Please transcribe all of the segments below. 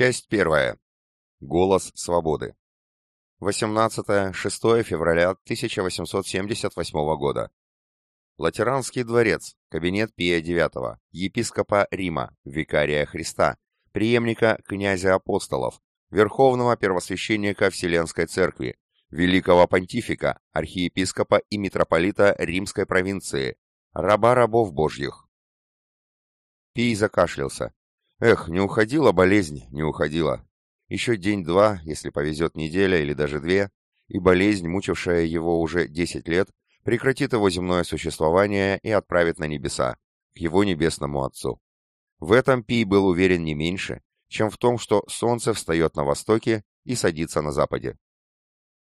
Часть первая. Голос свободы. 18-6 февраля 1878 года. Латеранский дворец, кабинет Пия IX, епископа Рима, викария Христа, преемника князя апостолов, верховного первосвященника Вселенской Церкви, великого понтифика, архиепископа и митрополита Римской провинции, раба рабов божьих. Пий закашлялся. Эх, не уходила болезнь, не уходила. Еще день-два, если повезет неделя или даже две, и болезнь, мучившая его уже десять лет, прекратит его земное существование и отправит на небеса, к его небесному Отцу. В этом Пий был уверен не меньше, чем в том, что солнце встает на востоке и садится на западе.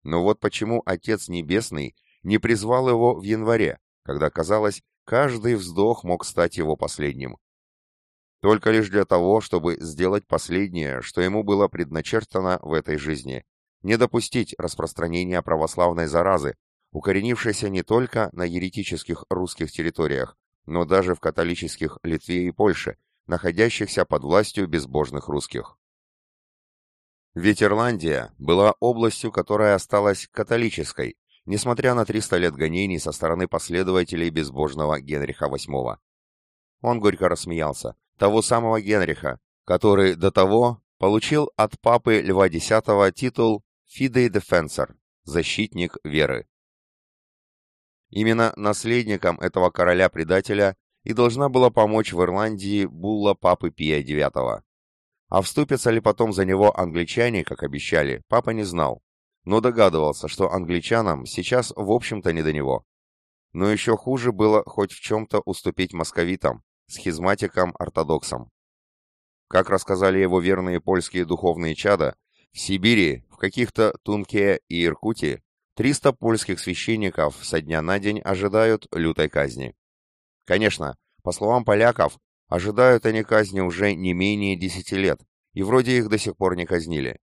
Но вот почему Отец Небесный не призвал его в январе, когда, казалось, каждый вздох мог стать его последним. Только лишь для того, чтобы сделать последнее, что ему было предначертано в этой жизни, не допустить распространения православной заразы, укоренившейся не только на еретических русских территориях, но даже в католических Литве и Польше, находящихся под властью безбожных русских. Ведь Ирландия была областью, которая осталась католической, несмотря на 300 лет гонений со стороны последователей безбожного Генриха VIII. Он горько рассмеялся. Того самого Генриха, который до того получил от папы Льва X титул «Fidei Defensor» – «Защитник веры». Именно наследником этого короля-предателя и должна была помочь в Ирландии булла папы Пия IX. А вступятся ли потом за него англичане, как обещали, папа не знал, но догадывался, что англичанам сейчас в общем-то не до него. Но еще хуже было хоть в чем-то уступить московитам, схизматикам-ортодоксам. Как рассказали его верные польские духовные чада, в Сибири, в каких-то Тунке и Иркутии 300 польских священников со дня на день ожидают лютой казни. Конечно, по словам поляков, ожидают они казни уже не менее 10 лет, и вроде их до сих пор не казнили.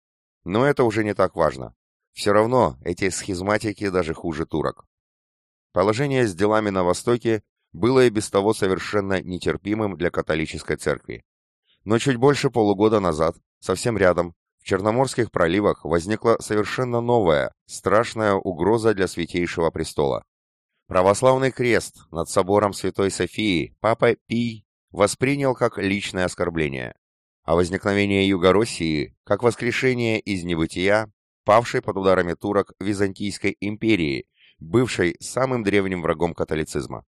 Но это уже не так важно. Все равно эти схизматики даже хуже турок. Положение с делами на Востоке было и без того совершенно нетерпимым для католической церкви. Но чуть больше полугода назад, совсем рядом, в Черноморских проливах возникла совершенно новая, страшная угроза для Святейшего Престола. Православный крест над собором Святой Софии Папа Пий воспринял как личное оскорбление, а возникновение Юго-России как воскрешение из небытия, павшей под ударами турок Византийской империи, бывшей самым древним врагом католицизма.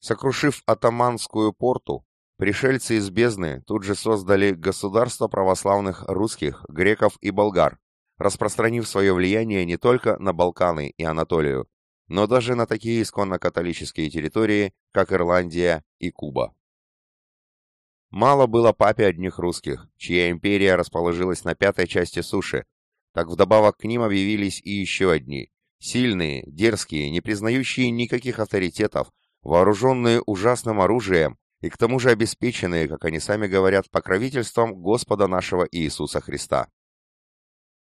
Сокрушив атаманскую порту, Пришельцы из бездны тут же создали государство православных русских, греков и болгар, распространив свое влияние не только на Балканы и Анатолию, но даже на такие исконно католические территории, как Ирландия и Куба. Мало было папе одних русских, чья империя расположилась на пятой части суши, так вдобавок к ним объявились и еще одни, сильные, дерзкие, не признающие никаких авторитетов, вооруженные ужасным оружием и к тому же обеспеченные, как они сами говорят, покровительством Господа нашего Иисуса Христа.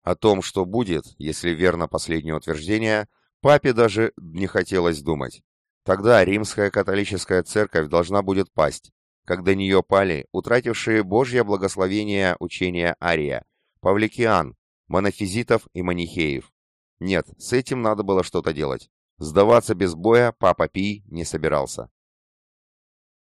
О том, что будет, если верно последнее утверждение, папе даже не хотелось думать. Тогда римская католическая церковь должна будет пасть, когда нее пали утратившие Божье благословение учения Ария, Павликиан, монофизитов и манихеев. Нет, с этим надо было что-то делать. Сдаваться без боя папа Пий не собирался.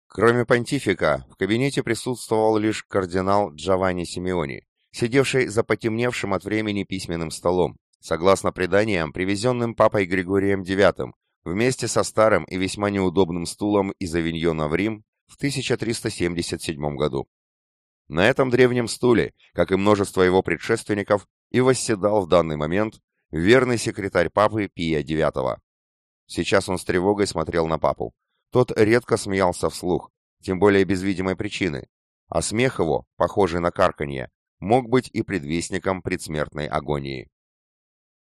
Кроме понтифика, в кабинете присутствовал лишь кардинал Джованни Симеони, сидевший за потемневшим от времени письменным столом, согласно преданиям, привезенным папой Григорием IX, вместе со старым и весьма неудобным стулом из Авиньона в Рим в 1377 году. На этом древнем стуле, как и множество его предшественников, и восседал в данный момент верный секретарь папы Пия IX. Сейчас он с тревогой смотрел на папу. Тот редко смеялся вслух, тем более без видимой причины, а смех его, похожий на карканье, мог быть и предвестником предсмертной агонии.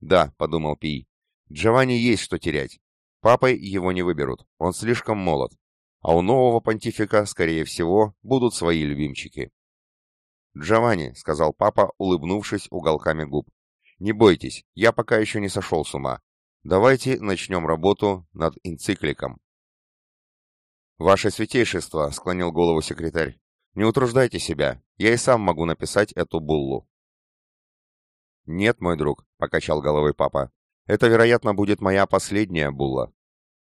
«Да», — подумал Пий, — «Джованни есть что терять. Папой его не выберут, он слишком молод, а у нового понтифика, скорее всего, будут свои любимчики». «Джованни», — сказал папа, улыбнувшись уголками губ, — «не бойтесь, я пока еще не сошел с ума. Давайте начнем работу над энцикликом». «Ваше святейшество», — склонил голову секретарь, — Не утруждайте себя, я и сам могу написать эту буллу». «Нет, мой друг», — покачал головой папа, — «это, вероятно, будет моя последняя булла.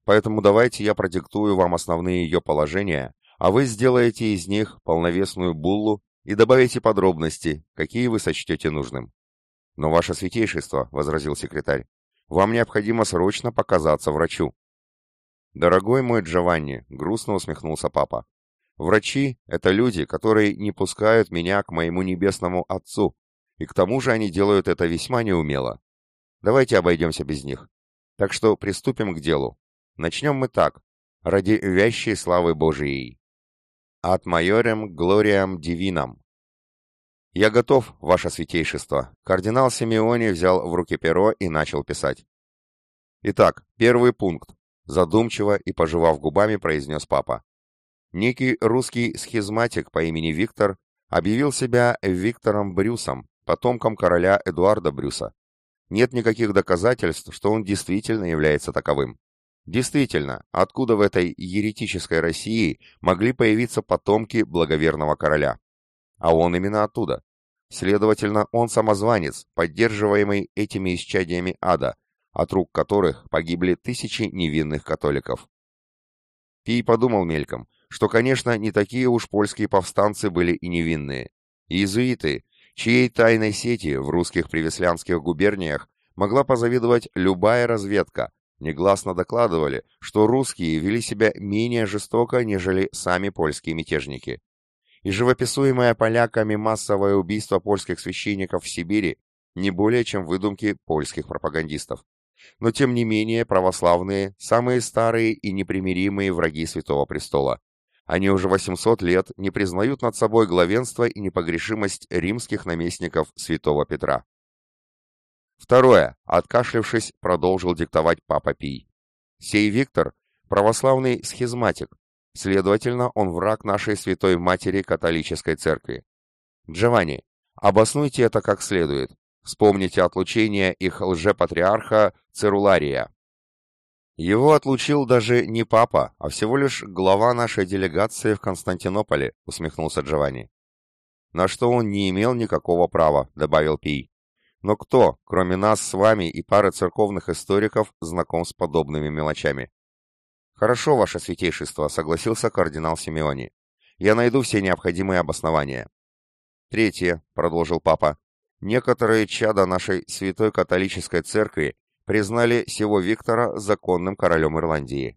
Поэтому давайте я продиктую вам основные ее положения, а вы сделаете из них полновесную буллу и добавите подробности, какие вы сочтете нужным». «Но, ваше святейшество», — возразил секретарь, — «вам необходимо срочно показаться врачу». «Дорогой мой Джованни», — грустно усмехнулся папа, — «врачи — это люди, которые не пускают меня к моему небесному Отцу, и к тому же они делают это весьма неумело. Давайте обойдемся без них. Так что приступим к делу. Начнем мы так, ради вящей славы Божией. От майорем глориям дивинам. Я готов, ваше святейшество. Кардинал Симеони взял в руки перо и начал писать. Итак, первый пункт. Задумчиво и пожевав губами, произнес папа. Некий русский схизматик по имени Виктор объявил себя Виктором Брюсом, потомком короля Эдуарда Брюса. Нет никаких доказательств, что он действительно является таковым. Действительно, откуда в этой еретической России могли появиться потомки благоверного короля? А он именно оттуда. Следовательно, он самозванец, поддерживаемый этими исчадиями ада, от рук которых погибли тысячи невинных католиков. Пий подумал мельком, что, конечно, не такие уж польские повстанцы были и невинные. Иезуиты, чьей тайной сети в русских привеслянских губерниях могла позавидовать любая разведка, негласно докладывали, что русские вели себя менее жестоко, нежели сами польские мятежники. И живописуемое поляками массовое убийство польских священников в Сибири не более чем выдумки польских пропагандистов. Но тем не менее православные – самые старые и непримиримые враги Святого Престола. Они уже 800 лет не признают над собой главенство и непогрешимость римских наместников святого Петра. Второе. Откашлившись, продолжил диктовать Папа Пий. Сей Виктор – православный схизматик, следовательно, он враг нашей святой матери католической церкви. Джованни, обоснуйте это как следует. Вспомните отлучение их лжепатриарха Церулария. Его отлучил даже не папа, а всего лишь глава нашей делегации в Константинополе, усмехнулся Джованни. На что он не имел никакого права, добавил Пий. Но кто, кроме нас с вами и пары церковных историков, знаком с подобными мелочами? Хорошо, ваше святейшество, согласился кардинал Симеони. Я найду все необходимые обоснования. Третье, продолжил папа. Некоторые чада нашей святой католической церкви признали сего Виктора законным королем Ирландии.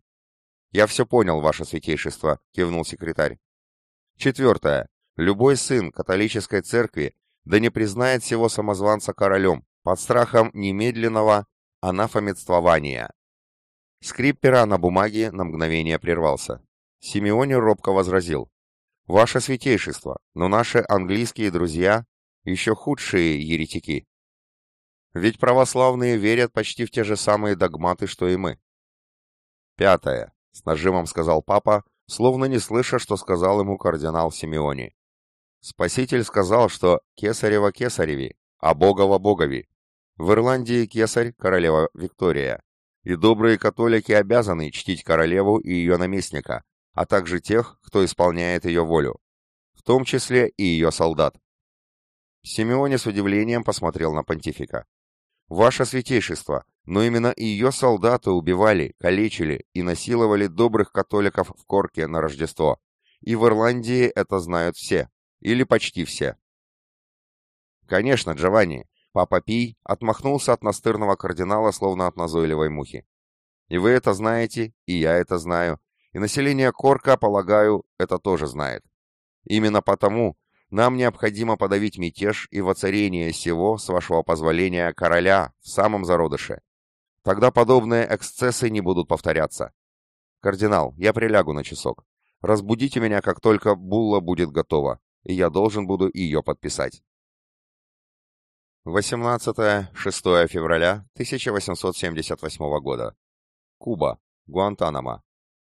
«Я все понял, ваше святейшество», — кивнул секретарь. Четвертое. Любой сын католической церкви да не признает сего самозванца королем под страхом немедленного анафометствования. Скрип пера на бумаге на мгновение прервался. Симеоне робко возразил. «Ваше святейшество, но наши английские друзья еще худшие еретики. Ведь православные верят почти в те же самые догматы, что и мы. Пятое. С нажимом сказал папа, словно не слыша, что сказал ему кардинал Симеони. Спаситель сказал, что «кесарева кесареви, а богово богови». В Ирландии кесарь – королева Виктория, и добрые католики обязаны чтить королеву и ее наместника, а также тех, кто исполняет ее волю, в том числе и ее солдат. Симеоне с удивлением посмотрел на понтифика. Ваше святейшество, но именно ее солдаты убивали, калечили и насиловали добрых католиков в Корке на Рождество. И в Ирландии это знают все, или почти все. Конечно, Джованни, папа Пий отмахнулся от настырного кардинала, словно от назойливой мухи. И вы это знаете, и я это знаю, и население Корка, полагаю, это тоже знает. Именно потому нам необходимо подавить мятеж и воцарение сего, с вашего позволения, короля в самом зародыше. Тогда подобные эксцессы не будут повторяться. Кардинал, я прилягу на часок. Разбудите меня, как только булла будет готова, и я должен буду ее подписать. 18-6 февраля 1878 года. Куба, Гуантанамо.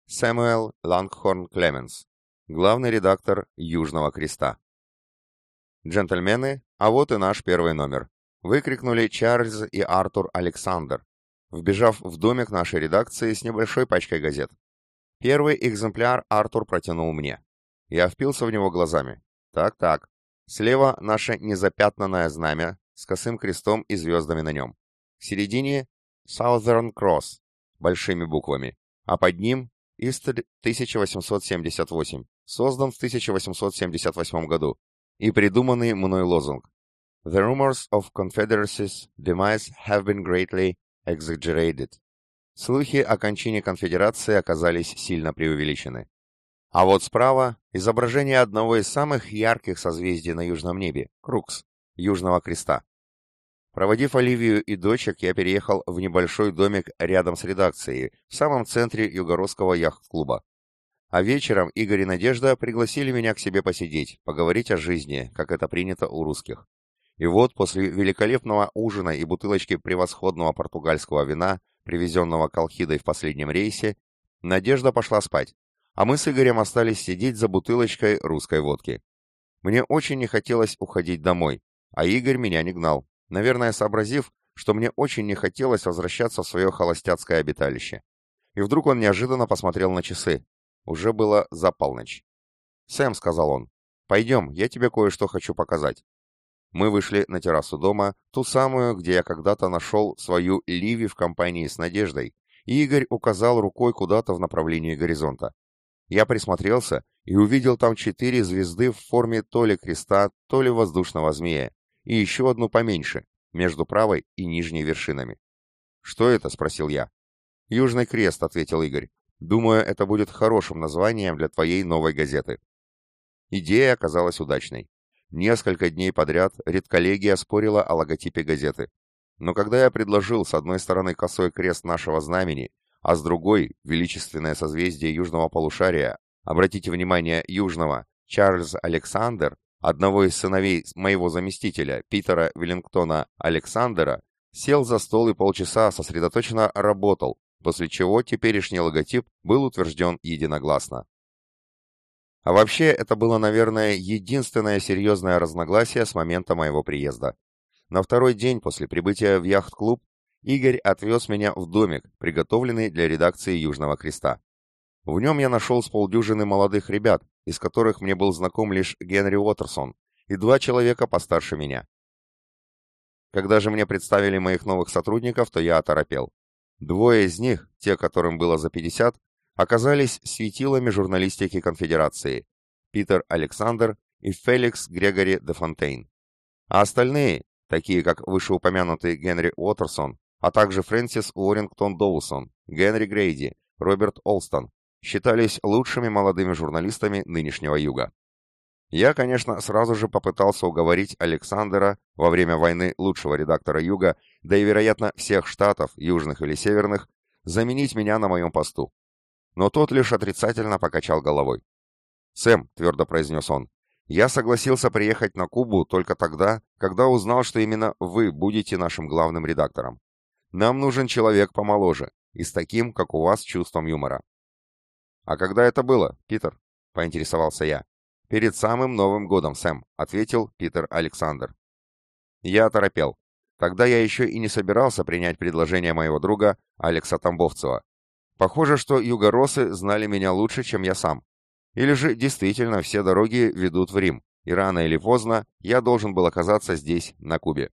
Сэмюэл Лангхорн Клеменс, главный редактор Южного Креста. «Джентльмены, а вот и наш первый номер!» — выкрикнули Чарльз и Артур Александр, вбежав в домик нашей редакции с небольшой пачкой газет. Первый экземпляр Артур протянул мне. Я впился в него глазами. Так-так. Слева наше незапятнанное знамя с косым крестом и звездами на нем. В середине Southern Cross большими буквами, а под ним Истель 1878, создан в 1878 году, и придуманный мной лозунг The rumors of Confederacy's demise have been greatly exaggerated. Слухи о кончине конфедерации оказались сильно преувеличены. А вот справа изображение одного из самых ярких созвездий на южном небе — Крукс, Южного Креста. Проводив Оливию и дочек, я переехал в небольшой домик рядом с редакцией, в самом центре Югородского яхт-клуба. А вечером Игорь и Надежда пригласили меня к себе посидеть, поговорить о жизни, как это принято у русских. И вот после великолепного ужина и бутылочки превосходного португальского вина, привезенного Колхидой в последнем рейсе, Надежда пошла спать, а мы с Игорем остались сидеть за бутылочкой русской водки. Мне очень не хотелось уходить домой, а Игорь меня не гнал наверное, сообразив, что мне очень не хотелось возвращаться в свое холостяцкое обиталище. И вдруг он неожиданно посмотрел на часы. Уже было за полночь. «Сэм», — сказал он, — «пойдем, я тебе кое-что хочу показать». Мы вышли на террасу дома, ту самую, где я когда-то нашел свою Ливи в компании с Надеждой, и Игорь указал рукой куда-то в направлении горизонта. Я присмотрелся и увидел там четыре звезды в форме то ли креста, то ли воздушного змея и еще одну поменьше, между правой и нижней вершинами. «Что это?» — спросил я. «Южный крест», — ответил Игорь. «Думаю, это будет хорошим названием для твоей новой газеты». Идея оказалась удачной. Несколько дней подряд редколлегия спорила о логотипе газеты. Но когда я предложил с одной стороны косой крест нашего знамени, а с другой — величественное созвездие южного полушария, обратите внимание, южного, Чарльз Александр, одного из сыновей моего заместителя, Питера Веллингтона Александра, сел за стол и полчаса сосредоточенно работал, после чего теперешний логотип был утвержден единогласно. А вообще, это было, наверное, единственное серьезное разногласие с момента моего приезда. На второй день после прибытия в яхт-клуб Игорь отвез меня в домик, приготовленный для редакции Южного Креста. В нем я нашел с полдюжины молодых ребят, из которых мне был знаком лишь Генри Уотерсон, и два человека постарше меня. Когда же мне представили моих новых сотрудников, то я оторопел. Двое из них, те, которым было за 50, оказались светилами журналистики конфедерации – Питер Александр и Феликс Грегори де Фонтейн. А остальные, такие как вышеупомянутый Генри Уотерсон, а также Фрэнсис Уоррингтон Доусон, Генри Грейди, Роберт Олстон, считались лучшими молодыми журналистами нынешнего юга. Я, конечно, сразу же попытался уговорить Александра во время войны лучшего редактора Юга, да и, вероятно, всех штатов, южных или северных, заменить меня на моем посту. Но тот лишь отрицательно покачал головой. «Сэм», — твердо произнес он, — «я согласился приехать на Кубу только тогда, когда узнал, что именно вы будете нашим главным редактором. Нам нужен человек помоложе и с таким, как у вас, чувством юмора. «А когда это было, Питер?» — поинтересовался я. «Перед самым Новым годом, Сэм», — ответил Питер Александр. Я оторопел. Тогда я еще и не собирался принять предложение моего друга Алекса Тамбовцева. Похоже, что югоросы знали меня лучше, чем я сам. Или же действительно все дороги ведут в Рим, и рано или поздно я должен был оказаться здесь, на Кубе.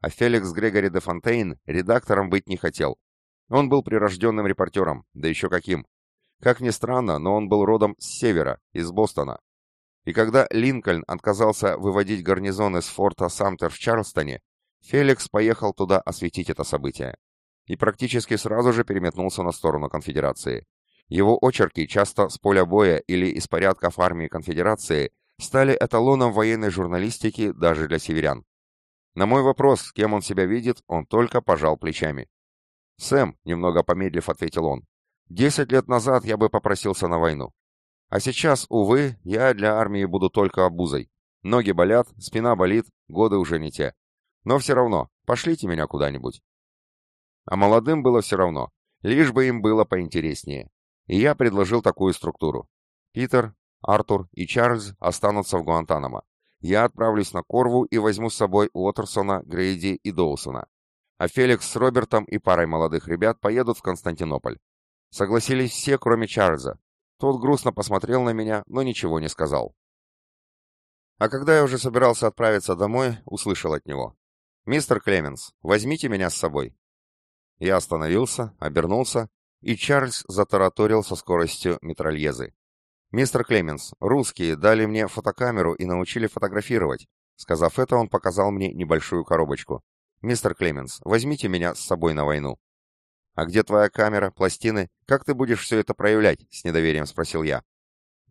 А Феликс Грегори де Фонтейн редактором быть не хотел. Он был прирожденным репортером, да еще каким. Как ни странно, но он был родом с севера, из Бостона. И когда Линкольн отказался выводить гарнизон из форта Самтер в Чарльстоне, Феликс поехал туда осветить это событие. И практически сразу же переметнулся на сторону конфедерации. Его очерки, часто с поля боя или из порядков армии конфедерации, стали эталоном военной журналистики даже для северян. На мой вопрос, кем он себя видит, он только пожал плечами. «Сэм», — немного помедлив ответил он, Десять лет назад я бы попросился на войну. А сейчас, увы, я для армии буду только обузой. Ноги болят, спина болит, годы уже не те. Но все равно, пошлите меня куда-нибудь. А молодым было все равно, лишь бы им было поинтереснее. И я предложил такую структуру. Питер, Артур и Чарльз останутся в Гуантанамо. Я отправлюсь на Корву и возьму с собой Уотерсона, Грейди и Доусона. А Феликс с Робертом и парой молодых ребят поедут в Константинополь. Согласились все, кроме Чарльза. Тот грустно посмотрел на меня, но ничего не сказал. А когда я уже собирался отправиться домой, услышал от него. «Мистер Клеменс, возьмите меня с собой». Я остановился, обернулся, и Чарльз затараторил со скоростью метрольезы. «Мистер Клеменс, русские дали мне фотокамеру и научили фотографировать». Сказав это, он показал мне небольшую коробочку. «Мистер Клеменс, возьмите меня с собой на войну». «А где твоя камера, пластины? Как ты будешь все это проявлять?» — с недоверием спросил я.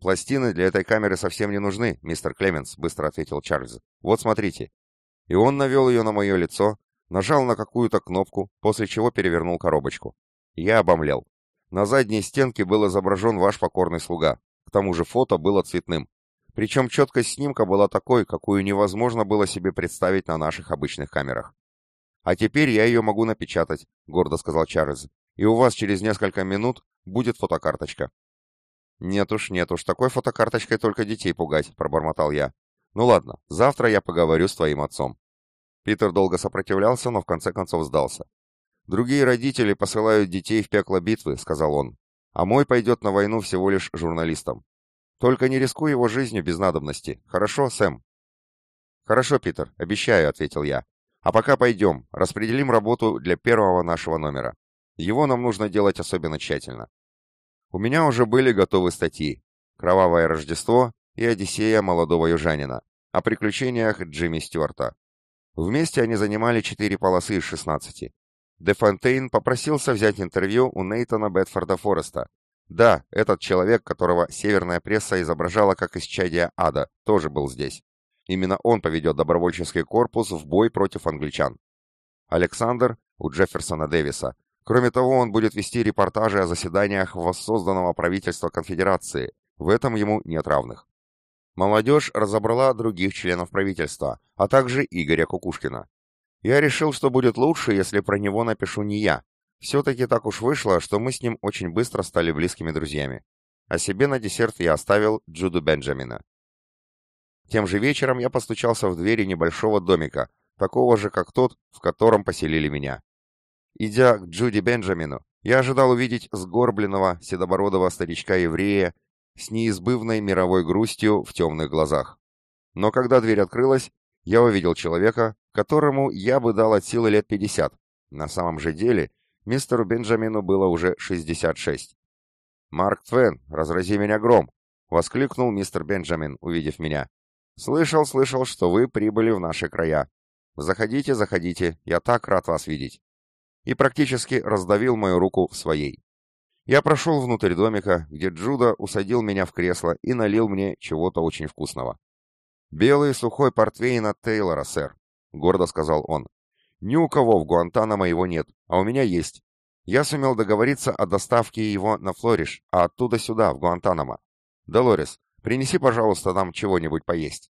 «Пластины для этой камеры совсем не нужны, мистер Клеменс», — быстро ответил Чарльз. «Вот смотрите». И он навел ее на мое лицо, нажал на какую-то кнопку, после чего перевернул коробочку. Я обомлел. На задней стенке был изображен ваш покорный слуга. К тому же фото было цветным. Причем четкость снимка была такой, какую невозможно было себе представить на наших обычных камерах. «А теперь я ее могу напечатать», — гордо сказал Чарльз. «И у вас через несколько минут будет фотокарточка». «Нет уж, нет уж, такой фотокарточкой только детей пугать», — пробормотал я. «Ну ладно, завтра я поговорю с твоим отцом». Питер долго сопротивлялся, но в конце концов сдался. «Другие родители посылают детей в пекло битвы», — сказал он. «А мой пойдет на войну всего лишь журналистом. Только не рискуй его жизнью без надобности. Хорошо, Сэм?» «Хорошо, Питер, обещаю», — ответил я. А пока пойдем, распределим работу для первого нашего номера. Его нам нужно делать особенно тщательно. У меня уже были готовы статьи «Кровавое Рождество» и «Одиссея молодого южанина» о приключениях Джимми Стюарта. Вместе они занимали четыре полосы из 16. Де Фонтейн попросился взять интервью у Нейтана Бетфорда Фореста. Да, этот человек, которого северная пресса изображала как исчадие ада, тоже был здесь. Именно он поведет добровольческий корпус в бой против англичан. Александр у Джефферсона Дэвиса. Кроме того, он будет вести репортажи о заседаниях воссозданного правительства конфедерации. В этом ему нет равных. Молодежь разобрала других членов правительства, а также Игоря Кукушкина. Я решил, что будет лучше, если про него напишу не я. Все-таки так уж вышло, что мы с ним очень быстро стали близкими друзьями. А себе на десерт я оставил Джуду Бенджамина. Тем же вечером я постучался в двери небольшого домика, такого же, как тот, в котором поселили меня. Идя к Джуди Бенджамину, я ожидал увидеть сгорбленного, седобородого старичка-еврея с неизбывной мировой грустью в темных глазах. Но когда дверь открылась, я увидел человека, которому я бы дал от силы лет 50. На самом же деле, мистеру Бенджамину было уже 66. «Марк Твен, разрази меня гром!» — воскликнул мистер Бенджамин, увидев меня. «Слышал, слышал, что вы прибыли в наши края. Заходите, заходите, я так рад вас видеть». И практически раздавил мою руку в своей. Я прошел внутрь домика, где Джуда усадил меня в кресло и налил мне чего-то очень вкусного. «Белый сухой портвейн от Тейлора, сэр», — гордо сказал он. «Ни у кого в Гуантанамо его нет, а у меня есть. Я сумел договориться о доставке его на Флориш, а оттуда сюда, в Гуантанамо. Долорес, Принеси, пожалуйста, нам чего-нибудь поесть».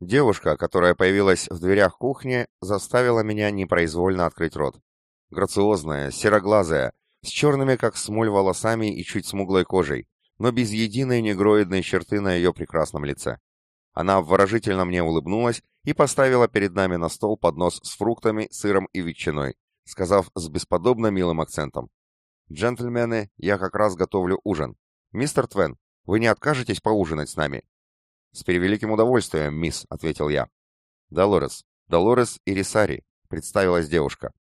Девушка, которая появилась в дверях кухни, заставила меня непроизвольно открыть рот. Грациозная, сероглазая, с черными, как смоль, волосами и чуть смуглой кожей, но без единой негроидной черты на ее прекрасном лице. Она обворожительно мне улыбнулась и поставила перед нами на стол поднос с фруктами, сыром и ветчиной, сказав с бесподобно милым акцентом. «Джентльмены, я как раз готовлю ужин. Мистер Твен, вы не откажетесь поужинать с нами?» «С превеликим удовольствием, мисс», — ответил я. «Долорес. Долорес Ирисари», — представилась девушка.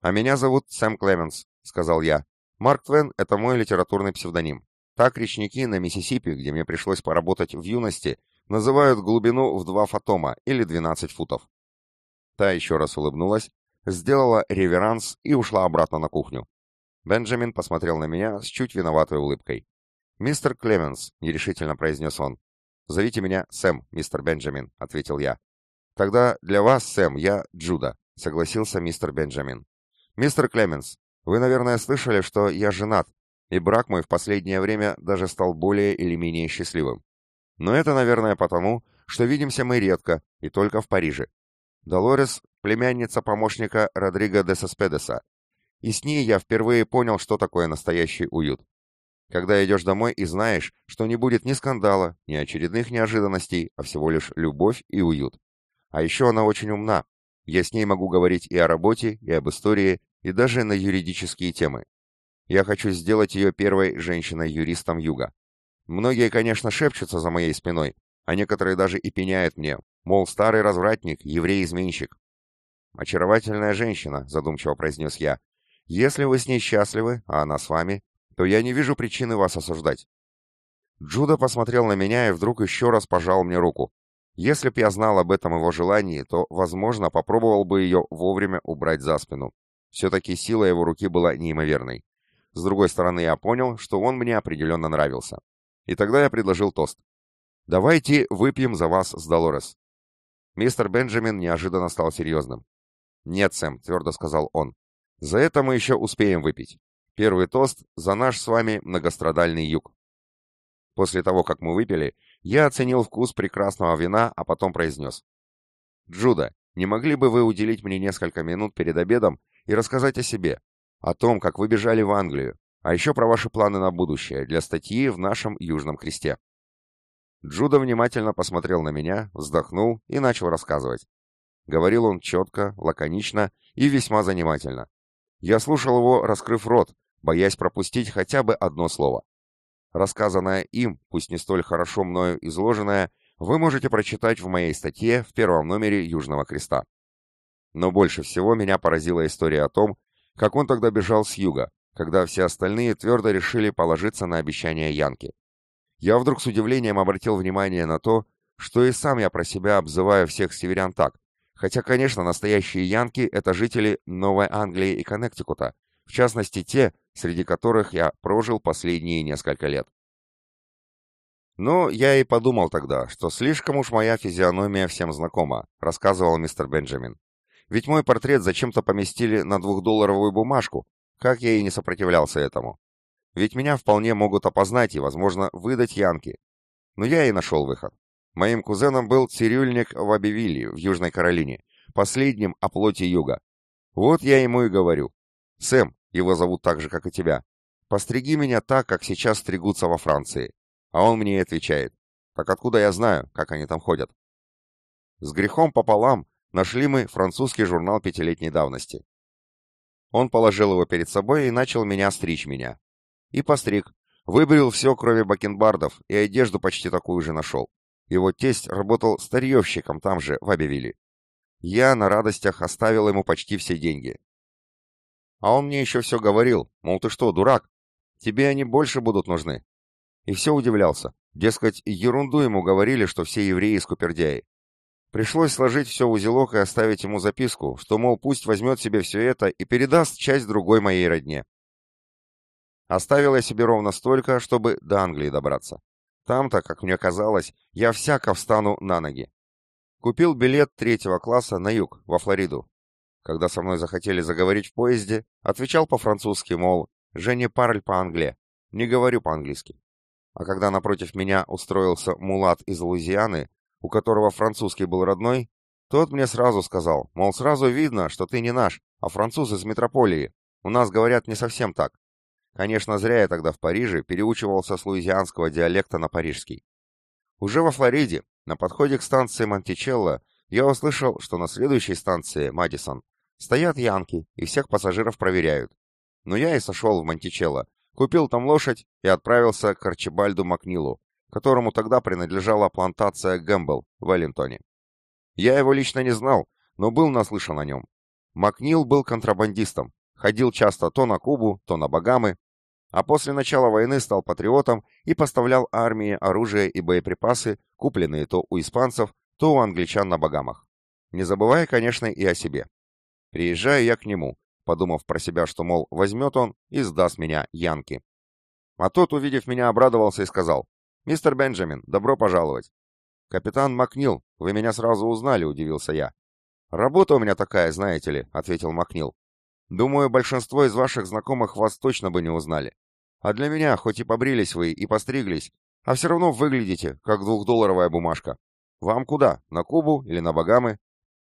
«А меня зовут Сэм Клеменс», — сказал я. «Марк Твен — это мой литературный псевдоним. Так речники на Миссисипи, где мне пришлось поработать в юности, называют глубину в два фотома или 12 футов». Та еще раз улыбнулась, сделала реверанс и ушла обратно на кухню. Бенджамин посмотрел на меня с чуть виноватой улыбкой. «Мистер Клеменс», — нерешительно произнес он. «Зовите меня Сэм, мистер Бенджамин», — ответил я. «Тогда для вас, Сэм, я Джуда», — согласился мистер Бенджамин. «Мистер Клеменс, вы, наверное, слышали, что я женат, и брак мой в последнее время даже стал более или менее счастливым. Но это, наверное, потому, что видимся мы редко и только в Париже. Долорес — племянница помощника Родриго де Соспедеса, и с ней я впервые понял, что такое настоящий уют когда идешь домой и знаешь, что не будет ни скандала, ни очередных неожиданностей, а всего лишь любовь и уют. А еще она очень умна. Я с ней могу говорить и о работе, и об истории, и даже на юридические темы. Я хочу сделать ее первой женщиной-юристом Юга. Многие, конечно, шепчутся за моей спиной, а некоторые даже и пеняют мне, мол, старый развратник, еврей-изменщик. «Очаровательная женщина», — задумчиво произнес я. «Если вы с ней счастливы, а она с вами, то я не вижу причины вас осуждать». Джуда посмотрел на меня и вдруг еще раз пожал мне руку. Если б я знал об этом его желании, то, возможно, попробовал бы ее вовремя убрать за спину. Все-таки сила его руки была неимоверной. С другой стороны, я понял, что он мне определенно нравился. И тогда я предложил тост. «Давайте выпьем за вас с Долорес». Мистер Бенджамин неожиданно стал серьезным. «Нет, Сэм», — твердо сказал он. «За это мы еще успеем выпить. Первый тост за наш с вами многострадальный юг». После того, как мы выпили, я оценил вкус прекрасного вина, а потом произнес. «Джуда, не могли бы вы уделить мне несколько минут перед обедом и рассказать о себе, о том, как вы бежали в Англию, а еще про ваши планы на будущее для статьи в нашем Южном Кресте?» Джуда внимательно посмотрел на меня, вздохнул и начал рассказывать. Говорил он четко, лаконично и весьма занимательно. Я слушал его, раскрыв рот, боясь пропустить хотя бы одно слово. Рассказанное им, пусть не столь хорошо мною изложенное, вы можете прочитать в моей статье в первом номере Южного Креста. Но больше всего меня поразила история о том, как он тогда бежал с юга, когда все остальные твердо решили положиться на обещания Янки. Я вдруг с удивлением обратил внимание на то, что и сам я про себя обзываю всех северян так, хотя, конечно, настоящие янки — это жители Новой Англии и Коннектикута, в частности те, среди которых я прожил последние несколько лет. «Ну, я и подумал тогда, что слишком уж моя физиономия всем знакома», — рассказывал мистер Бенджамин. «Ведь мой портрет зачем-то поместили на двухдолларовую бумажку, как я и не сопротивлялся этому. Ведь меня вполне могут опознать и, возможно, выдать Янки. Но я и нашел выход. Моим кузеном был цирюльник в Абивилле, в Южной Каролине, последним о плоти Юга. Вот я ему и говорю. Сэм, его зовут так же, как и тебя, постриги меня так, как сейчас стригутся во Франции. А он мне и отвечает. Так откуда я знаю, как они там ходят? С грехом пополам нашли мы французский журнал пятилетней давности. Он положил его перед собой и начал меня стричь меня. И постриг. Выбрил все, кроме бакенбардов, и одежду почти такую же нашел. Его тесть работал старьевщиком там же, в Абивиле. Я на радостях оставил ему почти все деньги. А он мне еще все говорил, мол, ты что, дурак? Тебе они больше будут нужны. И все удивлялся. Дескать, ерунду ему говорили, что все евреи скупердяи. Пришлось сложить все в узелок и оставить ему записку, что, мол, пусть возьмет себе все это и передаст часть другой моей родне. Оставил я себе ровно столько, чтобы до Англии добраться. Там-то, как мне казалось, я всяко встану на ноги. Купил билет третьего класса на юг, во Флориду, когда со мной захотели заговорить в поезде, отвечал по-французски, мол, «Je ne parle по-англе», не говорю по-английски. А когда напротив меня устроился мулат из Луизианы, у которого французский был родной, тот мне сразу сказал, мол, сразу видно, что ты не наш, а француз из метрополии. У нас говорят не совсем так. Конечно, зря я тогда в Париже переучивался с луизианского диалекта на парижский. Уже во Флориде, на подходе к станции Монтичелло, я услышал, что на следующей станции, Мадисон, Стоят янки и всех пассажиров проверяют. Но я и сошел в Монтичелло, купил там лошадь и отправился к Арчибальду Макнилу, которому тогда принадлежала плантация Гэмбл в Эллинтоне. Я его лично не знал, но был наслышан о нем. Макнил был контрабандистом, ходил часто то на Кубу, то на Багамы, а после начала войны стал патриотом и поставлял армии оружие и боеприпасы, купленные то у испанцев, то у англичан на Багамах. Не забывая, конечно, и о себе. Приезжаю я к нему, подумав про себя, что, мол, возьмет он и сдаст меня Янки. А тот, увидев меня, обрадовался и сказал, «Мистер Бенджамин, добро пожаловать». «Капитан Макнил, вы меня сразу узнали», — удивился я. «Работа у меня такая, знаете ли», — ответил Макнил. «Думаю, большинство из ваших знакомых вас точно бы не узнали. А для меня, хоть и побрились вы и постриглись, а все равно выглядите, как двухдолларовая бумажка. Вам куда? На Кубу или на Багамы?»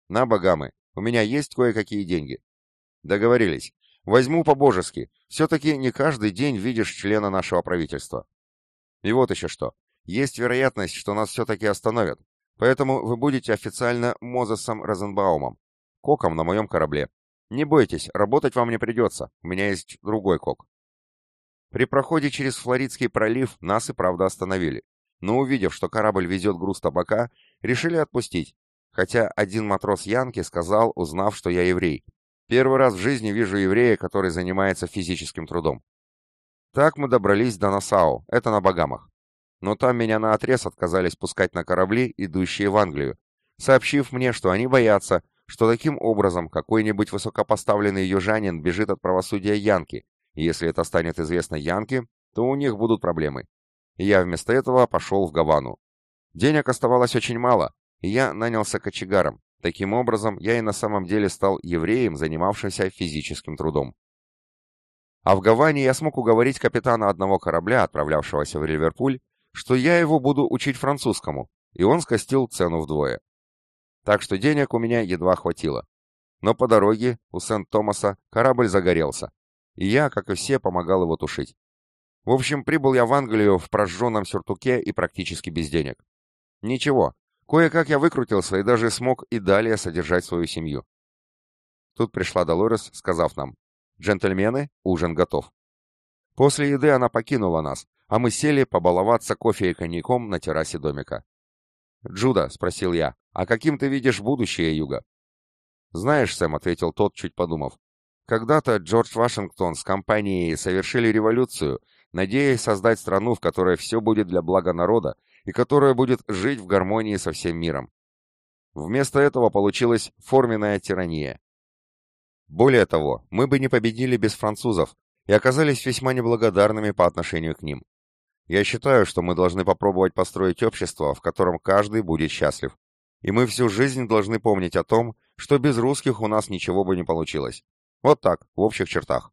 «На Багамы. У меня есть кое-какие деньги. Договорились. Возьму по-божески. Все-таки не каждый день видишь члена нашего правительства. И вот еще что. Есть вероятность, что нас все-таки остановят. Поэтому вы будете официально Мозесом Розенбаумом, коком на моем корабле. Не бойтесь, работать вам не придется. У меня есть другой кок. При проходе через Флоридский пролив нас и правда остановили, но увидев, что корабль везет груз табака, решили отпустить, хотя один матрос Янки сказал, узнав, что я еврей. Первый раз в жизни вижу еврея, который занимается физическим трудом. Так мы добрались до Насау, это на Багамах. Но там меня наотрез отказались пускать на корабли, идущие в Англию, сообщив мне, что они боятся, что таким образом какой-нибудь высокопоставленный южанин бежит от правосудия Янки, и если это станет известно Янке, то у них будут проблемы. И я вместо этого пошел в Гавану. Денег оставалось очень мало, я нанялся кочегаром. Таким образом, я и на самом деле стал евреем, занимавшимся физическим трудом. А в Гаване я смог уговорить капитана одного корабля, отправлявшегося в Ливерпуль, что я его буду учить французскому, и он скостил цену вдвое. Так что денег у меня едва хватило. Но по дороге у Сент-Томаса корабль загорелся, и я, как и все, помогал его тушить. В общем, прибыл я в Англию в прожженном сюртуке и практически без денег. Ничего, кое-как я выкрутился и даже смог и далее содержать свою семью. Тут пришла Долорес, сказав нам, «Джентльмены, ужин готов». После еды она покинула нас, а мы сели побаловаться кофе и коньяком на террасе домика. «Джуда», — спросил я, — «а каким ты видишь будущее Юга?» «Знаешь, Сэм», — ответил тот, чуть подумав, когда-то Джордж Вашингтон с компанией совершили революцию, надеясь создать страну, в которой все будет для блага народа и которая будет жить в гармонии со всем миром. Вместо этого получилась форменная тирания. Более того, мы бы не победили без французов и оказались весьма неблагодарными по отношению к ним. Я считаю, что мы должны попробовать построить общество, в котором каждый будет счастлив. И мы всю жизнь должны помнить о том, что без русских у нас ничего бы не получилось. Вот так, в общих чертах.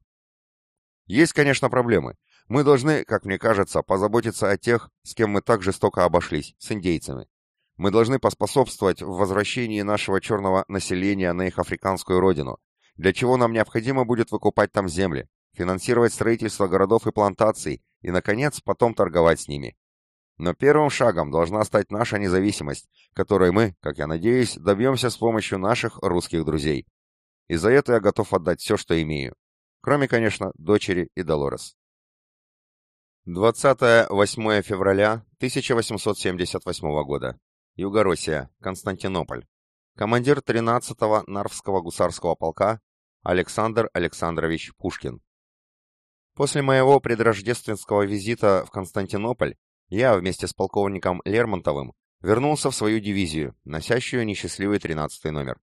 Есть, конечно, проблемы. Мы должны, как мне кажется, позаботиться о тех, с кем мы так жестоко обошлись, с индейцами. Мы должны поспособствовать в возвращении нашего черного населения на их африканскую родину, для чего нам необходимо будет выкупать там земли, финансировать строительство городов и плантаций и, наконец, потом торговать с ними. Но первым шагом должна стать наша независимость, которой мы, как я надеюсь, добьемся с помощью наших русских друзей и за это я готов отдать все, что имею. Кроме, конечно, дочери и Долорес. 28 февраля 1878 года. Югороссия, Константинополь. Командир 13-го Нарвского гусарского полка Александр Александрович Пушкин. После моего предрождественского визита в Константинополь я вместе с полковником Лермонтовым вернулся в свою дивизию, носящую несчастливый 13 номер.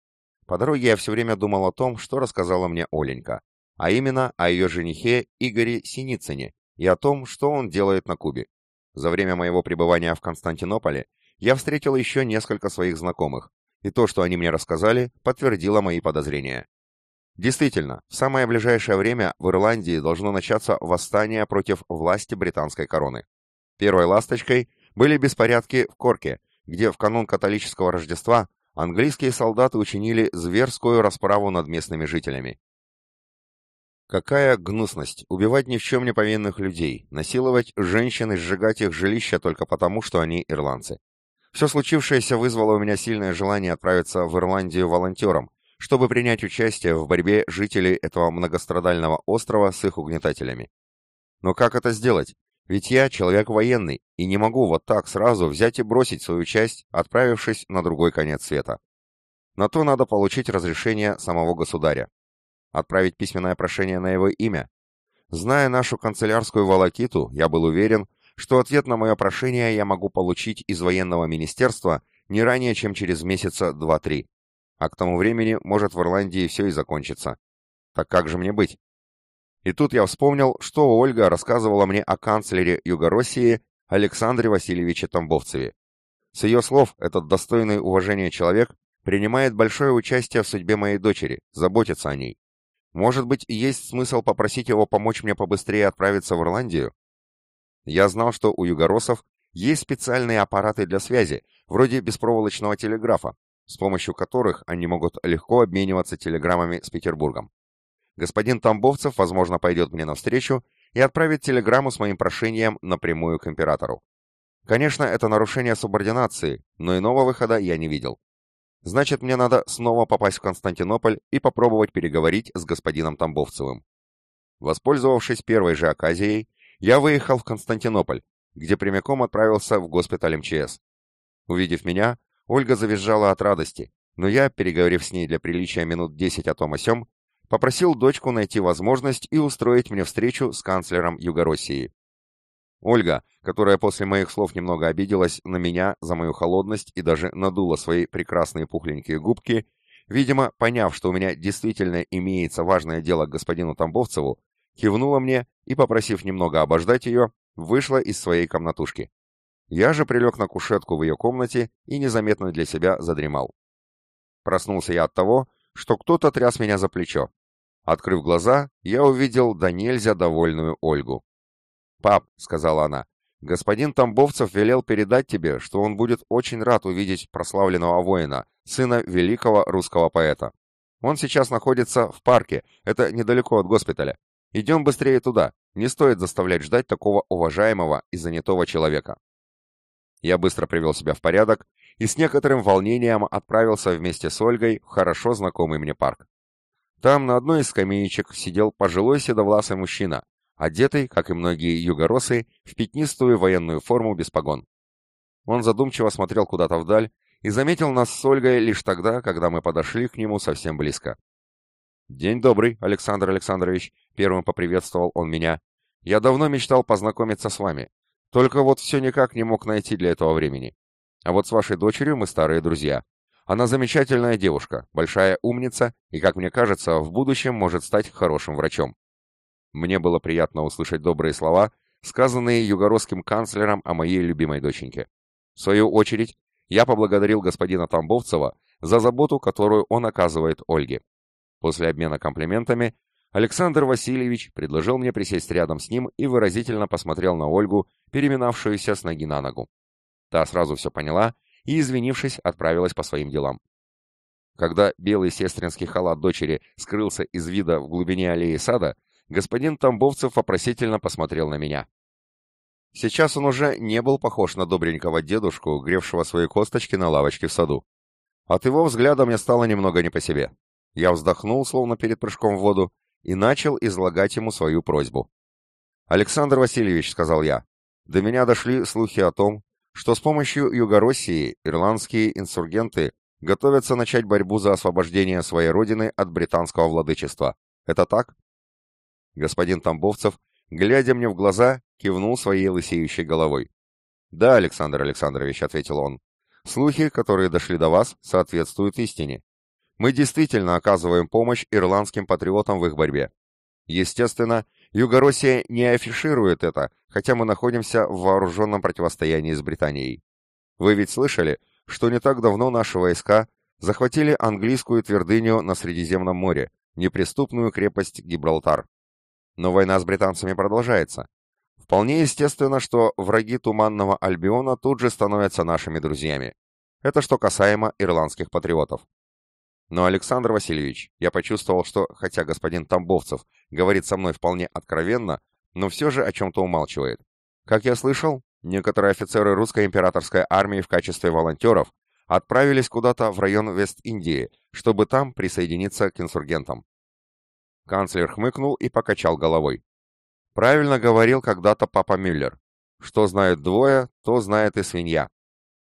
По дороге я все время думал о том, что рассказала мне Оленька, а именно о ее женихе Игоре Синицыне и о том, что он делает на Кубе. За время моего пребывания в Константинополе я встретил еще несколько своих знакомых, и то, что они мне рассказали, подтвердило мои подозрения. Действительно, в самое ближайшее время в Ирландии должно начаться восстание против власти британской короны. Первой ласточкой были беспорядки в Корке, где в канун католического Рождества английские солдаты учинили зверскую расправу над местными жителями. Какая гнусность убивать ни в чем не повинных людей, насиловать женщин и сжигать их жилища только потому, что они ирландцы. Все случившееся вызвало у меня сильное желание отправиться в Ирландию волонтером, чтобы принять участие в борьбе жителей этого многострадального острова с их угнетателями. Но как это сделать? Ведь я человек военный и не могу вот так сразу взять и бросить свою часть, отправившись на другой конец света. На то надо получить разрешение самого государя. Отправить письменное прошение на его имя. Зная нашу канцелярскую волокиту, я был уверен, что ответ на мое прошение я могу получить из военного министерства не ранее, чем через месяца два-три. А к тому времени может в Ирландии все и закончится. Так как же мне быть? И тут я вспомнил, что Ольга рассказывала мне о канцлере Югороссии Александре Васильевиче Тамбовцеве. С ее слов, этот достойный уважения человек принимает большое участие в судьбе моей дочери, заботится о ней. Может быть, есть смысл попросить его помочь мне побыстрее отправиться в Ирландию? Я знал, что у югоросов есть специальные аппараты для связи, вроде беспроволочного телеграфа, с помощью которых они могут легко обмениваться телеграммами с Петербургом. Господин Тамбовцев, возможно, пойдет мне навстречу и отправит телеграмму с моим прошением напрямую к императору. Конечно, это нарушение субординации, но иного выхода я не видел. Значит, мне надо снова попасть в Константинополь и попробовать переговорить с господином Тамбовцевым. Воспользовавшись первой же оказией, я выехал в Константинополь, где прямиком отправился в госпиталь МЧС. Увидев меня, Ольга завизжала от радости, но я, переговорив с ней для приличия минут десять о том о сём, попросил дочку найти возможность и устроить мне встречу с канцлером Югороссии. Ольга, которая после моих слов немного обиделась на меня за мою холодность и даже надула свои прекрасные пухленькие губки, видимо, поняв, что у меня действительно имеется важное дело к господину Тамбовцеву, кивнула мне и, попросив немного обождать ее, вышла из своей комнатушки. Я же прилег на кушетку в ее комнате и незаметно для себя задремал. Проснулся я от того, что кто-то тряс меня за плечо. Открыв глаза, я увидел да нельзя довольную Ольгу. «Пап», — сказала она, — «господин Тамбовцев велел передать тебе, что он будет очень рад увидеть прославленного воина, сына великого русского поэта. Он сейчас находится в парке, это недалеко от госпиталя. Идем быстрее туда, не стоит заставлять ждать такого уважаемого и занятого человека». Я быстро привел себя в порядок и с некоторым волнением отправился вместе с Ольгой в хорошо знакомый мне парк. Там на одной из скамеечек сидел пожилой седовласый мужчина, одетый, как и многие югоросы, в пятнистую военную форму без погон. Он задумчиво смотрел куда-то вдаль и заметил нас с Ольгой лишь тогда, когда мы подошли к нему совсем близко. «День добрый, Александр Александрович», — первым поприветствовал он меня. «Я давно мечтал познакомиться с вами, только вот все никак не мог найти для этого времени. А вот с вашей дочерью мы старые друзья. Она замечательная девушка, большая умница и, как мне кажется, в будущем может стать хорошим врачом. Мне было приятно услышать добрые слова, сказанные югородским канцлером о моей любимой доченьке. В свою очередь, я поблагодарил господина Тамбовцева за заботу, которую он оказывает Ольге. После обмена комплиментами Александр Васильевич предложил мне присесть рядом с ним и выразительно посмотрел на Ольгу, переминавшуюся с ноги на ногу. Та сразу все поняла и, извинившись, отправилась по своим делам. Когда белый сестринский халат дочери скрылся из вида в глубине аллеи сада, господин Тамбовцев вопросительно посмотрел на меня. Сейчас он уже не был похож на добренького дедушку, гревшего свои косточки на лавочке в саду. От его взгляда мне стало немного не по себе. Я вздохнул, словно перед прыжком в воду, и начал излагать ему свою просьбу. «Александр Васильевич», — сказал я, — «до меня дошли слухи о том, что с помощью Югороссии ирландские инсургенты готовятся начать борьбу за освобождение своей родины от британского владычества. Это так?» Господин Тамбовцев, глядя мне в глаза, кивнул своей лысеющей головой. «Да, Александр Александрович», — ответил он, — «слухи, которые дошли до вас, соответствуют истине. Мы действительно оказываем помощь ирландским патриотам в их борьбе. Естественно, Югороссия не афиширует это, хотя мы находимся в вооруженном противостоянии с Британией. Вы ведь слышали, что не так давно наши войска захватили английскую твердыню на Средиземном море, неприступную крепость Гибралтар. Но война с британцами продолжается. Вполне естественно, что враги Туманного Альбиона тут же становятся нашими друзьями. Это что касаемо ирландских патриотов. Но, Александр Васильевич, я почувствовал, что, хотя господин Тамбовцев говорит со мной вполне откровенно, но все же о чем-то умалчивает. Как я слышал, некоторые офицеры русской императорской армии в качестве волонтеров отправились куда-то в район Вест-Индии, чтобы там присоединиться к инсургентам. Канцлер хмыкнул и покачал головой. Правильно говорил когда-то папа Мюллер. Что знают двое, то знает и свинья.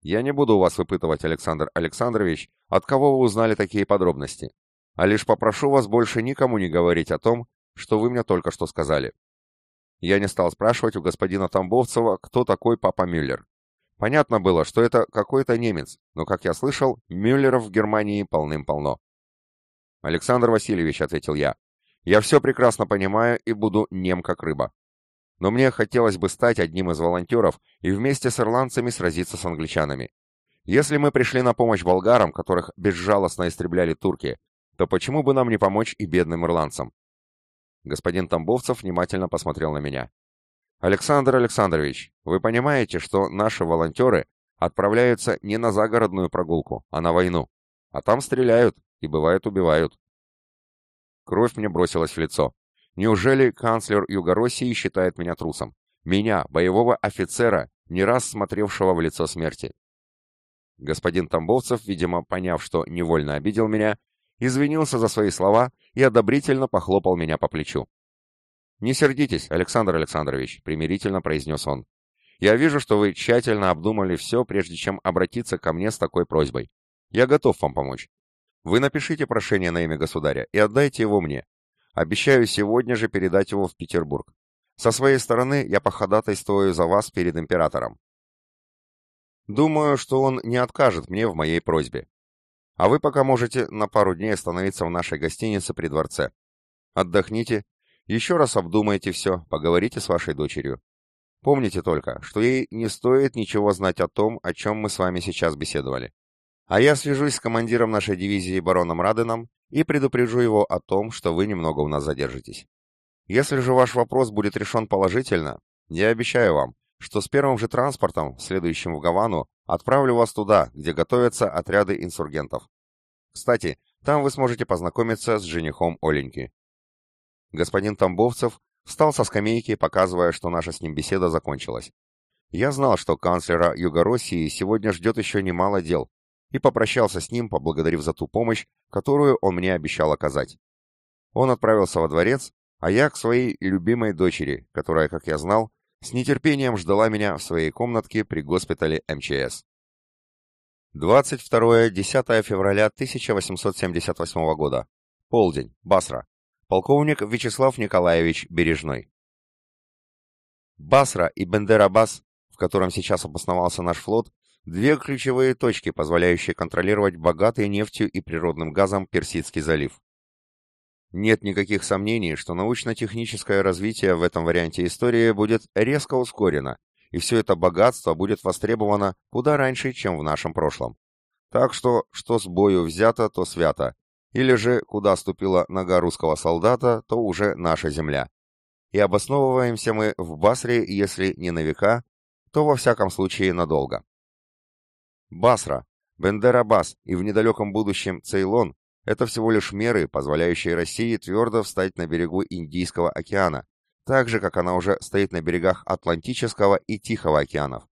Я не буду у вас выпытывать, Александр Александрович, от кого вы узнали такие подробности, а лишь попрошу вас больше никому не говорить о том, что вы мне только что сказали. Я не стал спрашивать у господина Тамбовцева, кто такой папа Мюллер. Понятно было, что это какой-то немец, но, как я слышал, Мюллеров в Германии полным-полно. «Александр Васильевич», — ответил я, я все прекрасно понимаю и буду нем как рыба. Но мне хотелось бы стать одним из волонтеров и вместе с ирландцами сразиться с англичанами. Если мы пришли на помощь болгарам, которых безжалостно истребляли турки, то почему бы нам не помочь и бедным ирландцам? Господин Тамбовцев внимательно посмотрел на меня. Александр Александрович, вы понимаете, что наши волонтеры отправляются не на загородную прогулку, а на войну. А там стреляют и, бывает, убивают. Кровь мне бросилась в лицо. Неужели канцлер Югороссии считает меня трусом? Меня, боевого офицера, не раз смотревшего в лицо смерти. Господин Тамбовцев, видимо, поняв, что невольно обидел меня, извинился за свои слова и одобрительно похлопал меня по плечу. «Не сердитесь, Александр Александрович», — примирительно произнес он. «Я вижу, что вы тщательно обдумали все, прежде чем обратиться ко мне с такой просьбой. Я готов вам помочь. Вы напишите прошение на имя государя и отдайте его мне. Обещаю сегодня же передать его в Петербург. Со своей стороны я походатайствую за вас перед императором. Думаю, что он не откажет мне в моей просьбе. А вы пока можете на пару дней остановиться в нашей гостинице при дворце. Отдохните, еще раз обдумайте все, поговорите с вашей дочерью. Помните только, что ей не стоит ничего знать о том, о чем мы с вами сейчас беседовали. А я свяжусь с командиром нашей дивизии бароном Раденом и предупрежу его о том, что вы немного у нас задержитесь. Если же ваш вопрос будет решен положительно, я обещаю вам, что с первым же транспортом, следующим в Гавану, отправлю вас туда, где готовятся отряды инсургентов. Кстати, там вы сможете познакомиться с женихом Оленьки. Господин Тамбовцев встал со скамейки, показывая, что наша с ним беседа закончилась. Я знал, что канцлера Юго-России сегодня ждет еще немало дел, и попрощался с ним, поблагодарив за ту помощь, которую он мне обещал оказать. Он отправился во дворец, а я к своей любимой дочери, которая, как я знал, с нетерпением ждала меня в своей комнатке при госпитале МЧС. 22-10 февраля 1878 года. Полдень. Басра. Полковник Вячеслав Николаевич Бережной. Басра и Бендерабас, в котором сейчас обосновался наш флот, Две ключевые точки, позволяющие контролировать богатый нефтью и природным газом Персидский залив. Нет никаких сомнений, что научно-техническое развитие в этом варианте истории будет резко ускорено, и все это богатство будет востребовано куда раньше, чем в нашем прошлом. Так что, что с бою взято, то свято. Или же, куда ступила нога русского солдата, то уже наша земля. И обосновываемся мы в Басре, если не на века, то во всяком случае надолго. Басра, Бендер-Аббас и в недалеком будущем Цейлон – это всего лишь меры, позволяющие России твердо встать на берегу Индийского океана, так же, как она уже стоит на берегах Атлантического и Тихого океанов.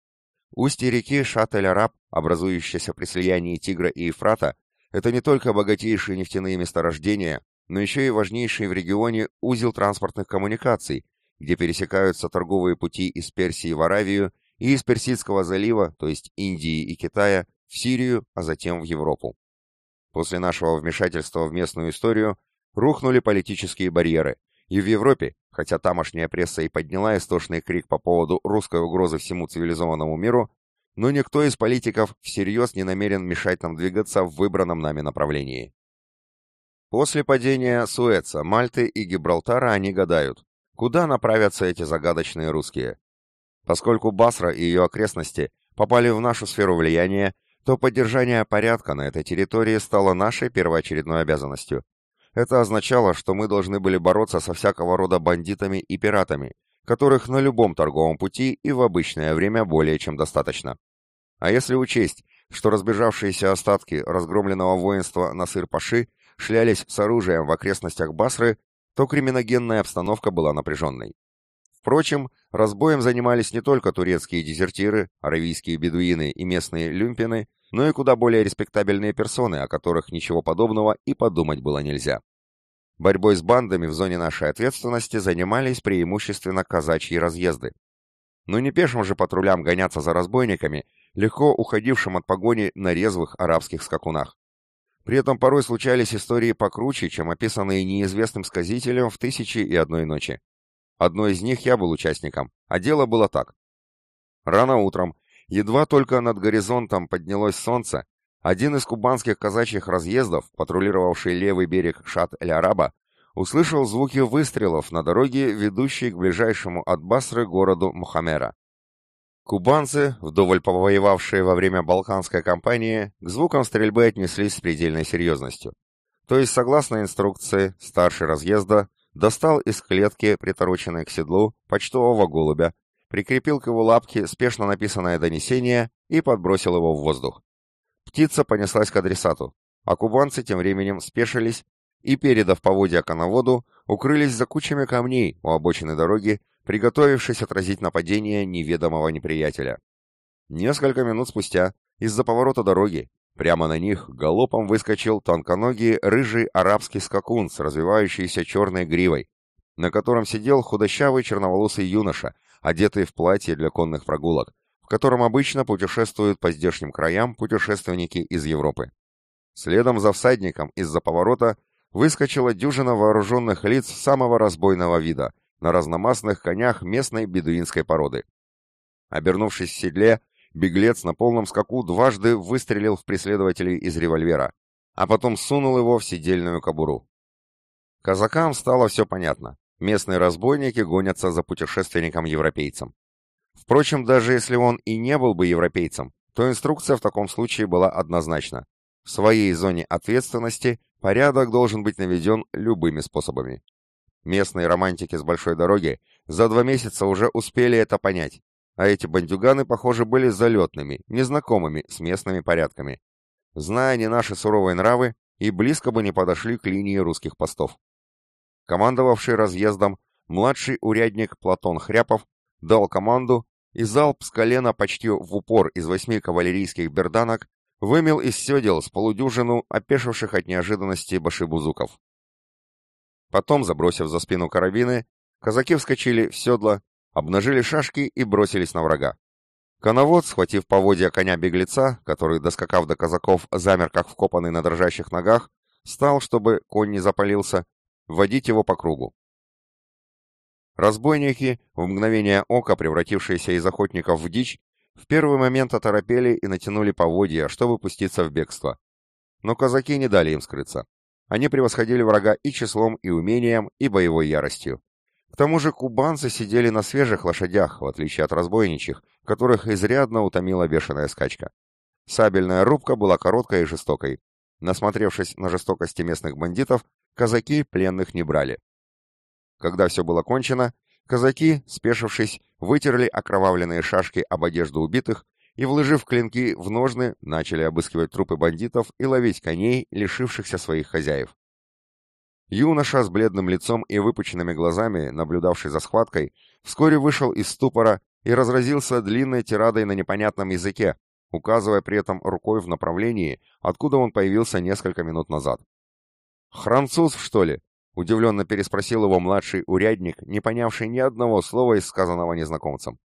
Устье реки Шат-эль-Араб, образующееся при слиянии Тигра и Ефрата, это не только богатейшие нефтяные месторождения, но еще и важнейший в регионе узел транспортных коммуникаций, где пересекаются торговые пути из Персии в Аравию и из Персидского залива, то есть Индии и Китая, в Сирию, а затем в Европу. После нашего вмешательства в местную историю рухнули политические барьеры, и в Европе, хотя тамошняя пресса и подняла истошный крик по поводу русской угрозы всему цивилизованному миру, но никто из политиков всерьез не намерен мешать нам двигаться в выбранном нами направлении. После падения Суэца, Мальты и Гибралтара они гадают, куда направятся эти загадочные русские. Поскольку Басра и ее окрестности попали в нашу сферу влияния, то поддержание порядка на этой территории стало нашей первоочередной обязанностью. Это означало, что мы должны были бороться со всякого рода бандитами и пиратами, которых на любом торговом пути и в обычное время более чем достаточно. А если учесть, что разбежавшиеся остатки разгромленного воинства Насыр-Паши шлялись с оружием в окрестностях Басры, то криминогенная обстановка была напряженной. Впрочем, разбоем занимались не только турецкие дезертиры, аравийские бедуины и местные люмпины, но и куда более респектабельные персоны, о которых ничего подобного и подумать было нельзя. Борьбой с бандами в зоне нашей ответственности занимались преимущественно казачьи разъезды. Но не пешим же патрулям гоняться за разбойниками, легко уходившим от погони на резвых арабских скакунах. При этом порой случались истории покруче, чем описанные неизвестным сказителем в «Тысячи и одной ночи». Одной из них я был участником, а дело было так. Рано утром, едва только над горизонтом поднялось солнце, один из кубанских казачьих разъездов, патрулировавший левый берег Шат-эль-Араба, услышал звуки выстрелов на дороге, ведущей к ближайшему от Басры городу Мухаммера. Кубанцы, вдоволь повоевавшие во время Балканской кампании, к звукам стрельбы отнеслись с предельной серьезностью. То есть, согласно инструкции, старший разъезда достал из клетки, притороченной к седлу, почтового голубя, прикрепил к его лапке спешно написанное донесение и подбросил его в воздух. Птица понеслась к адресату, а кубанцы тем временем спешились и, передав поводья коноводу, укрылись за кучами камней у обочины дороги, приготовившись отразить нападение неведомого неприятеля. Несколько минут спустя, из-за поворота дороги, Прямо на них галопом выскочил тонконогий рыжий арабский скакун с развивающейся черной гривой, на котором сидел худощавый черноволосый юноша, одетый в платье для конных прогулок, в котором обычно путешествуют по здешним краям путешественники из Европы. Следом за всадником из-за поворота выскочила дюжина вооруженных лиц самого разбойного вида, на разномастных конях местной бедуинской породы. Обернувшись в седле, беглец на полном скаку дважды выстрелил в преследователей из револьвера, а потом сунул его в сидельную кобуру. Казакам стало все понятно. Местные разбойники гонятся за путешественником-европейцем. Впрочем, даже если он и не был бы европейцем, то инструкция в таком случае была однозначна. В своей зоне ответственности порядок должен быть наведен любыми способами. Местные романтики с большой дороги за два месяца уже успели это понять, а эти бандюганы, похоже, были залетными, незнакомыми с местными порядками. Зная не наши суровые нравы, и близко бы не подошли к линии русских постов. Командовавший разъездом, младший урядник Платон Хряпов дал команду, и залп с колена почти в упор из восьми кавалерийских берданок вымел из седел с полудюжину опешивших от неожиданности башибузуков. Потом, забросив за спину карабины, казаки вскочили в седла, обнажили шашки и бросились на врага. Коновод, схватив поводья коня беглеца, который, доскакав до казаков, замер как вкопанный на дрожащих ногах, стал, чтобы конь не запалился, водить его по кругу. Разбойники, в мгновение ока превратившиеся из охотников в дичь, в первый момент оторопели и натянули поводья, чтобы пуститься в бегство. Но казаки не дали им скрыться. Они превосходили врага и числом, и умением, и боевой яростью. К тому же кубанцы сидели на свежих лошадях, в отличие от разбойничьих, которых изрядно утомила бешеная скачка. Сабельная рубка была короткой и жестокой. Насмотревшись на жестокости местных бандитов, казаки пленных не брали. Когда все было кончено, казаки, спешившись, вытерли окровавленные шашки об одежду убитых и, вложив клинки в ножны, начали обыскивать трупы бандитов и ловить коней, лишившихся своих хозяев. Юноша с бледным лицом и выпученными глазами, наблюдавший за схваткой, вскоре вышел из ступора и разразился длинной тирадой на непонятном языке, указывая при этом рукой в направлении, откуда он появился несколько минут назад. «Француз, что ли?» — удивленно переспросил его младший урядник, не понявший ни одного слова из сказанного незнакомцем.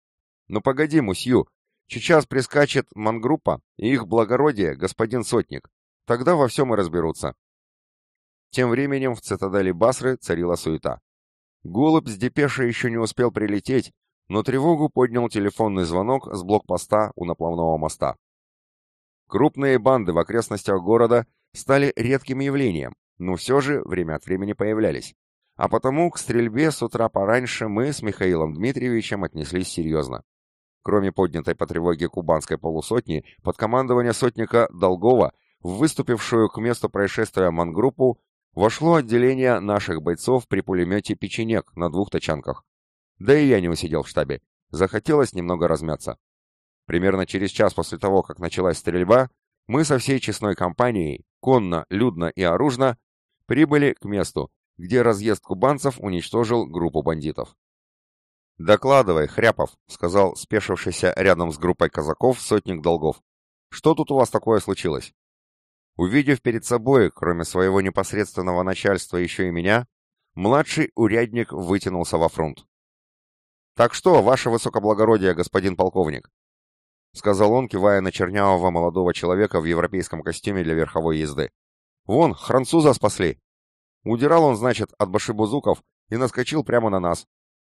«Ну погоди, мусью, Сейчас прискачет мангруппа и их благородие, господин Сотник. Тогда во всем и разберутся. Тем временем в цитадели Басры царила суета. Голубь с депешей еще не успел прилететь, но тревогу поднял телефонный звонок с блокпоста у наплавного моста. Крупные банды в окрестностях города стали редким явлением, но все же время от времени появлялись. А потому к стрельбе с утра пораньше мы с Михаилом Дмитриевичем отнеслись серьезно. Кроме поднятой по тревоге кубанской полусотни, под командование сотника Долгова, в выступившую к месту происшествия мангруппу, вошло отделение наших бойцов при пулемете «Печенек» на двух тачанках. Да и я не усидел в штабе. Захотелось немного размяться. Примерно через час после того, как началась стрельба, мы со всей честной компанией, конно, людно и оружно, прибыли к месту, где разъезд кубанцев уничтожил группу бандитов. «Докладывай, Хряпов», — сказал спешившийся рядом с группой казаков сотник долгов. «Что тут у вас такое случилось?» Увидев перед собой, кроме своего непосредственного начальства, еще и меня, младший урядник вытянулся во фронт. «Так что, ваше высокоблагородие, господин полковник?» — сказал он, кивая на чернявого молодого человека в европейском костюме для верховой езды. «Вон, француза спасли!» Удирал он, значит, от башибузуков и наскочил прямо на нас.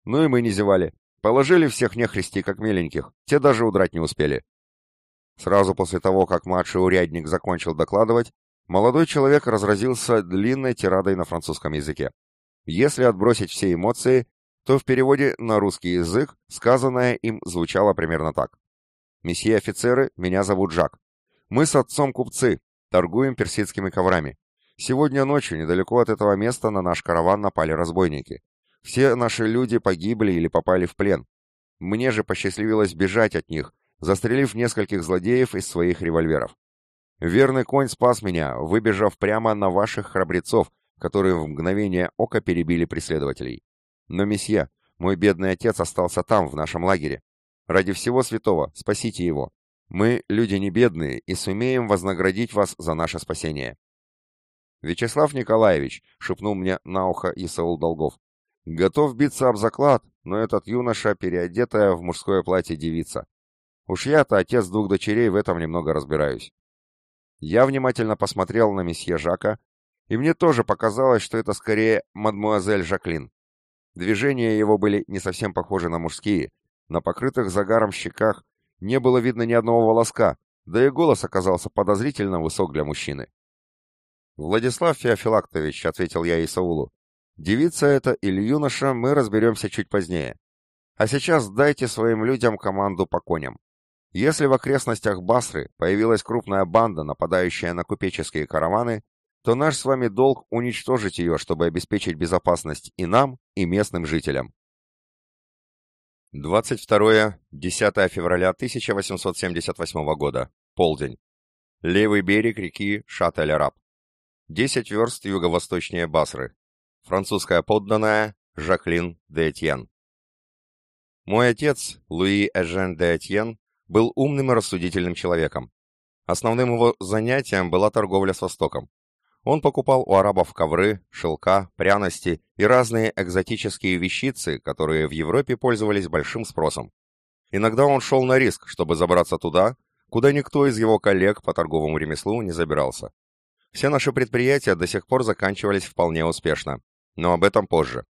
Ну и мы не зевали. Положили всех нехристи, как меленьких. Те даже удрать не успели. Сразу после того, как младший урядник закончил докладывать, молодой человек разразился длинной тирадой на французском языке. Если отбросить все эмоции, то в переводе на русский язык сказанное им звучало примерно так. «Месье офицеры, меня зовут Жак. Мы с отцом купцы, торгуем персидскими коврами. Сегодня ночью недалеко от этого места на наш караван напали разбойники. Все наши люди погибли или попали в плен. Мне же посчастливилось бежать от них, застрелив нескольких злодеев из своих револьверов. Верный конь спас меня, выбежав прямо на ваших храбрецов, которые в мгновение ока перебили преследователей. Но, месье, мой бедный отец остался там, в нашем лагере. Ради всего святого, спасите его. Мы люди не бедные и сумеем вознаградить вас за наше спасение. Вячеслав Николаевич, шепнул мне на ухо Исаул Долгов, Готов биться об заклад, но этот юноша, переодетая в мужское платье девица. Уж я-то отец двух дочерей в этом немного разбираюсь. Я внимательно посмотрел на месье Жака, и мне тоже показалось, что это скорее мадмуазель Жаклин. Движения его были не совсем похожи на мужские, на покрытых загаром щеках не было видно ни одного волоска, да и голос оказался подозрительно высок для мужчины. «Владислав Феофилактович», — ответил я Исаулу, — «девица это или юноша, мы разберемся чуть позднее. А сейчас дайте своим людям команду по коням. Если в окрестностях Басры появилась крупная банда, нападающая на купеческие караваны, то наш с вами долг уничтожить ее, чтобы обеспечить безопасность и нам, и местным жителям. 22-10 февраля 1878 года. Полдень. Левый берег реки Шат-эль-Араб. 10 верст юго-восточнее Басры. Французская подданная Жаклин де Этьен. Мой отец, Луи Эжен де Этьен, был умным и рассудительным человеком. Основным его занятием была торговля с Востоком. Он покупал у арабов ковры, шелка, пряности и разные экзотические вещицы, которые в Европе пользовались большим спросом. Иногда он шел на риск, чтобы забраться туда, куда никто из его коллег по торговому ремеслу не забирался. Все наши предприятия до сих пор заканчивались вполне успешно, но об этом позже.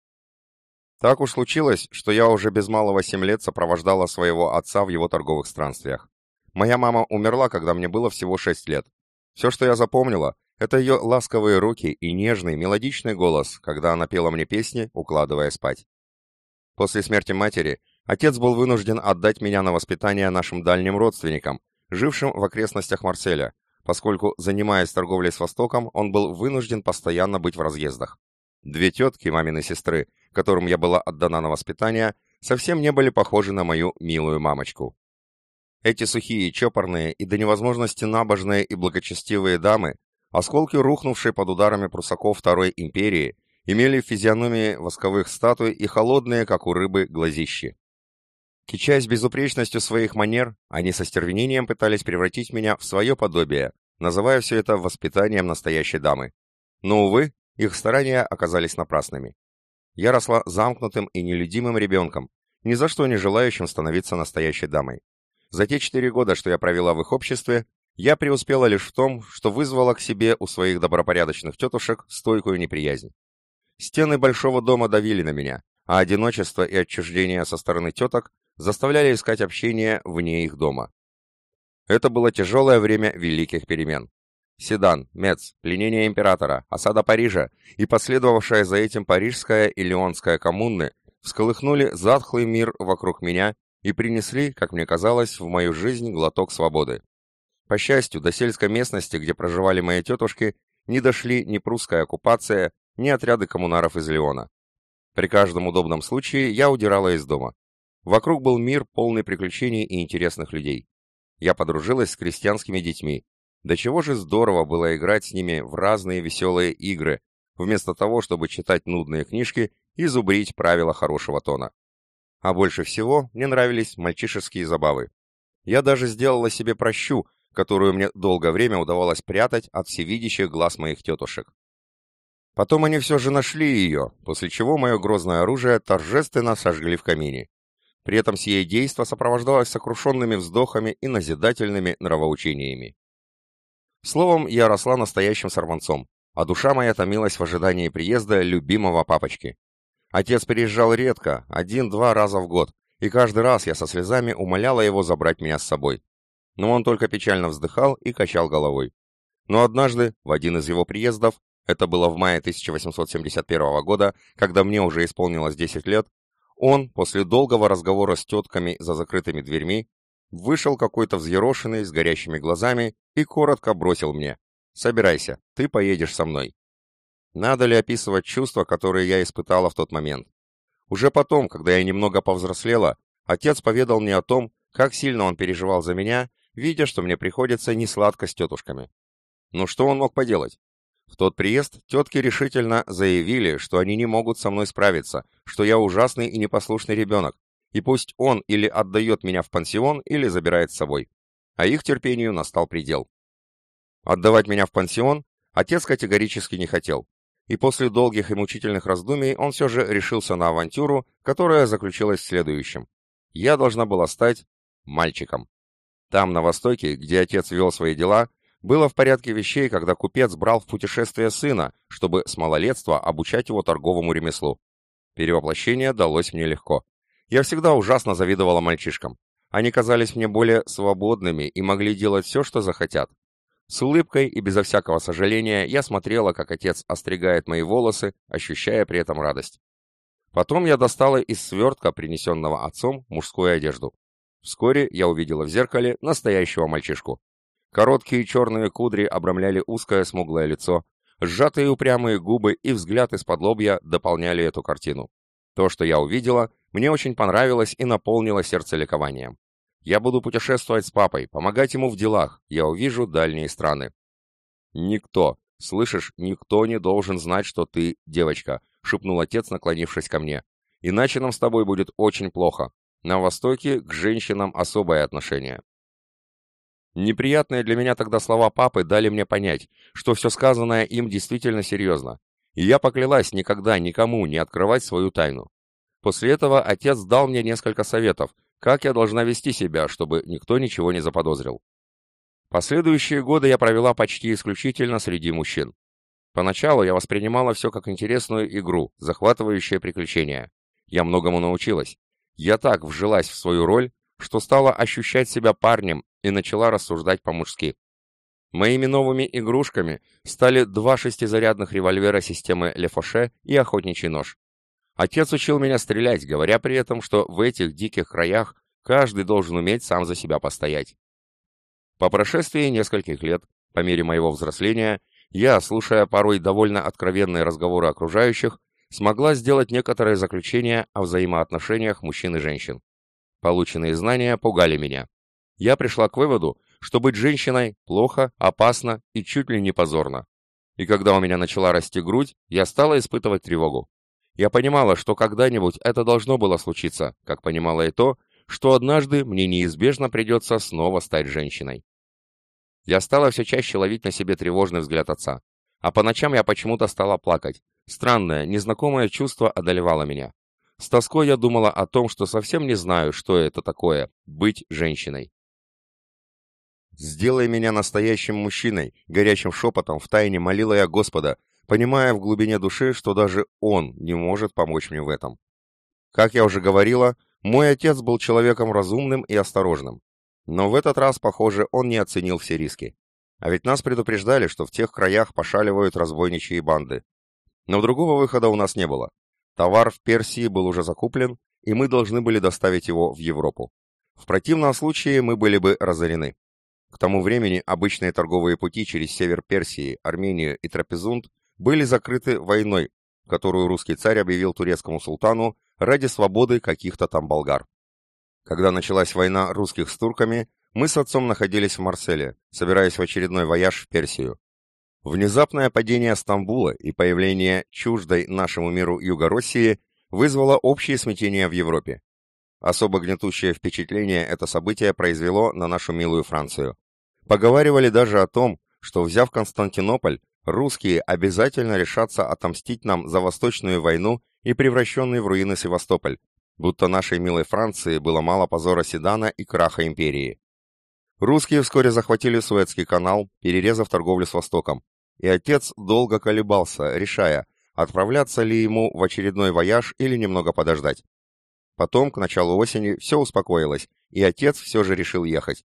Так уж случилось, что я уже без малого семь лет сопровождала своего отца в его торговых странствиях. Моя мама умерла, когда мне было всего шесть лет. Все, что я запомнила, это ее ласковые руки и нежный, мелодичный голос, когда она пела мне песни, укладывая спать. После смерти матери отец был вынужден отдать меня на воспитание нашим дальним родственникам, жившим в окрестностях Марселя, поскольку, занимаясь торговлей с Востоком, он был вынужден постоянно быть в разъездах. Две тетки, мамины сестры, которым я была отдана на воспитание, совсем не были похожи на мою милую мамочку. Эти сухие, чопорные и до невозможности набожные и благочестивые дамы Осколки, рухнувшие под ударами прусаков Второй империи, имели физиономии восковых статуй и холодные, как у рыбы, глазищи. Кичаясь безупречностью своих манер, они со стервенением пытались превратить меня в свое подобие, называя все это воспитанием настоящей дамы. Но, увы, их старания оказались напрасными. Я росла замкнутым и нелюдимым ребенком, ни за что не желающим становиться настоящей дамой. За те четыре года, что я провела в их обществе, я преуспела лишь в том, что вызвала к себе у своих добропорядочных тетушек стойкую неприязнь. Стены большого дома давили на меня, а одиночество и отчуждение со стороны теток заставляли искать общение вне их дома. Это было тяжелое время великих перемен. Седан, Мец, пленение императора, осада Парижа и последовавшая за этим парижская и леонская коммуны всколыхнули затхлый мир вокруг меня и принесли, как мне казалось, в мою жизнь глоток свободы. По счастью, до сельской местности, где проживали мои тетушки, не дошли ни прусская оккупация, ни отряды коммунаров из Леона. При каждом удобном случае я удирала из дома. Вокруг был мир, полный приключений и интересных людей. Я подружилась с крестьянскими детьми. До чего же здорово было играть с ними в разные веселые игры, вместо того, чтобы читать нудные книжки и зубрить правила хорошего тона. А больше всего мне нравились мальчишеские забавы. Я даже сделала себе прощу, которую мне долгое время удавалось прятать от всевидящих глаз моих тетушек. Потом они все же нашли ее, после чего мое грозное оружие торжественно сожгли в камине. При этом сие действо сопровождалось сокрушенными вздохами и назидательными нравоучениями. Словом, я росла настоящим сорванцом, а душа моя томилась в ожидании приезда любимого папочки. Отец приезжал редко, один-два раза в год, и каждый раз я со слезами умоляла его забрать меня с собой но он только печально вздыхал и качал головой. Но однажды, в один из его приездов, это было в мае 1871 года, когда мне уже исполнилось 10 лет, он, после долгого разговора с тетками за закрытыми дверьми, вышел какой-то взъерошенный, с горящими глазами и коротко бросил мне. «Собирайся, ты поедешь со мной». Надо ли описывать чувства, которые я испытала в тот момент? Уже потом, когда я немного повзрослела, отец поведал мне о том, как сильно он переживал за меня видя, что мне приходится несладко с тетушками. Но что он мог поделать? В тот приезд тетки решительно заявили, что они не могут со мной справиться, что я ужасный и непослушный ребенок, и пусть он или отдает меня в пансион, или забирает с собой. А их терпению настал предел. Отдавать меня в пансион отец категорически не хотел. и после долгих и мучительных раздумий он все же решился на авантюру, которая заключилась в следующем. Я должна была стать мальчиком. Там, на Востоке, где отец вел свои дела, было в порядке вещей, когда купец брал в путешествие сына, чтобы с малолетства обучать его торговому ремеслу. Перевоплощение далось мне легко. Я всегда ужасно завидовала мальчишкам. Они казались мне более свободными и могли делать все, что захотят. С улыбкой и безо всякого сожаления я смотрела, как отец остригает мои волосы, ощущая при этом радость. Потом я достала из свертка, принесенного отцом, мужскую одежду. Вскоре я увидела в зеркале настоящего мальчишку. Короткие черные кудри обрамляли узкое смуглое лицо, сжатые упрямые губы и взгляд из-под лобья дополняли эту картину. То, что я увидела, мне очень понравилось и наполнило сердце ликованием. Я буду путешествовать с папой, помогать ему в делах. Я увижу дальние страны. Никто, слышишь, никто не должен знать, что ты девочка, шепнул отец, наклонившись ко мне. Иначе нам с тобой будет очень плохо. На Востоке к женщинам особое отношение. Неприятные для меня тогда слова папы дали мне понять, что все сказанное им действительно серьезно. И я поклялась никогда никому не открывать свою тайну. После этого отец дал мне несколько советов, как я должна вести себя, чтобы никто ничего не заподозрил. Последующие годы я провела почти исключительно среди мужчин. Поначалу я воспринимала все как интересную игру, захватывающее приключения. Я многому научилась. Я так вжилась в свою роль, что стала ощущать себя парнем и начала рассуждать по-мужски. Моими новыми игрушками стали два шестизарядных револьвера системы Лефоше и охотничий нож. Отец учил меня стрелять, говоря при этом, что в этих диких краях каждый должен уметь сам за себя постоять. По прошествии нескольких лет, по мере моего взросления, я, слушая порой довольно откровенные разговоры окружающих, смогла сделать некоторые заключения о взаимоотношениях мужчин и женщин. Полученные знания пугали меня. Я пришла к выводу, что быть женщиной плохо, опасно и чуть ли не позорно. И когда у меня начала расти грудь, я стала испытывать тревогу. Я понимала, что когда-нибудь это должно было случиться, как понимала и то, что однажды мне неизбежно придется снова стать женщиной. Я стала все чаще ловить на себе тревожный взгляд отца. А по ночам я почему-то стала плакать. Странное, незнакомое чувство одолевало меня. С тоской я думала о том, что совсем не знаю, что это такое — быть женщиной. «Сделай меня настоящим мужчиной», — горячим шепотом втайне молила я Господа, понимая в глубине души, что даже он не может помочь мне в этом. Как я уже говорила, мой отец был человеком разумным и осторожным. Но в этот раз, похоже, он не оценил все риски. А ведь нас предупреждали, что в тех краях пошаливают разбойничьи банды. Но другого выхода у нас не было. Товар в Персии был уже закуплен, и мы должны были доставить его в Европу. В противном случае мы были бы разорены. К тому времени обычные торговые пути через север Персии, Армению и Трапезунд были закрыты войной, которую русский царь объявил турецкому султану ради свободы каких-то там болгар. Когда началась война русских с турками, мы с отцом находились в Марселе, собираясь в очередной вояж в Персию. Внезапное падение Стамбула и появление чуждой нашему миру Юго-России вызвало общее смятение в Европе. Особо гнетущее впечатление это событие произвело на нашу милую Францию. Поговаривали даже о том, что, взяв Константинополь, русские обязательно решатся отомстить нам за Восточную войну и превращенный в руины Севастополь, будто нашей милой Франции было мало позора Седана и краха империи. Русские вскоре захватили Суэцкий канал, перерезав торговлю с Востоком, и отец долго колебался, решая, отправляться ли ему в очередной вояж или немного подождать. Потом, к началу осени, все успокоилось, и отец все же решил ехать.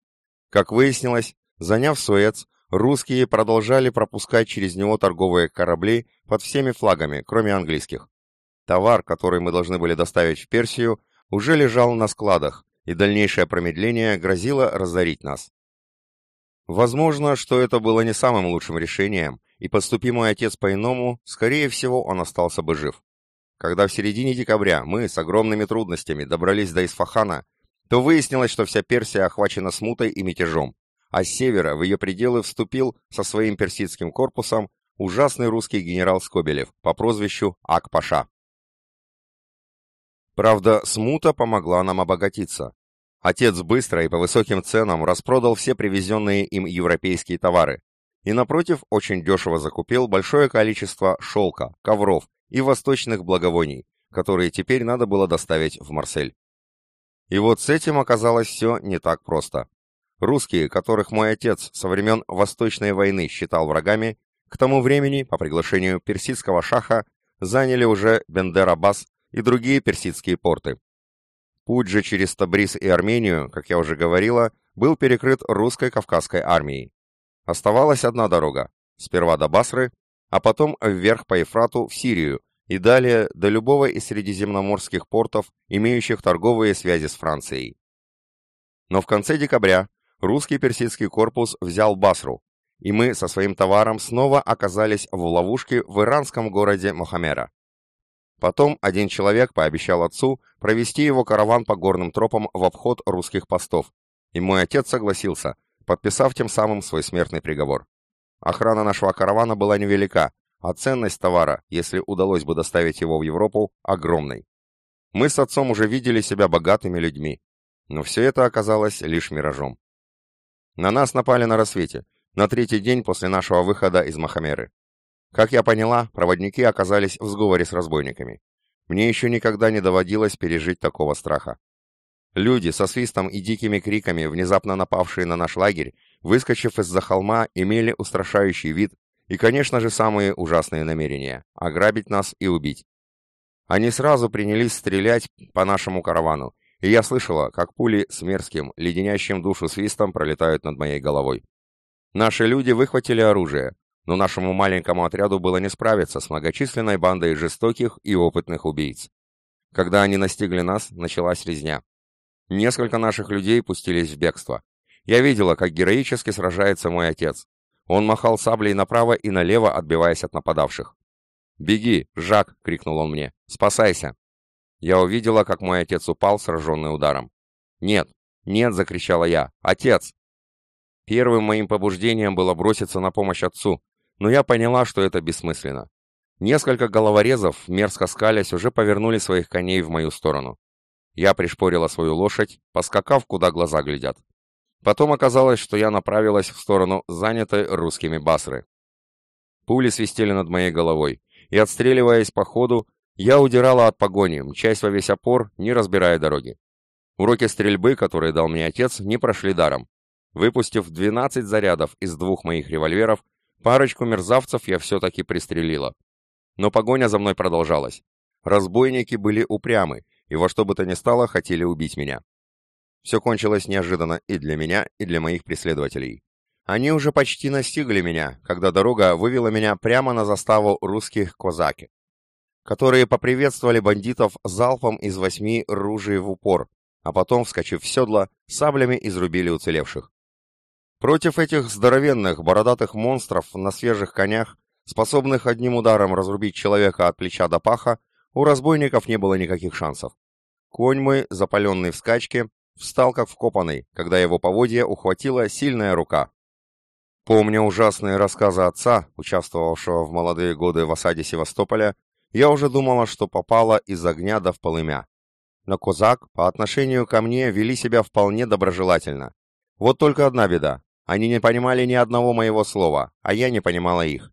Как выяснилось, заняв Суэц, русские продолжали пропускать через него торговые корабли под всеми флагами, кроме английских. Товар, который мы должны были доставить в Персию, уже лежал на складах, и дальнейшее промедление грозило разорить нас. Возможно, что это было не самым лучшим решением, и поступи мой отец по-иному, скорее всего, он остался бы жив. Когда в середине декабря мы с огромными трудностями добрались до Исфахана, то выяснилось, что вся Персия охвачена смутой и мятежом а с севера в ее пределы вступил со своим персидским корпусом ужасный русский генерал Скобелев по прозвищу Ак-Паша. Правда, смута помогла нам обогатиться. Отец быстро и по высоким ценам распродал все привезенные им европейские товары, и, напротив, очень дешево закупил большое количество шелка, ковров и восточных благовоний, которые теперь надо было доставить в Марсель. И вот с этим оказалось все не так просто. Русские, которых мой отец со времен Восточной войны считал врагами, к тому времени, по приглашению персидского шаха, заняли уже Бендер-Аббас и другие персидские порты. Путь же через Табрис и Армению, как я уже говорила, был перекрыт русской Кавказской армией. Оставалась одна дорога, сперва до Басры, а потом вверх по Ефрату в Сирию и далее до любого из средиземноморских портов, имеющих торговые связи с Францией. Но в конце декабря русский персидский корпус взял Басру, и мы со своим товаром снова оказались в ловушке в иранском городе Мохаммера. Потом один человек пообещал отцу провести его караван по горным тропам в обход русских постов, и мой отец согласился, подписав тем самым свой смертный приговор. Охрана нашего каравана была невелика, а ценность товара, если удалось бы доставить его в Европу, огромной. Мы с отцом уже видели себя богатыми людьми, но все это оказалось лишь миражом. На нас напали на рассвете, на третий день после нашего выхода из Махамеры. Как я поняла, проводники оказались в сговоре с разбойниками. Мне еще никогда не доводилось пережить такого страха. Люди со свистом и дикими криками, внезапно напавшие на наш лагерь, выскочив из-за холма, имели устрашающий вид и, конечно же, самые ужасные намерения – ограбить нас и убить. Они сразу принялись стрелять по нашему каравану, и я слышала, как пули с мерзким, леденящим душу свистом пролетают над моей головой. Наши люди выхватили оружие, но нашему маленькому отряду было не справиться с многочисленной бандой жестоких и опытных убийц. Когда они настигли нас, началась резня. Несколько наших людей пустились в бегство. Я видела, как героически сражается мой отец. Он махал саблей направо и налево, отбиваясь от нападавших. «Беги, Жак!» — крикнул он мне. «Спасайся!» Я увидела, как мой отец упал, сраженный ударом. «Нет! Нет!» — закричала я. «Отец!» Первым моим побуждением было броситься на помощь отцу, но я поняла, что это бессмысленно. Несколько головорезов, мерзко скалясь, уже повернули своих коней в мою сторону. Я пришпорила свою лошадь, поскакав, куда глаза глядят. Потом оказалось, что я направилась в сторону занятой русскими басры. Пули свистели над моей головой, и, отстреливаясь по ходу, я удирала от погони, мчась во весь опор, не разбирая дороги. Уроки стрельбы, которые дал мне отец, не прошли даром. Выпустив 12 зарядов из двух моих револьверов, парочку мерзавцев я все-таки пристрелила. Но погоня за мной продолжалась. Разбойники были упрямы, и во что бы то ни стало хотели убить меня. Все кончилось неожиданно и для меня, и для моих преследователей. Они уже почти настигли меня, когда дорога вывела меня прямо на заставу русских козаки, которые поприветствовали бандитов залпом из восьми ружей в упор, а потом, вскочив в седло, саблями изрубили уцелевших. Против этих здоровенных, бородатых монстров на свежих конях, способных одним ударом разрубить человека от плеча до паха, у разбойников не было никаких шансов. Конь мой, запаленный в скачке, встал как вкопанный, когда его поводья ухватила сильная рука. Помня ужасные рассказы отца, участвовавшего в молодые годы в осаде Севастополя, я уже думала, что попала из огня до в полымя. Но Козак по отношению ко мне вели себя вполне доброжелательно. Вот только одна беда. Они не понимали ни одного моего слова, а я не понимала их.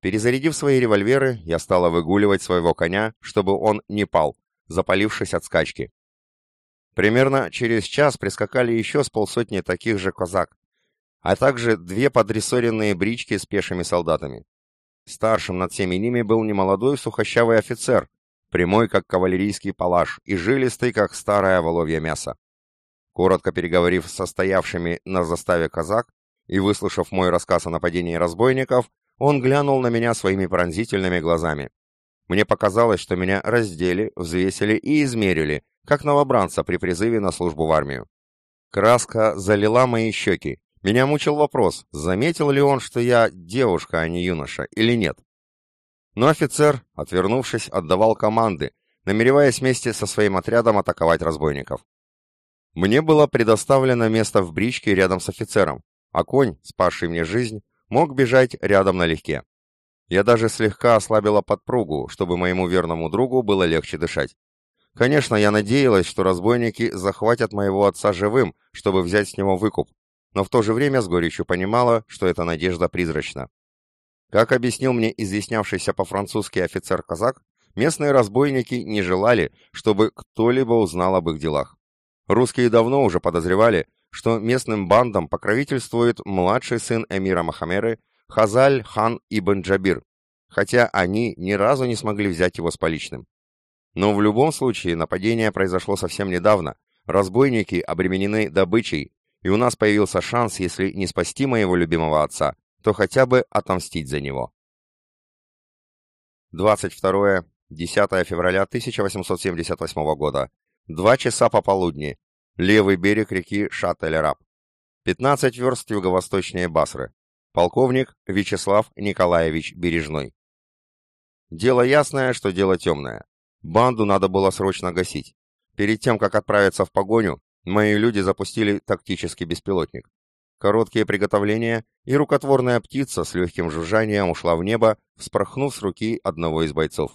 Перезарядив свои револьверы, я стала выгуливать своего коня, чтобы он не пал, запалившись от скачки. Примерно через час прискакали еще с полсотни таких же казак, а также две подрессоренные брички с пешими солдатами. Старшим над всеми ними был немолодой сухощавый офицер, прямой как кавалерийский палаш и жилистый как старое воловье мясо. Коротко переговорив с состоявшими на заставе казак и выслушав мой рассказ о нападении разбойников, он глянул на меня своими пронзительными глазами. Мне показалось, что меня раздели, взвесили и измерили, как новобранца при призыве на службу в армию. Краска залила мои щеки. Меня мучил вопрос, заметил ли он, что я девушка, а не юноша, или нет. Но офицер, отвернувшись, отдавал команды, намереваясь вместе со своим отрядом атаковать разбойников. Мне было предоставлено место в бричке рядом с офицером, а конь, спасший мне жизнь, мог бежать рядом налегке. Я даже слегка ослабила подпругу, чтобы моему верному другу было легче дышать. Конечно, я надеялась, что разбойники захватят моего отца живым, чтобы взять с него выкуп. Но в то же время с горечью понимала, что эта надежда призрачна. Как объяснил мне изъяснявшийся по-французски офицер-казак, местные разбойники не желали, чтобы кто-либо узнал об их делах. Русские давно уже подозревали, что местным бандам покровительствует младший сын эмира Махамеры Хазаль хан Ибн Джабир, хотя они ни разу не смогли взять его с поличным. Но в любом случае нападение произошло совсем недавно, разбойники обременены добычей, и у нас появился шанс, если не спасти моего любимого отца, то хотя бы отомстить за него. 22-10 февраля 1878 года. Два часа пополудни. Левый берег реки Шат-эль-Раб. 15 верст юго-восточнее Басры. Полковник Вячеслав Николаевич Бережной. Дело ясное, что дело темное. Банду надо было срочно гасить. Перед тем, как отправиться в погоню, Мои люди запустили тактический беспилотник. Короткие приготовления, и рукотворная птица с легким жужжанием ушла в небо, вспорхнув с руки одного из бойцов.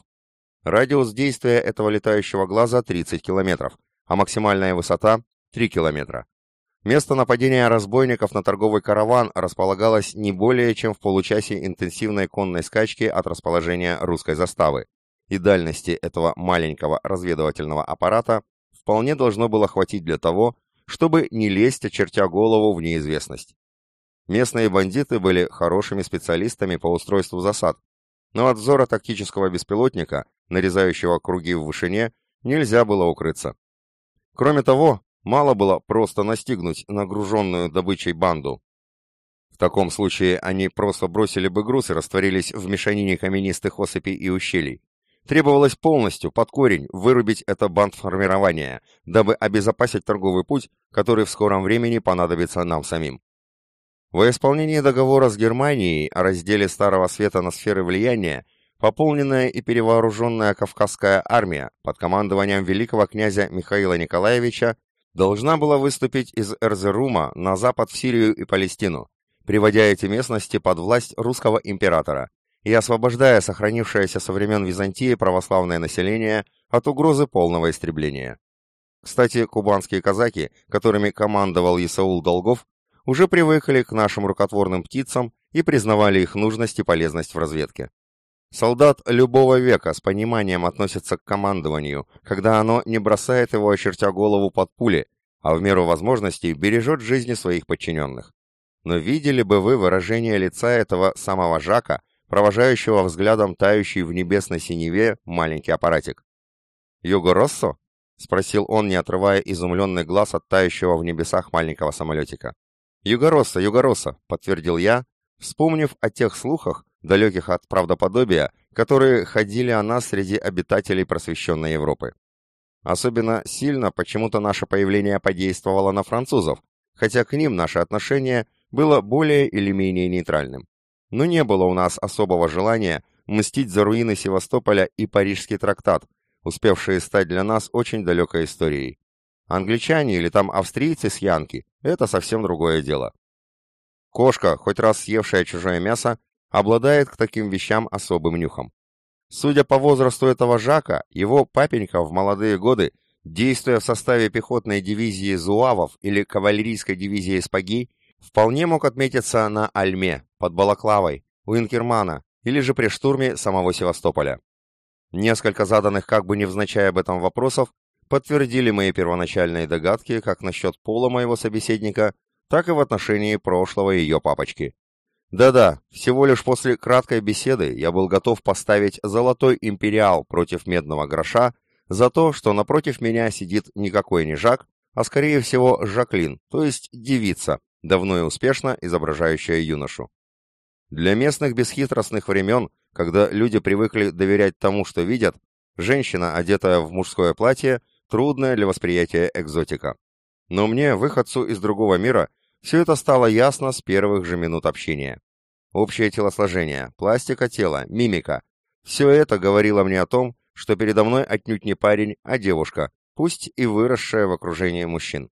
Радиус действия этого летающего глаза 30 километров, а максимальная высота — 3 километра. Место нападения разбойников на торговый караван располагалось не более чем в получасе интенсивной конной скачки от расположения русской заставы, и дальности этого маленького разведывательного аппарата вполне должно было хватить для того, чтобы не лезть, очертя голову в неизвестность. Местные бандиты были хорошими специалистами по устройству засад, но от взора тактического беспилотника, нарезающего круги в вышине, нельзя было укрыться. Кроме того, мало было просто настигнуть нагруженную добычей банду. В таком случае они просто бросили бы груз и растворились в мешанине каменистых осыпей и ущелий. Требовалось полностью, под корень, вырубить это бандформирование, дабы обезопасить торговый путь, который в скором времени понадобится нам самим. Во исполнении договора с Германией о разделе Старого Света на сферы влияния, пополненная и перевооруженная Кавказская армия под командованием великого князя Михаила Николаевича должна была выступить из Эрзерума на запад в Сирию и Палестину, приводя эти местности под власть русского императора, и освобождая сохранившееся со времен Византии православное население от угрозы полного истребления. Кстати, кубанские казаки, которыми командовал Исаул Долгов, уже привыкли к нашим рукотворным птицам и признавали их нужность и полезность в разведке. Солдат любого века с пониманием относится к командованию, когда оно не бросает его, очертя голову под пули, а в меру возможностей бережет жизни своих подчиненных. Но видели бы вы выражение лица этого самого Жака, провожающего взглядом тающий в небесной синеве маленький аппаратик. «Юго Россо?» — спросил он, не отрывая изумленный глаз от тающего в небесах маленького самолетика. «Югоросса, Югоросса», — подтвердил я, вспомнив о тех слухах, далеких от правдоподобия, которые ходили о нас среди обитателей просвещенной Европы. Особенно сильно почему-то наше появление подействовало на французов, хотя к ним наше отношение было более или менее нейтральным но не было у нас особого желания мстить за руины Севастополя и Парижский трактат, успевшие стать для нас очень далекой историей. Англичане или там австрийцы с Янки – это совсем другое дело. Кошка, хоть раз съевшая чужое мясо, обладает к таким вещам особым нюхом. Судя по возрасту этого Жака, его папенька в молодые годы, действуя в составе пехотной дивизии Зуавов или кавалерийской дивизии Спаги, вполне мог отметиться на Альме, под Балаклавой, у Инкермана или же при штурме самого Севастополя. Несколько заданных как бы невзначай об этом вопросов подтвердили мои первоначальные догадки как насчет пола моего собеседника, так и в отношении прошлого ее папочки. Да-да, всего лишь после краткой беседы я был готов поставить золотой империал против медного гроша за то, что напротив меня сидит никакой не Жак, а скорее всего Жаклин, то есть девица, давно и успешно изображающая юношу. Для местных бесхитростных времен, когда люди привыкли доверять тому, что видят, женщина, одетая в мужское платье, трудная для восприятия экзотика. Но мне, выходцу из другого мира, все это стало ясно с первых же минут общения. Общее телосложение, пластика тела, мимика – все это говорило мне о том, что передо мной отнюдь не парень, а девушка, пусть и выросшая в окружении мужчин.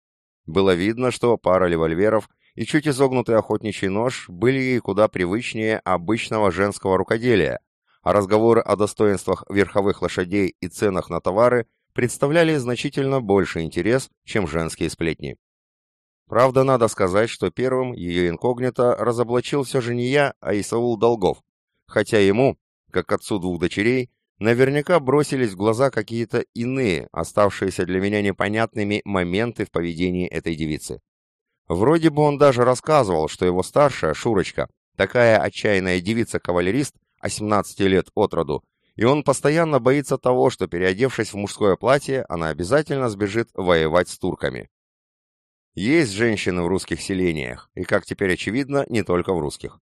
Было видно, что пара револьверов и чуть изогнутый охотничий нож были ей куда привычнее обычного женского рукоделия, а разговоры о достоинствах верховых лошадей и ценах на товары представляли значительно больше интерес, чем женские сплетни. Правда, надо сказать, что первым ее инкогнито разоблачил все же не я, а Исаул Долгов, хотя ему, как отцу двух дочерей, наверняка бросились в глаза какие-то иные, оставшиеся для меня непонятными моменты в поведении этой девицы. Вроде бы он даже рассказывал, что его старшая, Шурочка, такая отчаянная девица-кавалерист, 18 лет от роду, и он постоянно боится того, что, переодевшись в мужское платье, она обязательно сбежит воевать с турками. Есть женщины в русских селениях, и, как теперь очевидно, не только в русских.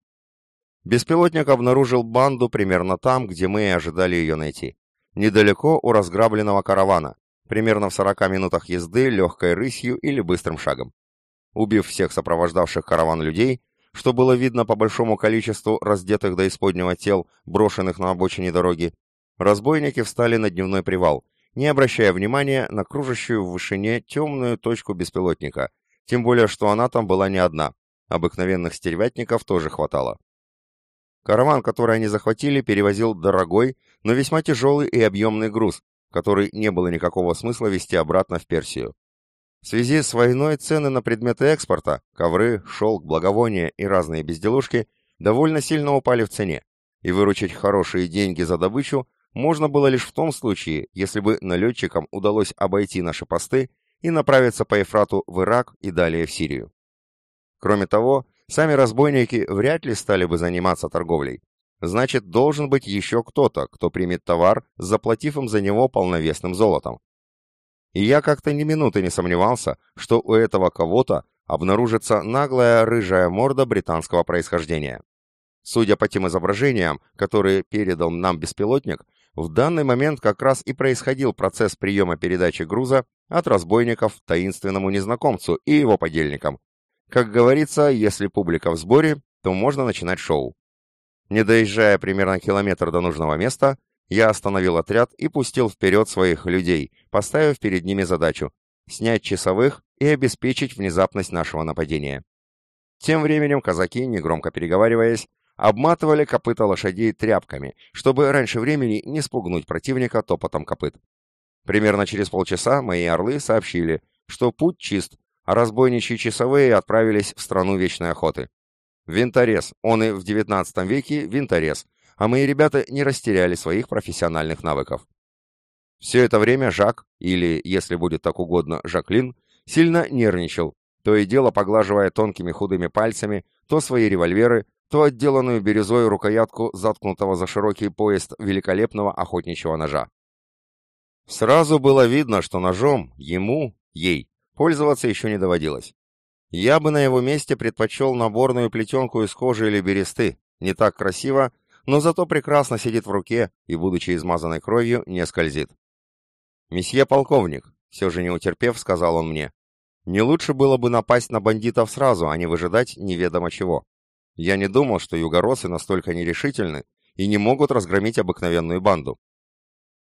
Беспилотник обнаружил банду примерно там, где мы и ожидали ее найти. Недалеко у разграбленного каравана, примерно в 40 минутах езды легкой рысью или быстрым шагом. Убив всех сопровождавших караван людей, что было видно по большому количеству раздетых до исподнего тел, брошенных на обочине дороги, разбойники встали на дневной привал, не обращая внимания на кружащую в вышине темную точку беспилотника, тем более, что она там была не одна, обыкновенных стервятников тоже хватало. Караван, который они захватили, перевозил дорогой, но весьма тяжелый и объемный груз, который не было никакого смысла везти обратно в Персию. В связи с войной цены на предметы экспорта, ковры, шелк, благовония и разные безделушки, довольно сильно упали в цене, и выручить хорошие деньги за добычу можно было лишь в том случае, если бы налетчикам удалось обойти наши посты и направиться по Ефрату в Ирак и далее в Сирию. Кроме того, Сами разбойники вряд ли стали бы заниматься торговлей. Значит, должен быть еще кто-то, кто примет товар, заплатив им за него полновесным золотом. И я как-то ни минуты не сомневался, что у этого кого-то обнаружится наглая рыжая морда британского происхождения. Судя по тем изображениям, которые передал нам беспилотник, в данный момент как раз и происходил процесс приема передачи груза от разбойников таинственному незнакомцу и его подельникам, как говорится, если публика в сборе, то можно начинать шоу. Не доезжая примерно километр до нужного места, я остановил отряд и пустил вперед своих людей, поставив перед ними задачу – снять часовых и обеспечить внезапность нашего нападения. Тем временем казаки, негромко переговариваясь, обматывали копыта лошадей тряпками, чтобы раньше времени не спугнуть противника топотом копыт. Примерно через полчаса мои орлы сообщили, что путь чист, а разбойничьи часовые отправились в страну вечной охоты. Винторез, он и в XIX веке винторез, а мои ребята не растеряли своих профессиональных навыков. Все это время Жак, или, если будет так угодно, Жаклин, сильно нервничал, то и дело поглаживая тонкими худыми пальцами то свои револьверы, то отделанную бирюзой рукоятку заткнутого за широкий пояс великолепного охотничьего ножа. Сразу было видно, что ножом ему, ей, Пользоваться еще не доводилось. Я бы на его месте предпочел наборную плетенку из кожи или бересты. Не так красиво, но зато прекрасно сидит в руке и, будучи измазанной кровью, не скользит. «Месье полковник», — все же не утерпев, сказал он мне, «не лучше было бы напасть на бандитов сразу, а не выжидать неведомо чего. Я не думал, что югоросы настолько нерешительны и не могут разгромить обыкновенную банду».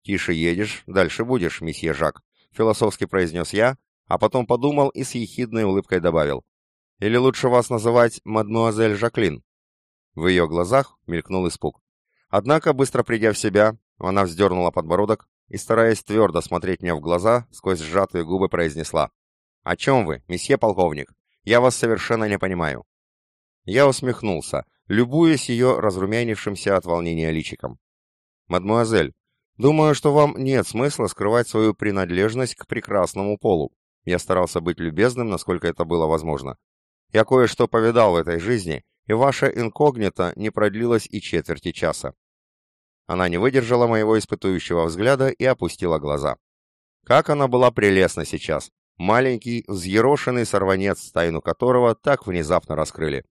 «Тише едешь, дальше будешь, месье Жак», — философски произнес я, а потом подумал и с ехидной улыбкой добавил. «Или лучше вас называть мадмуазель Жаклин?» В ее глазах мелькнул испуг. Однако, быстро придя в себя, она вздернула подбородок и, стараясь твердо смотреть мне в глаза, сквозь сжатые губы произнесла. «О чем вы, месье полковник? Я вас совершенно не понимаю». Я усмехнулся, любуясь ее разрумянившимся от волнения личиком. «Мадмуазель, думаю, что вам нет смысла скрывать свою принадлежность к прекрасному полу. Я старался быть любезным, насколько это было возможно. Я кое-что повидал в этой жизни, и ваша инкогнито не продлилась и четверти часа. Она не выдержала моего испытующего взгляда и опустила глаза. Как она была прелестна сейчас. Маленький, взъерошенный сорванец, тайну которого так внезапно раскрыли.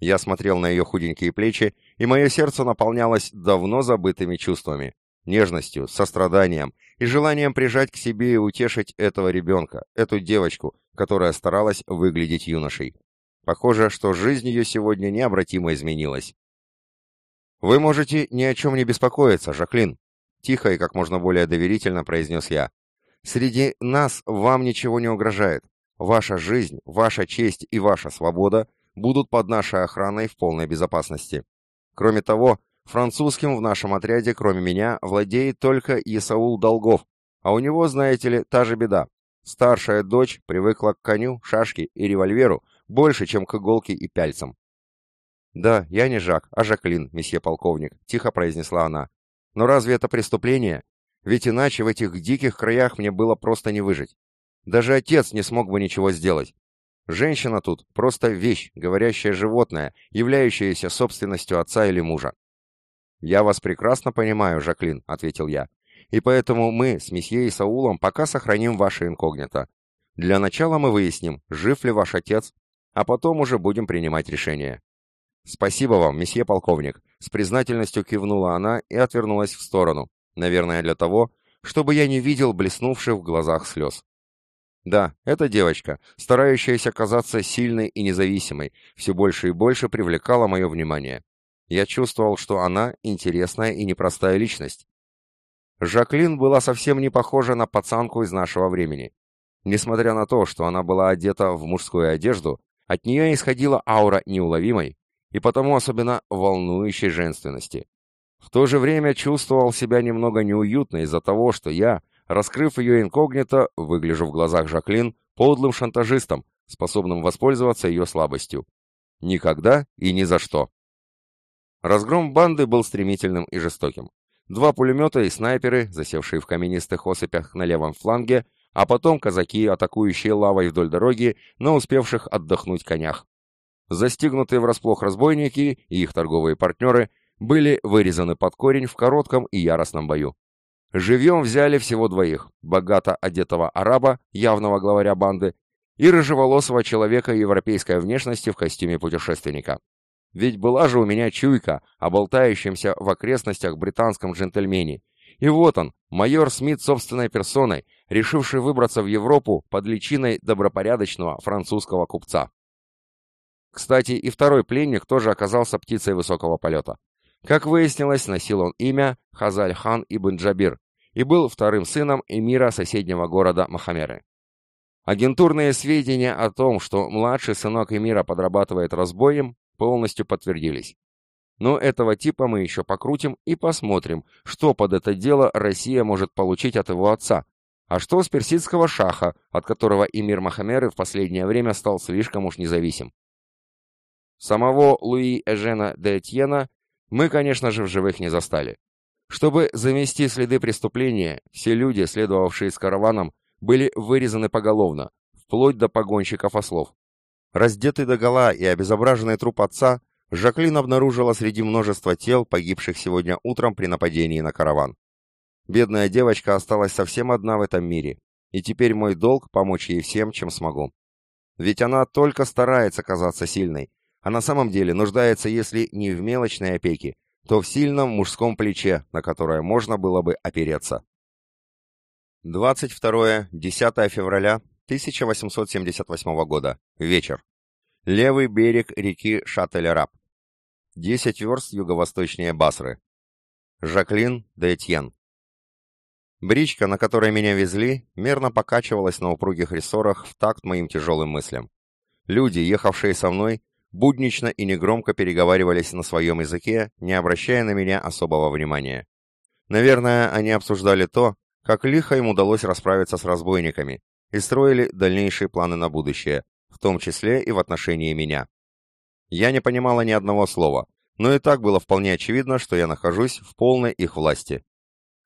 Я смотрел на ее худенькие плечи, и мое сердце наполнялось давно забытыми чувствами нежностью, состраданием и желанием прижать к себе и утешить этого ребенка, эту девочку, которая старалась выглядеть юношей. Похоже, что жизнь ее сегодня необратимо изменилась. «Вы можете ни о чем не беспокоиться, Жаклин», — тихо и как можно более доверительно произнес я. «Среди нас вам ничего не угрожает. Ваша жизнь, ваша честь и ваша свобода будут под нашей охраной в полной безопасности. Кроме того, Французским в нашем отряде, кроме меня, владеет только Исаул Долгов, а у него, знаете ли, та же беда. Старшая дочь привыкла к коню, шашке и револьверу больше, чем к иголке и пяльцам. «Да, я не Жак, а Жаклин, месье полковник», — тихо произнесла она. «Но разве это преступление? Ведь иначе в этих диких краях мне было просто не выжить. Даже отец не смог бы ничего сделать. Женщина тут просто вещь, говорящее животное, являющееся собственностью отца или мужа. «Я вас прекрасно понимаю, Жаклин», — ответил я. «И поэтому мы с месье и Саулом пока сохраним ваше инкогнито. Для начала мы выясним, жив ли ваш отец, а потом уже будем принимать решение». «Спасибо вам, месье полковник», — с признательностью кивнула она и отвернулась в сторону, наверное, для того, чтобы я не видел блеснувших в глазах слез. Да, эта девочка, старающаяся казаться сильной и независимой, все больше и больше привлекала мое внимание. Я чувствовал, что она интересная и непростая личность. Жаклин была совсем не похожа на пацанку из нашего времени. Несмотря на то, что она была одета в мужскую одежду, от нее исходила аура неуловимой и потому особенно волнующей женственности. В то же время чувствовал себя немного неуютно из-за того, что я, Раскрыв ее инкогнито, выгляжу в глазах Жаклин подлым шантажистом, способным воспользоваться ее слабостью. Никогда и ни за что. Разгром банды был стремительным и жестоким. Два пулемета и снайперы, засевшие в каменистых осыпях на левом фланге, а потом казаки, атакующие лавой вдоль дороги на успевших отдохнуть конях. Застигнутые врасплох разбойники и их торговые партнеры были вырезаны под корень в коротком и яростном бою. Живьем взяли всего двоих, богато одетого араба, явного главаря банды, и рыжеволосого человека европейской внешности в костюме путешественника. Ведь была же у меня чуйка о болтающемся в окрестностях британском джентльмене. И вот он, майор Смит собственной персоной, решивший выбраться в Европу под личиной добропорядочного французского купца. Кстати, и второй пленник тоже оказался птицей высокого полета. Как выяснилось, носил он имя Хазаль-хан ибн Джабир и был вторым сыном эмира соседнего города Махамеры. Агентурные сведения о том, что младший сынок эмира подрабатывает разбоем, полностью подтвердились. Но этого типа мы еще покрутим и посмотрим, что под это дело Россия может получить от его отца, а что с персидского шаха, от которого эмир Махамеры в последнее время стал слишком уж независим. Самого Луи Эжена де Этьена мы, конечно же, в живых не застали. Чтобы замести следы преступления, все люди, следовавшие с караваном, были вырезаны поголовно, вплоть до погонщиков ослов. Раздетый догола и обезображенный труп отца, Жаклин обнаружила среди множества тел, погибших сегодня утром при нападении на караван. Бедная девочка осталась совсем одна в этом мире, и теперь мой долг помочь ей всем, чем смогу. Ведь она только старается казаться сильной, а на самом деле нуждается, если не в мелочной опеке, то в сильном мужском плече, на которое можно было бы опереться. 22-10 февраля 1878 года. Вечер. Левый берег реки Шатель-Раб. 10 верст юго-восточнее Басры. Жаклин де Этьен. Бричка, на которой меня везли, мерно покачивалась на упругих рессорах в такт моим тяжелым мыслям. Люди, ехавшие со мной, буднично и негромко переговаривались на своем языке, не обращая на меня особого внимания. Наверное, они обсуждали то, как лихо им удалось расправиться с разбойниками, и строили дальнейшие планы на будущее, в том числе и в отношении меня. Я не понимала ни одного слова, но и так было вполне очевидно, что я нахожусь в полной их власти.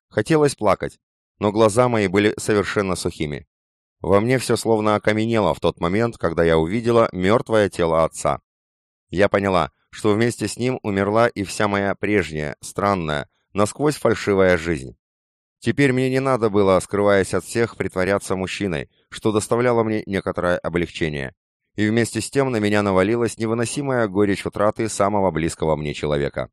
Хотелось плакать, но глаза мои были совершенно сухими. Во мне все словно окаменело в тот момент, когда я увидела мертвое тело отца. Я поняла, что вместе с ним умерла и вся моя прежняя, странная, насквозь фальшивая жизнь. Теперь мне не надо было, скрываясь от всех, притворяться мужчиной, что доставляло мне некоторое облегчение. И вместе с тем на меня навалилась невыносимая горечь утраты самого близкого мне человека.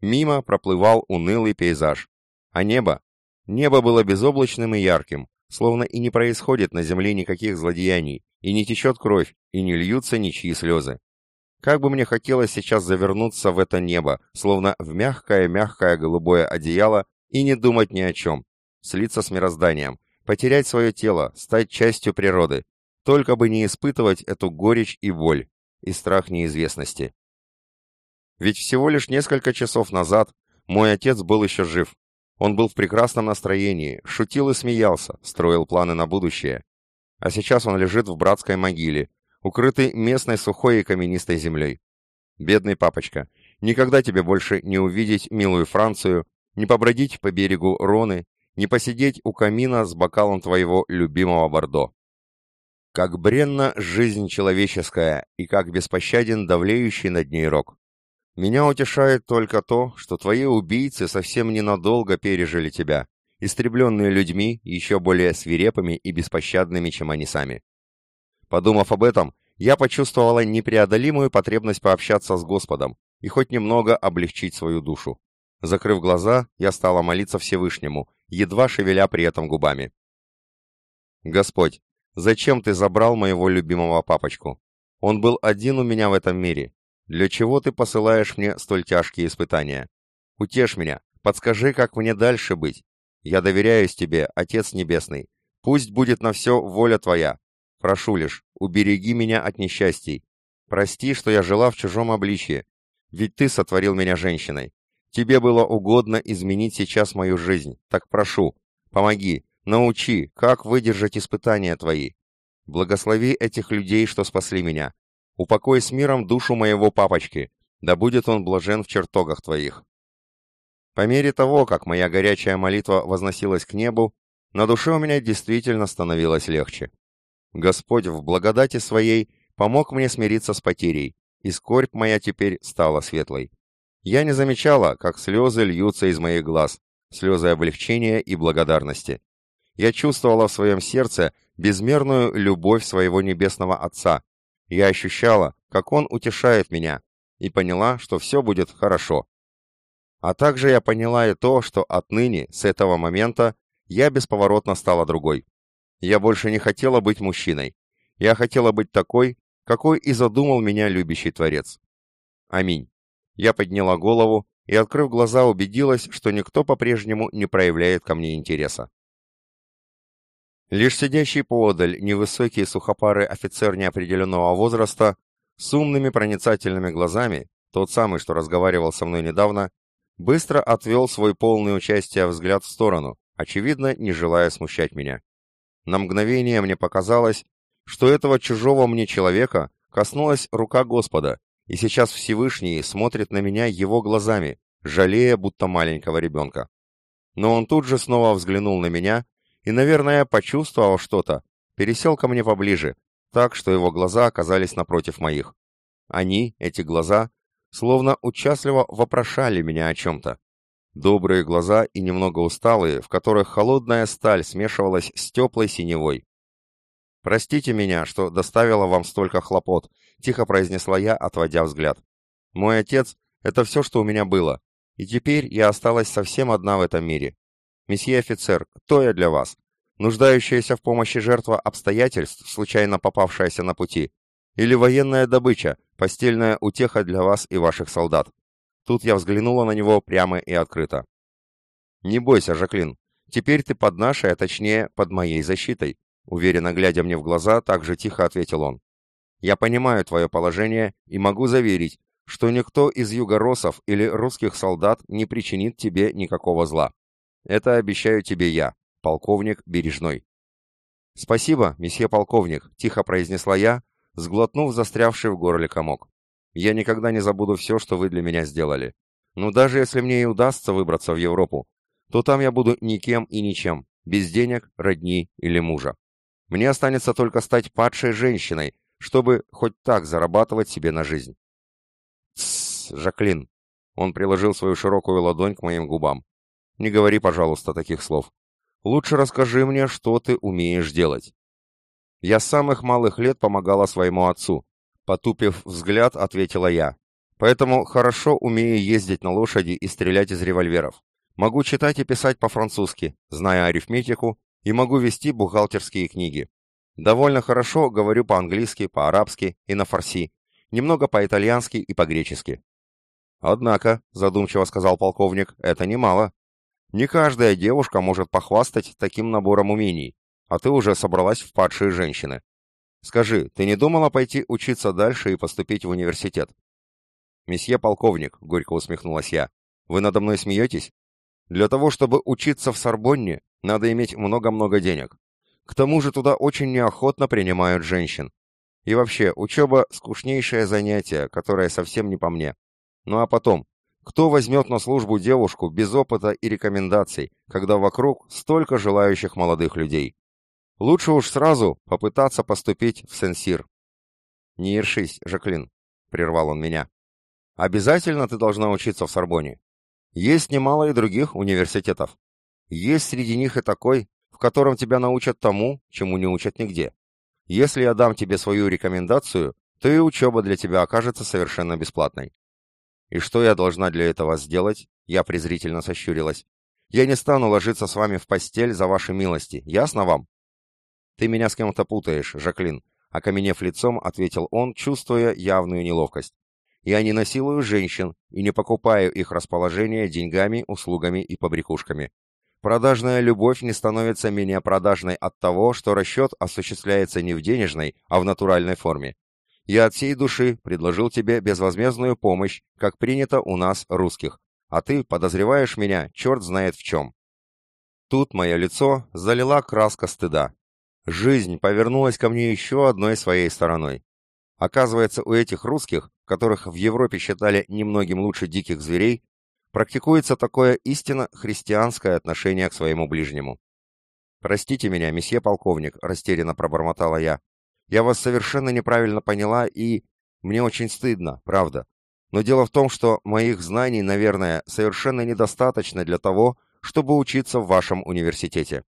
Мимо проплывал унылый пейзаж. А небо? Небо было безоблачным и ярким, словно и не происходит на земле никаких злодеяний, и не течет кровь, и не льются ничьи слезы. Как бы мне хотелось сейчас завернуться в это небо, словно в мягкое-мягкое голубое одеяло, и не думать ни о чем, слиться с мирозданием, потерять свое тело, стать частью природы, только бы не испытывать эту горечь и боль, и страх неизвестности. Ведь всего лишь несколько часов назад мой отец был еще жив. Он был в прекрасном настроении, шутил и смеялся, строил планы на будущее. а сейчас он лежит в братской могиле, укрытый местной сухой и каменистой землей. Бедный папочка, никогда тебе больше не увидеть милую Францию, не побродить по берегу Роны, не посидеть у камина с бокалом твоего любимого Бордо. Как бренна жизнь человеческая и как беспощаден давлеющий над ней рок. Меня утешает только то, что твои убийцы совсем ненадолго пережили тебя, истребленные людьми, еще более свирепыми и беспощадными, чем они сами. Подумав об этом, я почувствовала непреодолимую потребность пообщаться с Господом и хоть немного облегчить свою душу. Закрыв глаза, я стала молиться Всевышнему, едва шевеля при этом губами. «Господь, зачем ты забрал моего любимого папочку? Он был один у меня в этом мире. Для чего ты посылаешь мне столь тяжкие испытания? Утешь меня, подскажи, как мне дальше быть. Я доверяюсь тебе, Отец Небесный. Пусть будет на все воля твоя. Прошу лишь, убереги меня от несчастий. Прости, что я жила в чужом обличье. Ведь ты сотворил меня женщиной. Тебе было угодно изменить сейчас мою жизнь. Так прошу, помоги, научи, как выдержать испытания твои. Благослови этих людей, что спасли меня. Упокой с миром душу моего папочки, да будет он блажен в чертогах твоих. По мере того, как моя горячая молитва возносилась к небу, на душе у меня действительно становилось легче. Господь в благодати своей помог мне смириться с потерей, и скорбь моя теперь стала светлой. Я не замечала, как слезы льются из моих глаз, слезы облегчения и благодарности. Я чувствовала в своем сердце безмерную любовь своего небесного Отца, я ощущала, как он утешает меня, и поняла, что все будет хорошо. А также я поняла и то, что отныне, с этого момента, я бесповоротно стала другой. Я больше не хотела быть мужчиной. Я хотела быть такой, какой и задумал меня любящий Творец. Аминь. Я подняла голову и, открыв глаза, убедилась, что никто по-прежнему не проявляет ко мне интереса. Лишь сидящий поодаль невысокий сухопарый офицер неопределенного возраста с умными проницательными глазами, тот самый, что разговаривал со мной недавно, быстро отвел свой полный участие взгляд в сторону, очевидно, не желая смущать меня. На мгновение мне показалось, что этого чужого мне человека коснулась рука Господа, и сейчас Всевышний смотрит на меня его глазами, жалея, будто маленького ребенка. Но он тут же снова взглянул на меня и, наверное, почувствовал что-то, пересел ко мне поближе, так, что его глаза оказались напротив моих. Они, эти глаза, словно участливо вопрошали меня о чем-то. Добрые глаза и немного усталые, в которых холодная сталь смешивалась с теплой синевой. «Простите меня, что доставила вам столько хлопот», — тихо произнесла я, отводя взгляд. «Мой отец — это все, что у меня было, и теперь я осталась совсем одна в этом мире. «Месье офицер, кто я для вас? Нуждающаяся в помощи жертва обстоятельств, случайно попавшаяся на пути? Или военная добыча, постельная утеха для вас и ваших солдат?» Тут я взглянула на него прямо и открыто. «Не бойся, Жаклин, теперь ты под нашей, а точнее, под моей защитой», уверенно глядя мне в глаза, так же тихо ответил он. «Я понимаю твое положение и могу заверить, что никто из югоросов или русских солдат не причинит тебе никакого зла. Это обещаю тебе я, полковник Бережной. Спасибо, месье полковник, тихо произнесла я, сглотнув застрявший в горле комок. Я никогда не забуду все, что вы для меня сделали. Но даже если мне и удастся выбраться в Европу, то там я буду никем и ничем, без денег, родни или мужа. Мне останется только стать падшей женщиной, чтобы хоть так зарабатывать себе на жизнь. Тссс, Жаклин. Он приложил свою широкую ладонь к моим губам. Не говори, пожалуйста, таких слов. Лучше расскажи мне, что ты умеешь делать. Я с самых малых лет помогала своему отцу. Потупив взгляд, ответила я. Поэтому хорошо умею ездить на лошади и стрелять из револьверов. Могу читать и писать по-французски, зная арифметику, и могу вести бухгалтерские книги. Довольно хорошо говорю по-английски, по-арабски и на фарси, немного по-итальянски и по-гречески. Однако, задумчиво сказал полковник, это немало. Не каждая девушка может похвастать таким набором умений, а ты уже собралась в падшие женщины. Скажи, ты не думала пойти учиться дальше и поступить в университет? Месье полковник, горько усмехнулась я, вы надо мной смеетесь? Для того, чтобы учиться в Сорбонне, надо иметь много-много денег. К тому же туда очень неохотно принимают женщин. И вообще, учеба – скучнейшее занятие, которое совсем не по мне. Ну а потом, кто возьмет на службу девушку без опыта и рекомендаций, когда вокруг столько желающих молодых людей? Лучше уж сразу попытаться поступить в Сенсир. «Не ершись, Жаклин», — прервал он меня. «Обязательно ты должна учиться в Сорбоне. Есть немало и других университетов. Есть среди них и такой, в котором тебя научат тому, чему не учат нигде. Если я дам тебе свою рекомендацию, то и учеба для тебя окажется совершенно бесплатной. И что я должна для этого сделать? Я презрительно сощурилась. Я не стану ложиться с вами в постель за ваши милости, ясно вам? Ты меня с кем-то путаешь, Жаклин, окаменев лицом, ответил он, чувствуя явную неловкость. Я не насилую женщин и не покупаю их расположение деньгами, услугами и побрякушками. Продажная любовь не становится менее продажной от того, что расчет осуществляется не в денежной, а в натуральной форме. Я от всей души предложил тебе безвозмездную помощь, как принято у нас, русских, а ты подозреваешь меня, черт знает в чем. Тут мое лицо залила краска стыда. Жизнь повернулась ко мне еще одной своей стороной. Оказывается, у этих русских, которых в Европе считали немногим лучше диких зверей, практикуется такое истинно христианское отношение к своему ближнему. «Простите меня, месье полковник», — растерянно пробормотала я. «Я вас совершенно неправильно поняла, и... Мне очень стыдно, правда. Но дело в том, что моих знаний, наверное, совершенно недостаточно для того, чтобы учиться в вашем университете».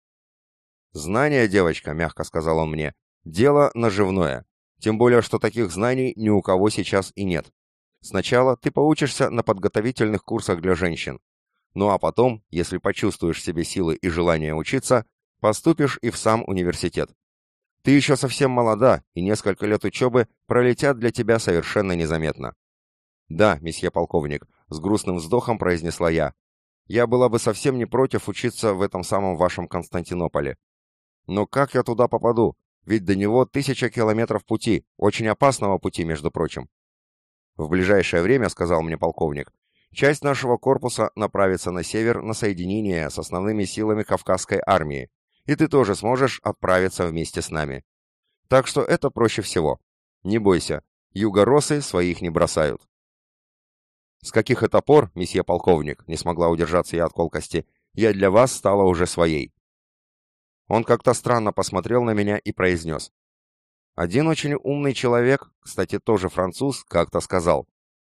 «Знания, девочка», — мягко сказал он мне, — «дело наживное. Тем более, что таких знаний ни у кого сейчас и нет. Сначала ты поучишься на подготовительных курсах для женщин. Ну а потом, если почувствуешь в себе силы и желание учиться, поступишь и в сам университет. Ты еще совсем молода, и несколько лет учебы пролетят для тебя совершенно незаметно. Да, месье полковник, с грустным вздохом произнесла я. Я была бы совсем не против учиться в этом самом вашем Константинополе. Но как я туда попаду? Ведь до него тысяча километров пути, очень опасного пути, между прочим. В ближайшее время, сказал мне полковник, часть нашего корпуса направится на север на соединение с основными силами Кавказской армии, и ты тоже сможешь отправиться вместе с нами. Так что это проще всего. Не бойся, югоросы своих не бросают. С каких это пор, месье полковник, не смогла удержаться я от колкости, я для вас стала уже своей. Он как-то странно посмотрел на меня и произнес. Один очень умный человек, кстати, тоже француз, как-то сказал,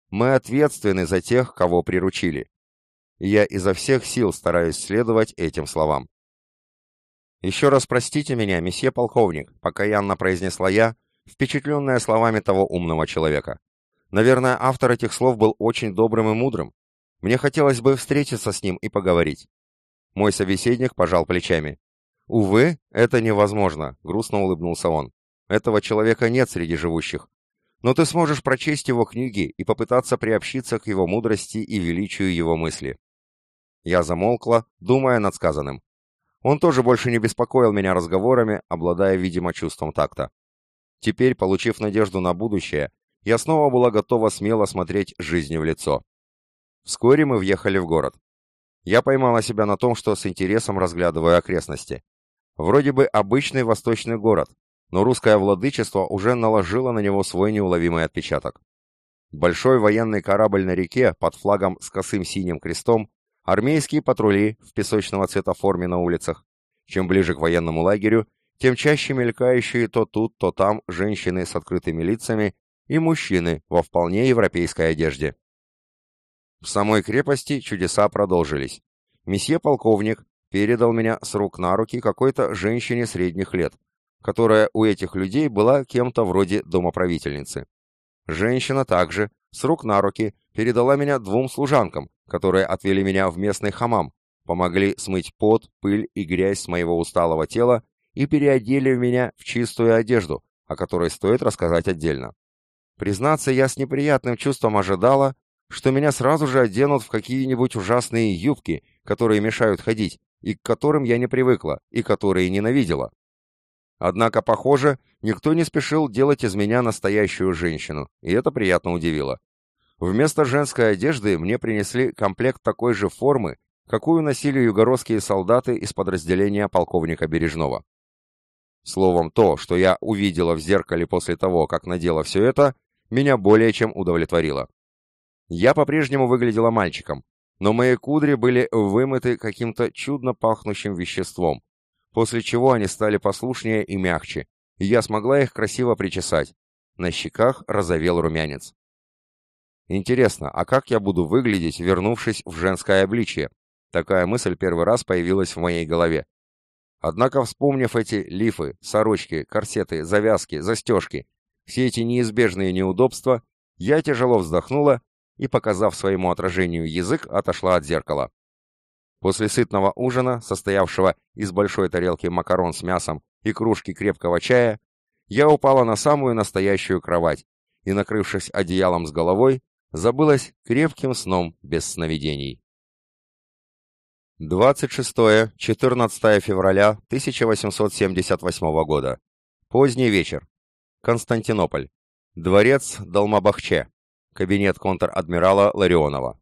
«Мы ответственны за тех, кого приручили». Я изо всех сил стараюсь следовать этим словам. «Еще раз простите меня, месье полковник», — покаянно произнесла я, впечатленная словами того умного человека. Наверное, автор этих слов был очень добрым и мудрым. Мне хотелось бы встретиться с ним и поговорить. Мой собеседник пожал плечами. «Увы, это невозможно», — грустно улыбнулся он. Этого человека нет среди живущих. Но ты сможешь прочесть его книги и попытаться приобщиться к его мудрости и величию его мысли. Я замолкла, думая над сказанным. Он тоже больше не беспокоил меня разговорами, обладая, видимо, чувством такта. Теперь, получив надежду на будущее, я снова была готова смело смотреть жизни в лицо. Вскоре мы въехали в город. Я поймала себя на том, что с интересом разглядываю окрестности. Вроде бы обычный восточный город, но русское владычество уже наложило на него свой неуловимый отпечаток. Большой военный корабль на реке под флагом с косым синим крестом, армейские патрули в песочного цвета форме на улицах. Чем ближе к военному лагерю, тем чаще мелькающие то тут, то там женщины с открытыми лицами и мужчины во вполне европейской одежде. В самой крепости чудеса продолжились. Месье полковник передал меня с рук на руки какой-то женщине средних лет, которая у этих людей была кем-то вроде домоправительницы. Женщина также, с рук на руки, передала меня двум служанкам, которые отвели меня в местный хамам, помогли смыть пот, пыль и грязь с моего усталого тела и переодели меня в чистую одежду, о которой стоит рассказать отдельно. Признаться, я с неприятным чувством ожидала, что меня сразу же оденут в какие-нибудь ужасные юбки, которые мешают ходить, и к которым я не привыкла, и которые ненавидела. Однако, похоже, никто не спешил делать из меня настоящую женщину, и это приятно удивило. Вместо женской одежды мне принесли комплект такой же формы, какую носили югородские солдаты из подразделения полковника Бережного. Словом, то, что я увидела в зеркале после того, как надела все это, меня более чем удовлетворило. Я по-прежнему выглядела мальчиком, но мои кудри были вымыты каким-то чудно пахнущим веществом, после чего они стали послушнее и мягче, и я смогла их красиво причесать. На щеках разовел румянец. Интересно, а как я буду выглядеть, вернувшись в женское обличие? Такая мысль первый раз появилась в моей голове. Однако, вспомнив эти лифы, сорочки, корсеты, завязки, застежки, все эти неизбежные неудобства, я тяжело вздохнула и, показав своему отражению язык, отошла от зеркала. После сытного ужина, состоявшего из большой тарелки макарон с мясом и кружки крепкого чая, я упала на самую настоящую кровать и, накрывшись одеялом с головой, забылась крепким сном без сновидений. 26-14 февраля 1878 года. Поздний вечер. Константинополь. Дворец Далмабахче. Кабинет контр-адмирала Ларионова.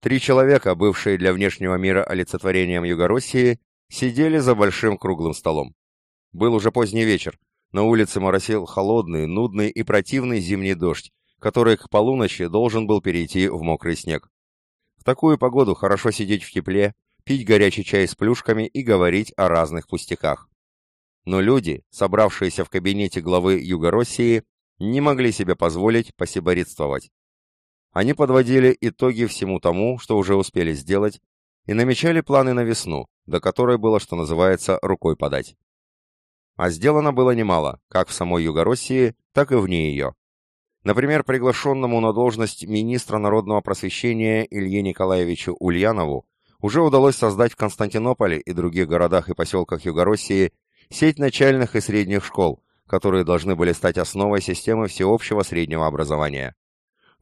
Три человека, бывшие для внешнего мира олицетворением Югороссии, сидели за большим круглым столом. Был уже поздний вечер. На улице моросил холодный, нудный и противный зимний дождь, который к полуночи должен был перейти в мокрый снег. В такую погоду хорошо сидеть в тепле, пить горячий чай с плюшками и говорить о разных пустяках. Но люди, собравшиеся в кабинете главы Юго-России, не могли себе позволить посиборитствовать. Они подводили итоги всему тому, что уже успели сделать, и намечали планы на весну, до которой было, что называется, рукой подать. А сделано было немало, как в самой Юго-России, так и вне ее. Например, приглашенному на должность министра народного просвещения Илье Николаевичу Ульянову уже удалось создать в Константинополе и других городах и поселках Юго-России сеть начальных и средних школ, которые должны были стать основой системы всеобщего среднего образования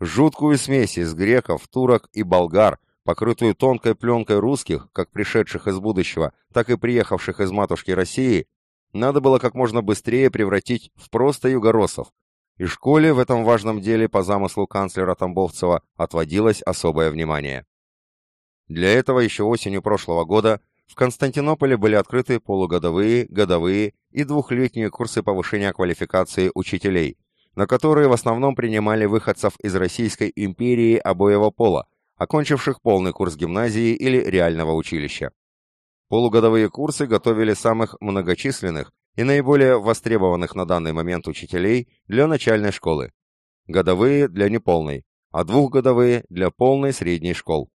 жуткую смесь из греков, турок и болгар, покрытую тонкой пленкой русских, как пришедших из будущего, так и приехавших из матушки России, надо было как можно быстрее превратить в просто югороссов. И школе в этом важном деле по замыслу канцлера Тамбовцева отводилось особое внимание. Для этого еще осенью прошлого года в Константинополе были открыты полугодовые, годовые и двухлетние курсы повышения квалификации учителей – на которые в основном принимали выходцев из Российской империи обоего пола, окончивших полный курс гимназии или реального училища. Полугодовые курсы готовили самых многочисленных и наиболее востребованных на данный момент учителей для начальной школы, годовые для неполной, а двухгодовые для полной средней школ.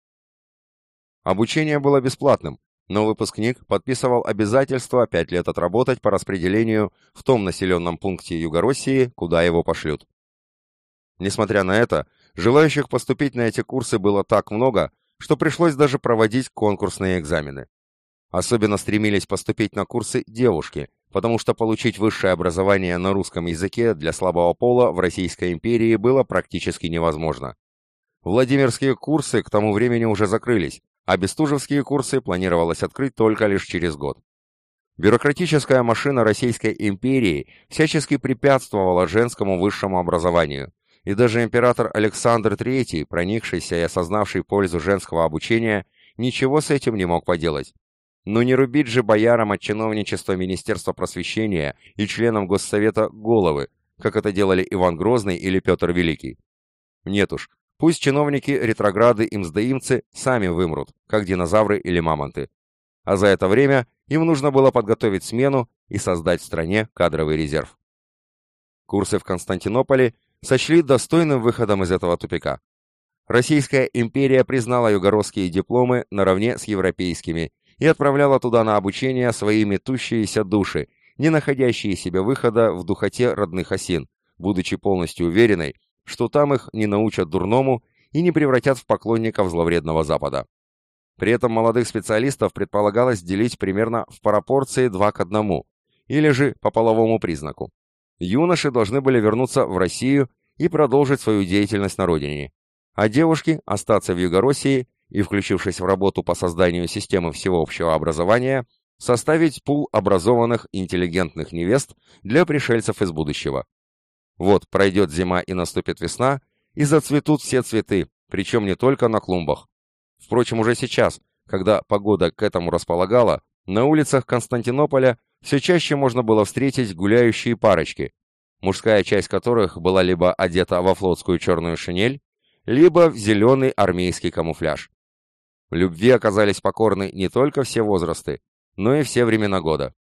Обучение было бесплатным, но выпускник подписывал обязательство пять лет отработать по распределению в том населенном пункте Юго-России, куда его пошлют. Несмотря на это, желающих поступить на эти курсы было так много, что пришлось даже проводить конкурсные экзамены. Особенно стремились поступить на курсы девушки, потому что получить высшее образование на русском языке для слабого пола в Российской империи было практически невозможно. Владимирские курсы к тому времени уже закрылись, а бестужевские курсы планировалось открыть только лишь через год. Бюрократическая машина Российской империи всячески препятствовала женскому высшему образованию, и даже император Александр III, проникшийся и осознавший пользу женского обучения, ничего с этим не мог поделать. Но не рубить же боярам от чиновничества Министерства просвещения и членам Госсовета головы, как это делали Иван Грозный или Петр Великий. Нет уж, Пусть чиновники, ретрограды и мздоимцы сами вымрут, как динозавры или мамонты. А за это время им нужно было подготовить смену и создать в стране кадровый резерв. Курсы в Константинополе сочли достойным выходом из этого тупика. Российская империя признала югородские дипломы наравне с европейскими и отправляла туда на обучение свои метущиеся души, не находящие себе выхода в духоте родных осин, будучи полностью уверенной, что там их не научат дурному и не превратят в поклонников зловредного Запада. При этом молодых специалистов предполагалось делить примерно в пропорции 2 к 1, или же по половому признаку. Юноши должны были вернуться в Россию и продолжить свою деятельность на родине, а девушки остаться в Юго-России и, включившись в работу по созданию системы всеобщего образования, составить пул образованных интеллигентных невест для пришельцев из будущего. Вот пройдет зима и наступит весна, и зацветут все цветы, причем не только на клумбах. Впрочем, уже сейчас, когда погода к этому располагала, на улицах Константинополя все чаще можно было встретить гуляющие парочки, мужская часть которых была либо одета во флотскую черную шинель, либо в зеленый армейский камуфляж. Любви оказались покорны не только все возрасты, но и все времена года.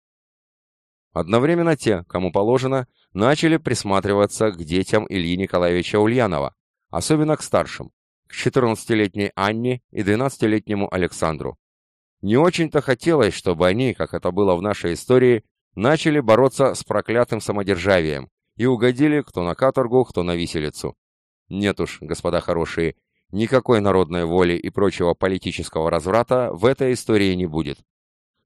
Одновременно те, кому положено, начали присматриваться к детям Ильи Николаевича Ульянова, особенно к старшим, к 14-летней Анне и 12-летнему Александру. Не очень-то хотелось, чтобы они, как это было в нашей истории, начали бороться с проклятым самодержавием и угодили кто на каторгу, кто на виселицу. Нет уж, господа хорошие, никакой народной воли и прочего политического разврата в этой истории не будет.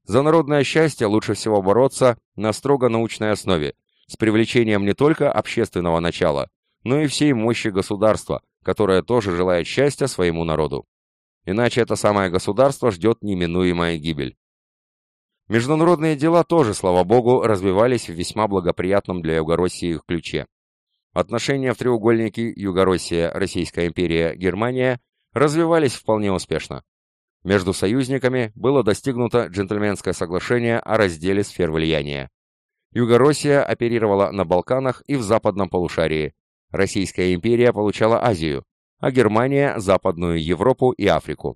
За народное счастье лучше всего бороться на строго научной основе, с привлечением не только общественного начала, но и всей мощи государства, которое тоже желает счастья своему народу. Иначе это самое государство ждет неминуемая гибель. Международные дела тоже, слава богу, развивались в весьма благоприятном для Югороссии ключе. Отношения в треугольнике Югороссия, Российская империя, Германия развивались вполне успешно. Между союзниками было достигнуто джентльменское соглашение о разделе сфер влияния. Югороссия оперировала на Балканах и в западном полушарии. Российская империя получала Азию, а Германия – Западную Европу и Африку.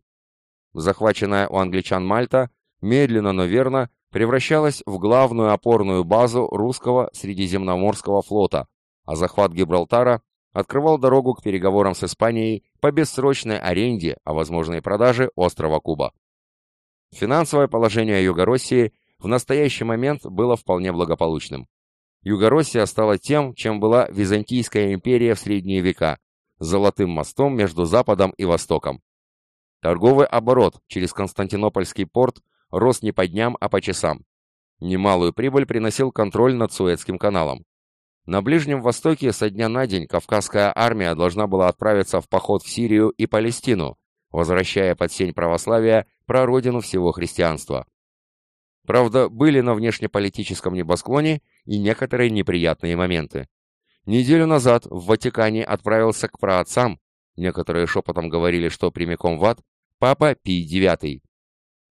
Захваченная у англичан Мальта медленно, но верно превращалась в главную опорную базу русского Средиземноморского флота, а захват Гибралтара открывал дорогу к переговорам с Испанией по бессрочной аренде, о возможной продаже острова Куба. Финансовое положение Югороссии в настоящий момент было вполне благополучным. Югороссия стала тем, чем была Византийская империя в средние века, золотым мостом между Западом и Востоком. Торговый оборот через Константинопольский порт рос не по дням, а по часам. Немалую прибыль приносил контроль над Суэцким каналом. На Ближнем Востоке со дня на день Кавказская армия должна была отправиться в поход в Сирию и Палестину, возвращая под сень православия прародину всего христианства. Правда, были на внешнеполитическом небосклоне и некоторые неприятные моменты. Неделю назад в Ватикане отправился к праотцам, некоторые шепотом говорили, что прямиком в ад, папа Пий IX.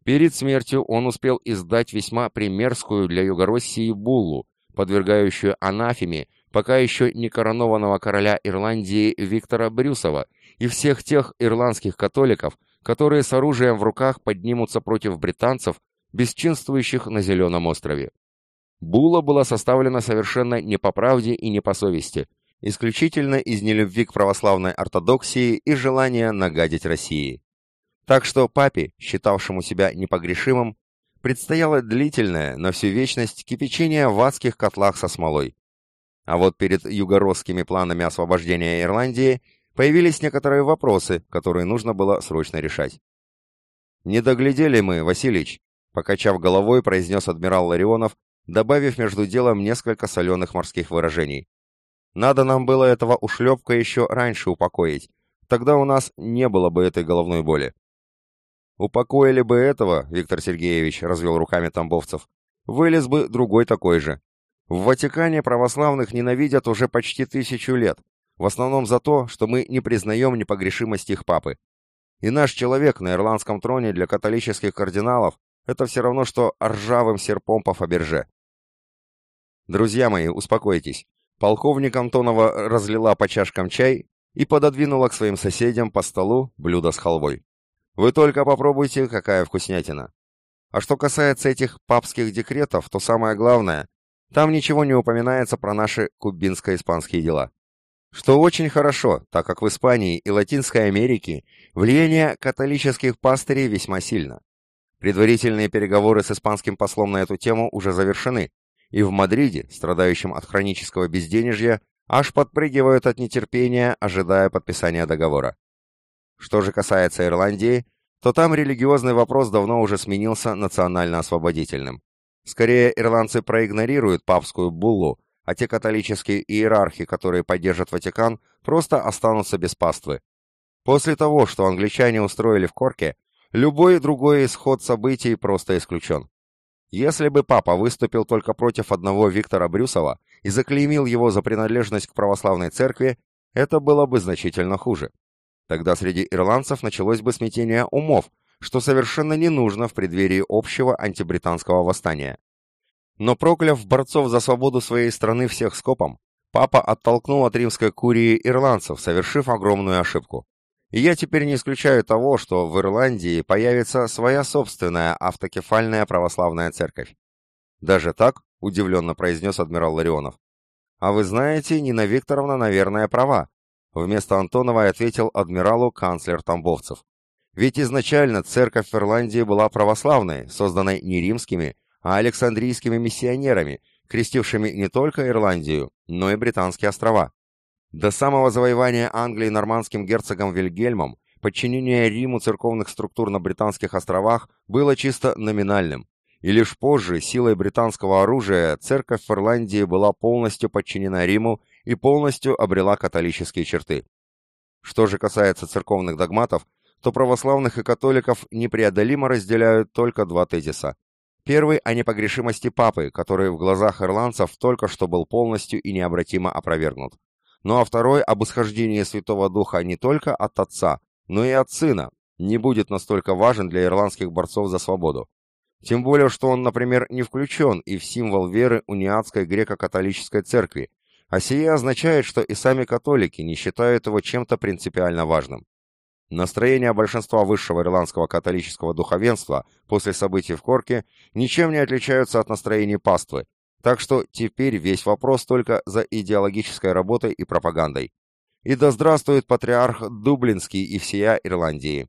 Перед смертью он успел издать весьма примерскую для Югороссии буллу, подвергающую анафеме пока еще не коронованного короля Ирландии Виктора Брюсова и всех тех ирландских католиков, которые с оружием в руках поднимутся против британцев бесчинствующих на Зеленом острове. Була была составлена совершенно не по правде и не по совести, исключительно из нелюбви к православной ортодоксии и желания нагадить России. Так что папе, считавшему себя непогрешимым, предстояло длительное, на всю вечность, кипячение в адских котлах со смолой. А вот перед югородскими планами освобождения Ирландии появились некоторые вопросы, которые нужно было срочно решать. «Не доглядели мы, Василич», Покачав головой, произнес адмирал Ларионов, добавив между делом несколько соленых морских выражений. «Надо нам было этого ушлепка еще раньше упокоить. Тогда у нас не было бы этой головной боли». «Упокоили бы этого, Виктор Сергеевич», — развел руками Тамбовцев, — «вылез бы другой такой же. В Ватикане православных ненавидят уже почти тысячу лет, в основном за то, что мы не признаем непогрешимость их папы. И наш человек на ирландском троне для католических кардиналов это все равно, что ржавым серпом по Фаберже. Друзья мои, успокойтесь. Полковник Антонова разлила по чашкам чай и пододвинула к своим соседям по столу блюдо с халвой. Вы только попробуйте, какая вкуснятина. А что касается этих папских декретов, то самое главное, там ничего не упоминается про наши кубинско-испанские дела. Что очень хорошо, так как в Испании и Латинской Америке влияние католических пастырей весьма сильно. Предварительные переговоры с испанским послом на эту тему уже завершены, и в Мадриде, страдающем от хронического безденежья, аж подпрыгивают от нетерпения, ожидая подписания договора. Что же касается Ирландии, то там религиозный вопрос давно уже сменился национально-освободительным. Скорее, ирландцы проигнорируют папскую буллу, а те католические иерархи, которые поддержат Ватикан, просто останутся без паствы. После того, что англичане устроили в Корке, Любой другой исход событий просто исключен. Если бы папа выступил только против одного Виктора Брюсова и заклеймил его за принадлежность к православной церкви, это было бы значительно хуже. Тогда среди ирландцев началось бы смятение умов, что совершенно не нужно в преддверии общего антибританского восстания. Но прокляв борцов за свободу своей страны всех скопом, папа оттолкнул от римской курии ирландцев, совершив огромную ошибку. И я теперь не исключаю того, что в Ирландии появится своя собственная автокефальная православная церковь. Даже так, удивленно произнес адмирал Ларионов. А вы знаете, Нина Викторовна, наверное, права. Вместо Антонова ответил адмиралу канцлер Тамбовцев. Ведь изначально церковь в Ирландии была православной, созданной не римскими, а александрийскими миссионерами, крестившими не только Ирландию, но и Британские острова. До самого завоевания Англии нормандским герцогом Вильгельмом подчинение Риму церковных структур на Британских островах было чисто номинальным, и лишь позже силой британского оружия церковь в Ирландии была полностью подчинена Риму и полностью обрела католические черты. Что же касается церковных догматов, то православных и католиков непреодолимо разделяют только два тезиса. Первый о непогрешимости папы, который в глазах ирландцев только что был полностью и необратимо опровергнут. Ну а второй об исхождении Святого Духа не только от Отца, но и от Сына, не будет настолько важен для ирландских борцов за свободу. Тем более, что он, например, не включен и в символ веры униатской греко-католической церкви, а сие означает, что и сами католики не считают его чем-то принципиально важным. Настроения большинства высшего ирландского католического духовенства после событий в Корке ничем не отличаются от настроений паствы, так что теперь весь вопрос только за идеологической работой и пропагандой. И да здравствует патриарх Дублинский и всея Ирландии.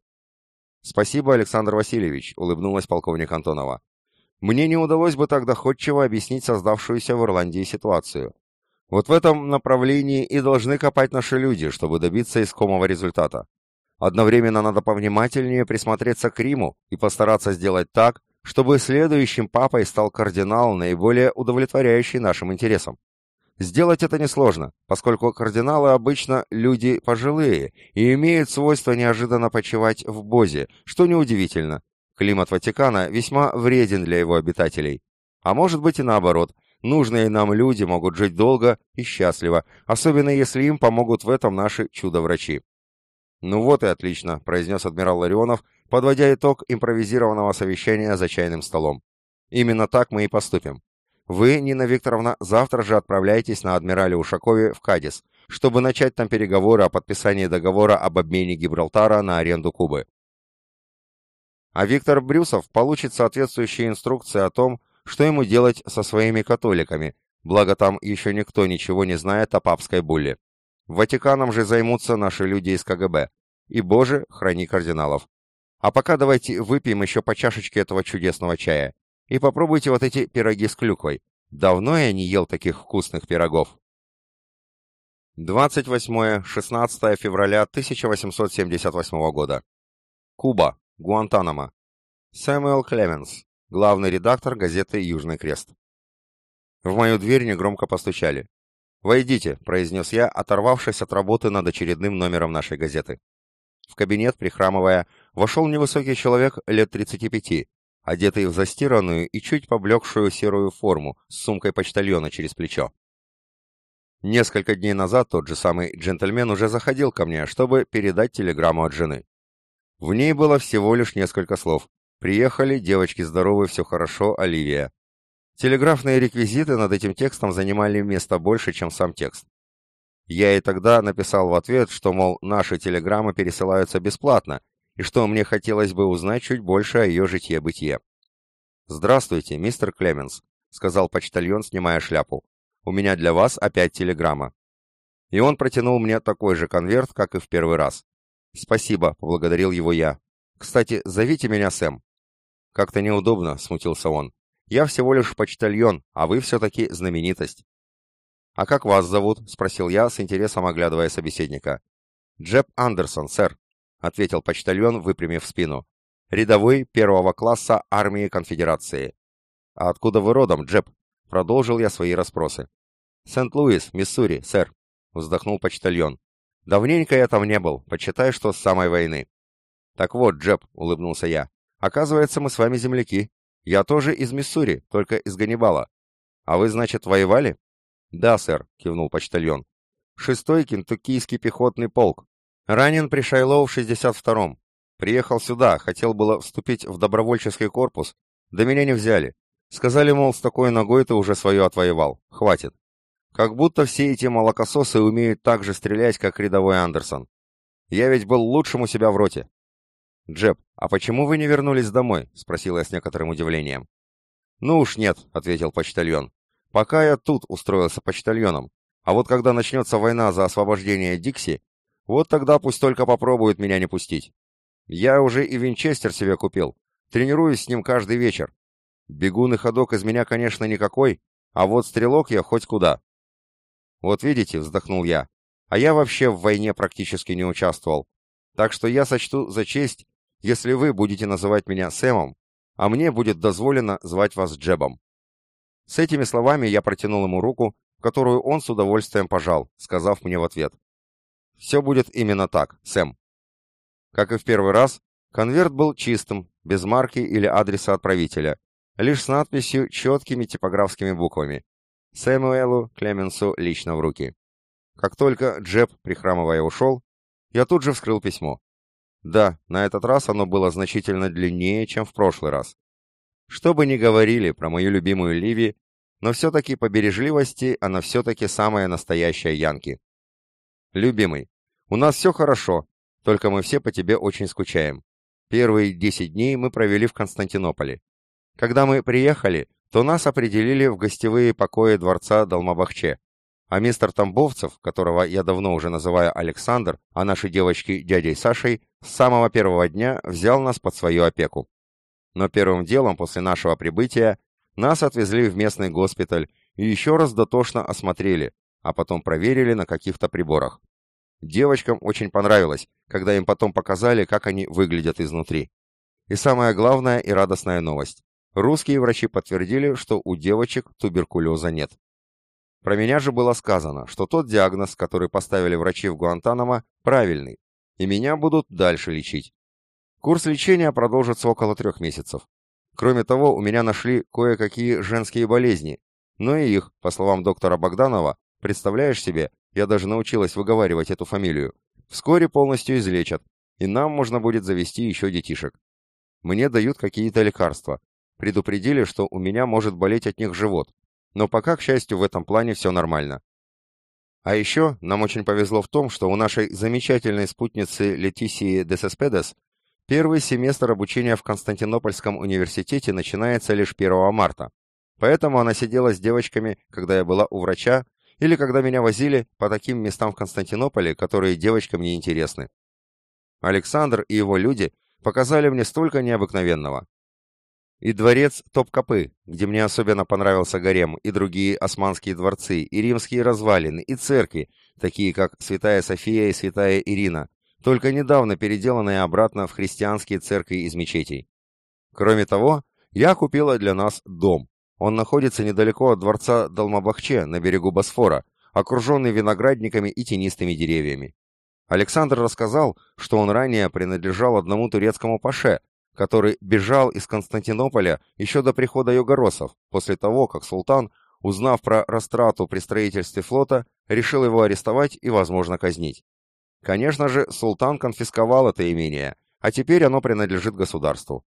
Спасибо, Александр Васильевич, улыбнулась полковник Антонова. Мне не удалось бы так доходчиво объяснить создавшуюся в Ирландии ситуацию. Вот в этом направлении и должны копать наши люди, чтобы добиться искомого результата. Одновременно надо повнимательнее присмотреться к Риму и постараться сделать так, чтобы следующим папой стал кардинал, наиболее удовлетворяющий нашим интересам. Сделать это несложно, поскольку кардиналы обычно люди пожилые и имеют свойство неожиданно почивать в Бозе, что неудивительно. Климат Ватикана весьма вреден для его обитателей. А может быть и наоборот, нужные нам люди могут жить долго и счастливо, особенно если им помогут в этом наши чудо-врачи. «Ну вот и отлично», — произнес адмирал Ларионов, подводя итог импровизированного совещания за чайным столом. «Именно так мы и поступим. Вы, Нина Викторовна, завтра же отправляйтесь на адмирале Ушакове в Кадис, чтобы начать там переговоры о подписании договора об обмене Гибралтара на аренду Кубы. А Виктор Брюсов получит соответствующие инструкции о том, что ему делать со своими католиками, благо там еще никто ничего не знает о папской булле. Ватиканом же займутся наши люди из КГБ. И, Боже, храни кардиналов. А пока давайте выпьем еще по чашечке этого чудесного чая. И попробуйте вот эти пироги с клюквой. Давно я не ел таких вкусных пирогов. 28-16 февраля 1878 года. Куба, Гуантанамо. Сэмюэл Клеменс, главный редактор газеты «Южный крест». В мою дверь негромко постучали. «Войдите», — произнес я, оторвавшись от работы над очередным номером нашей газеты. В кабинет, прихрамывая, вошел невысокий человек лет 35, одетый в застиранную и чуть поблекшую серую форму с сумкой почтальона через плечо. Несколько дней назад тот же самый джентльмен уже заходил ко мне, чтобы передать телеграмму от жены. В ней было всего лишь несколько слов. «Приехали, девочки здоровы, все хорошо, Оливия». Телеграфные реквизиты над этим текстом занимали место больше, чем сам текст. Я и тогда написал в ответ, что, мол, наши телеграммы пересылаются бесплатно, и что мне хотелось бы узнать чуть больше о ее житье-бытие. «Здравствуйте, мистер Клеменс», — сказал почтальон, снимая шляпу. «У меня для вас опять телеграмма». И он протянул мне такой же конверт, как и в первый раз. «Спасибо», — поблагодарил его я. «Кстати, зовите меня Сэм». «Как-то неудобно», — смутился он. Я всего лишь почтальон, а вы все-таки знаменитость». «А как вас зовут?» — спросил я, с интересом оглядывая собеседника. «Джеб Андерсон, сэр», — ответил почтальон, выпрямив спину. «Рядовой первого класса армии конфедерации». «А откуда вы родом, Джеб?» — продолжил я свои расспросы. «Сент-Луис, Миссури, сэр», — вздохнул почтальон. «Давненько я там не был, почитай, что с самой войны». «Так вот, Джеб», — улыбнулся я, — «оказывается, мы с вами земляки». Я тоже из Миссури, только из Ганнибала. А вы, значит, воевали? Да, сэр, кивнул почтальон. Шестой кентуккийский пехотный полк. Ранен при Шайлоу в 62-м. Приехал сюда, хотел было вступить в добровольческий корпус, да меня не взяли. Сказали, мол, с такой ногой ты уже свое отвоевал. Хватит. Как будто все эти молокососы умеют так же стрелять, как рядовой Андерсон. Я ведь был лучшим у себя в роте. «Джеб, а почему вы не вернулись домой?» — спросил я с некоторым удивлением. «Ну уж нет», — ответил почтальон. «Пока я тут устроился почтальоном. А вот когда начнется война за освобождение Дикси, вот тогда пусть только попробуют меня не пустить. Я уже и винчестер себе купил. Тренируюсь с ним каждый вечер. Бегун и ходок из меня, конечно, никакой, а вот стрелок я хоть куда. Вот видите, вздохнул я, а я вообще в войне практически не участвовал. Так что я сочту за честь, если вы будете называть меня Сэмом, а мне будет дозволено звать вас Джебом. С этими словами я протянул ему руку, которую он с удовольствием пожал, сказав мне в ответ. «Все будет именно так, Сэм». Как и в первый раз, конверт был чистым, без марки или адреса отправителя, лишь с надписью четкими типографскими буквами Сэмуэлу Клеменсу лично в руки. Как только Джеб, прихрамывая, ушел, я тут же вскрыл письмо. Да, на этот раз оно было значительно длиннее, чем в прошлый раз. Что бы ни говорили про мою любимую Ливи, но все-таки по бережливости она все-таки самая настоящая Янки. Любимый, у нас все хорошо, только мы все по тебе очень скучаем. Первые десять дней мы провели в Константинополе. Когда мы приехали, то нас определили в гостевые покои дворца Далмабахче, а мистер Тамбовцев, которого я давно уже называю Александр, а нашей девочки дядей Сашей, с самого первого дня взял нас под свою опеку. Но первым делом после нашего прибытия нас отвезли в местный госпиталь и еще раз дотошно осмотрели, а потом проверили на каких-то приборах. Девочкам очень понравилось, когда им потом показали, как они выглядят изнутри. И самая главная и радостная новость. Русские врачи подтвердили, что у девочек туберкулеза нет. Про меня же было сказано, что тот диагноз, который поставили врачи в Гуантанамо, правильный, и меня будут дальше лечить. Курс лечения продолжится около трех месяцев. Кроме того, у меня нашли кое-какие женские болезни, но и их, по словам доктора Богданова, представляешь себе, я даже научилась выговаривать эту фамилию, вскоре полностью излечат, и нам можно будет завести еще детишек. Мне дают какие-то лекарства, Предупредили, что у меня может болеть от них живот, но пока, к счастью, в этом плане все нормально. А еще нам очень повезло в том, что у нашей замечательной спутницы Летисии Десеспедес первый семестр обучения в Константинопольском университете начинается лишь 1 марта. Поэтому она сидела с девочками, когда я была у врача, или когда меня возили по таким местам в Константинополе, которые девочкам не интересны. Александр и его люди показали мне столько необыкновенного. И дворец Топкапы, где мне особенно понравился гарем, и другие османские дворцы, и римские развалины, и церкви, такие как Святая София и Святая Ирина, только недавно переделанные обратно в христианские церкви из мечетей. Кроме того, я купила для нас дом. Он находится недалеко от дворца Далмабахче на берегу Босфора, окруженный виноградниками и тенистыми деревьями. Александр рассказал, что он ранее принадлежал одному турецкому паше, который бежал из Константинополя еще до прихода югоросов, после того, как султан, узнав про растрату при строительстве флота, решил его арестовать и, возможно, казнить. Конечно же, султан конфисковал это имение, а теперь оно принадлежит государству.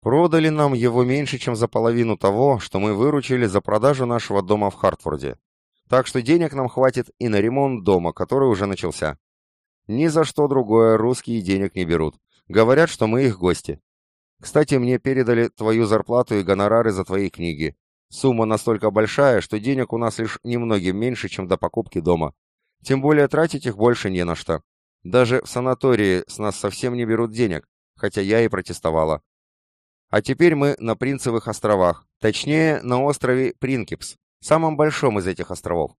Продали нам его меньше, чем за половину того, что мы выручили за продажу нашего дома в Хартфорде. Так что денег нам хватит и на ремонт дома, который уже начался. Ни за что другое русские денег не берут. Говорят, что мы их гости. Кстати, мне передали твою зарплату и гонорары за твои книги. Сумма настолько большая, что денег у нас лишь немногим меньше, чем до покупки дома. Тем более тратить их больше не на что. Даже в санатории с нас совсем не берут денег, хотя я и протестовала. А теперь мы на Принцевых островах, точнее, на острове Принкипс, самом большом из этих островов.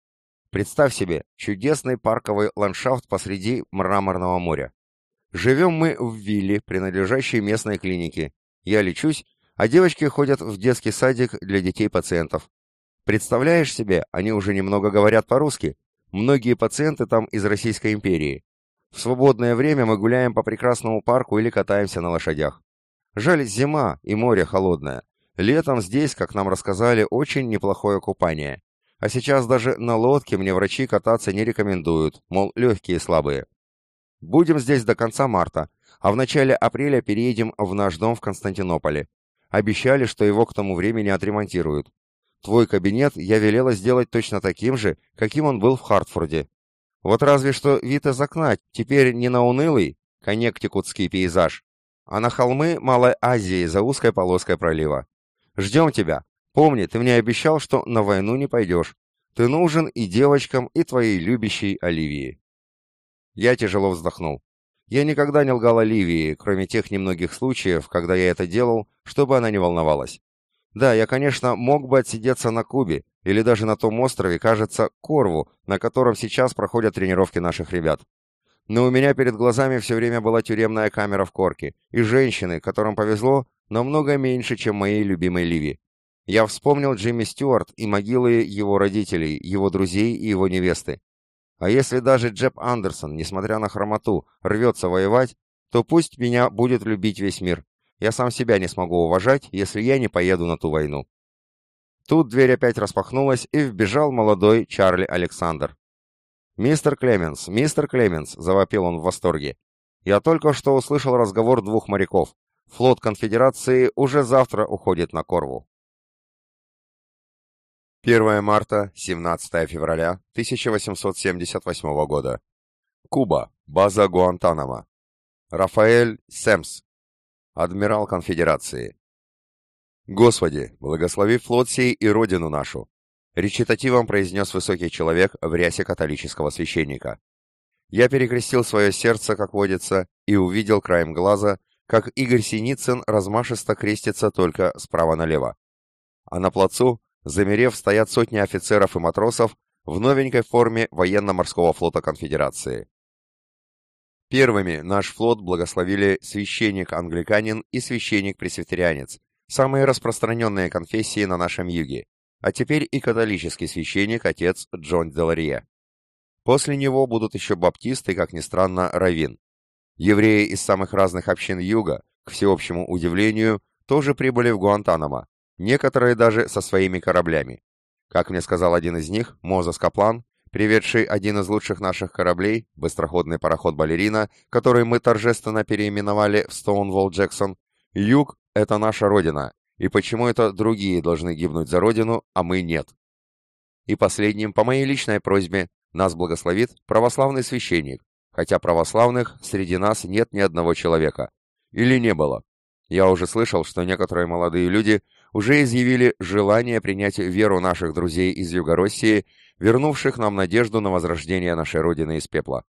Представь себе, чудесный парковый ландшафт посреди мраморного моря. Живем мы в вилле, принадлежащей местной клинике. Я лечусь, а девочки ходят в детский садик для детей-пациентов. Представляешь себе, они уже немного говорят по-русски. Многие пациенты там из Российской империи. В свободное время мы гуляем по прекрасному парку или катаемся на лошадях. Жаль, зима и море холодное. Летом здесь, как нам рассказали, очень неплохое купание. А сейчас даже на лодке мне врачи кататься не рекомендуют, мол, легкие слабые. Будем здесь до конца марта, а в начале апреля переедем в наш дом в Константинополе. Обещали, что его к тому времени отремонтируют. Твой кабинет я велела сделать точно таким же, каким он был в Хартфорде. Вот разве что вид из окна теперь не на унылый, коннектикутский пейзаж, а на холмы Малой Азии за узкой полоской пролива. Ждем тебя. Помни, ты мне обещал, что на войну не пойдешь. Ты нужен и девочкам, и твоей любящей Оливии. Я тяжело вздохнул. Я никогда не лгал Оливии, кроме тех немногих случаев, когда я это делал, чтобы она не волновалась. Да, я, конечно, мог бы отсидеться на Кубе, или даже на том острове, кажется, Корву, на котором сейчас проходят тренировки наших ребят. Но у меня перед глазами все время была тюремная камера в Корке, и женщины, которым повезло, намного меньше, чем моей любимой Ливи. Я вспомнил Джимми Стюарт и могилы его родителей, его друзей и его невесты. А если даже Джеб Андерсон, несмотря на хромоту, рвется воевать, то пусть меня будет любить весь мир. Я сам себя не смогу уважать, если я не поеду на ту войну. Тут дверь опять распахнулась, и вбежал молодой Чарли Александр. «Мистер Клеменс, мистер Клеменс!» — завопил он в восторге. «Я только что услышал разговор двух моряков. Флот Конфедерации уже завтра уходит на Корву». 1 марта, 17 февраля 1878 года. Куба, база Гуантанамо. Рафаэль Сэмс, адмирал конфедерации. Господи, благослови флот сей и родину нашу. Речитативом произнес высокий человек в рясе католического священника. Я перекрестил свое сердце, как водится, и увидел краем глаза, как Игорь Синицын размашисто крестится только справа налево. А на плацу замерев, стоят сотни офицеров и матросов в новенькой форме военно-морского флота Конфедерации. Первыми наш флот благословили священник-англиканин и священник-пресвитерианец, самые распространенные конфессии на нашем юге, а теперь и католический священник, отец Джон Деларье. После него будут еще баптисты, как ни странно, равин. Евреи из самых разных общин юга, к всеобщему удивлению, тоже прибыли в Гуантанамо, некоторые даже со своими кораблями. Как мне сказал один из них, Мозес Каплан, приведший один из лучших наших кораблей, быстроходный пароход «Балерина», который мы торжественно переименовали в «Стоунволл Джексон», «Юг — это наша родина, и почему это другие должны гибнуть за родину, а мы нет?» И последним, по моей личной просьбе, нас благословит православный священник, хотя православных среди нас нет ни одного человека. Или не было. Я уже слышал, что некоторые молодые люди уже изъявили желание принять веру наших друзей из Юго-России, вернувших нам надежду на возрождение нашей Родины из пепла.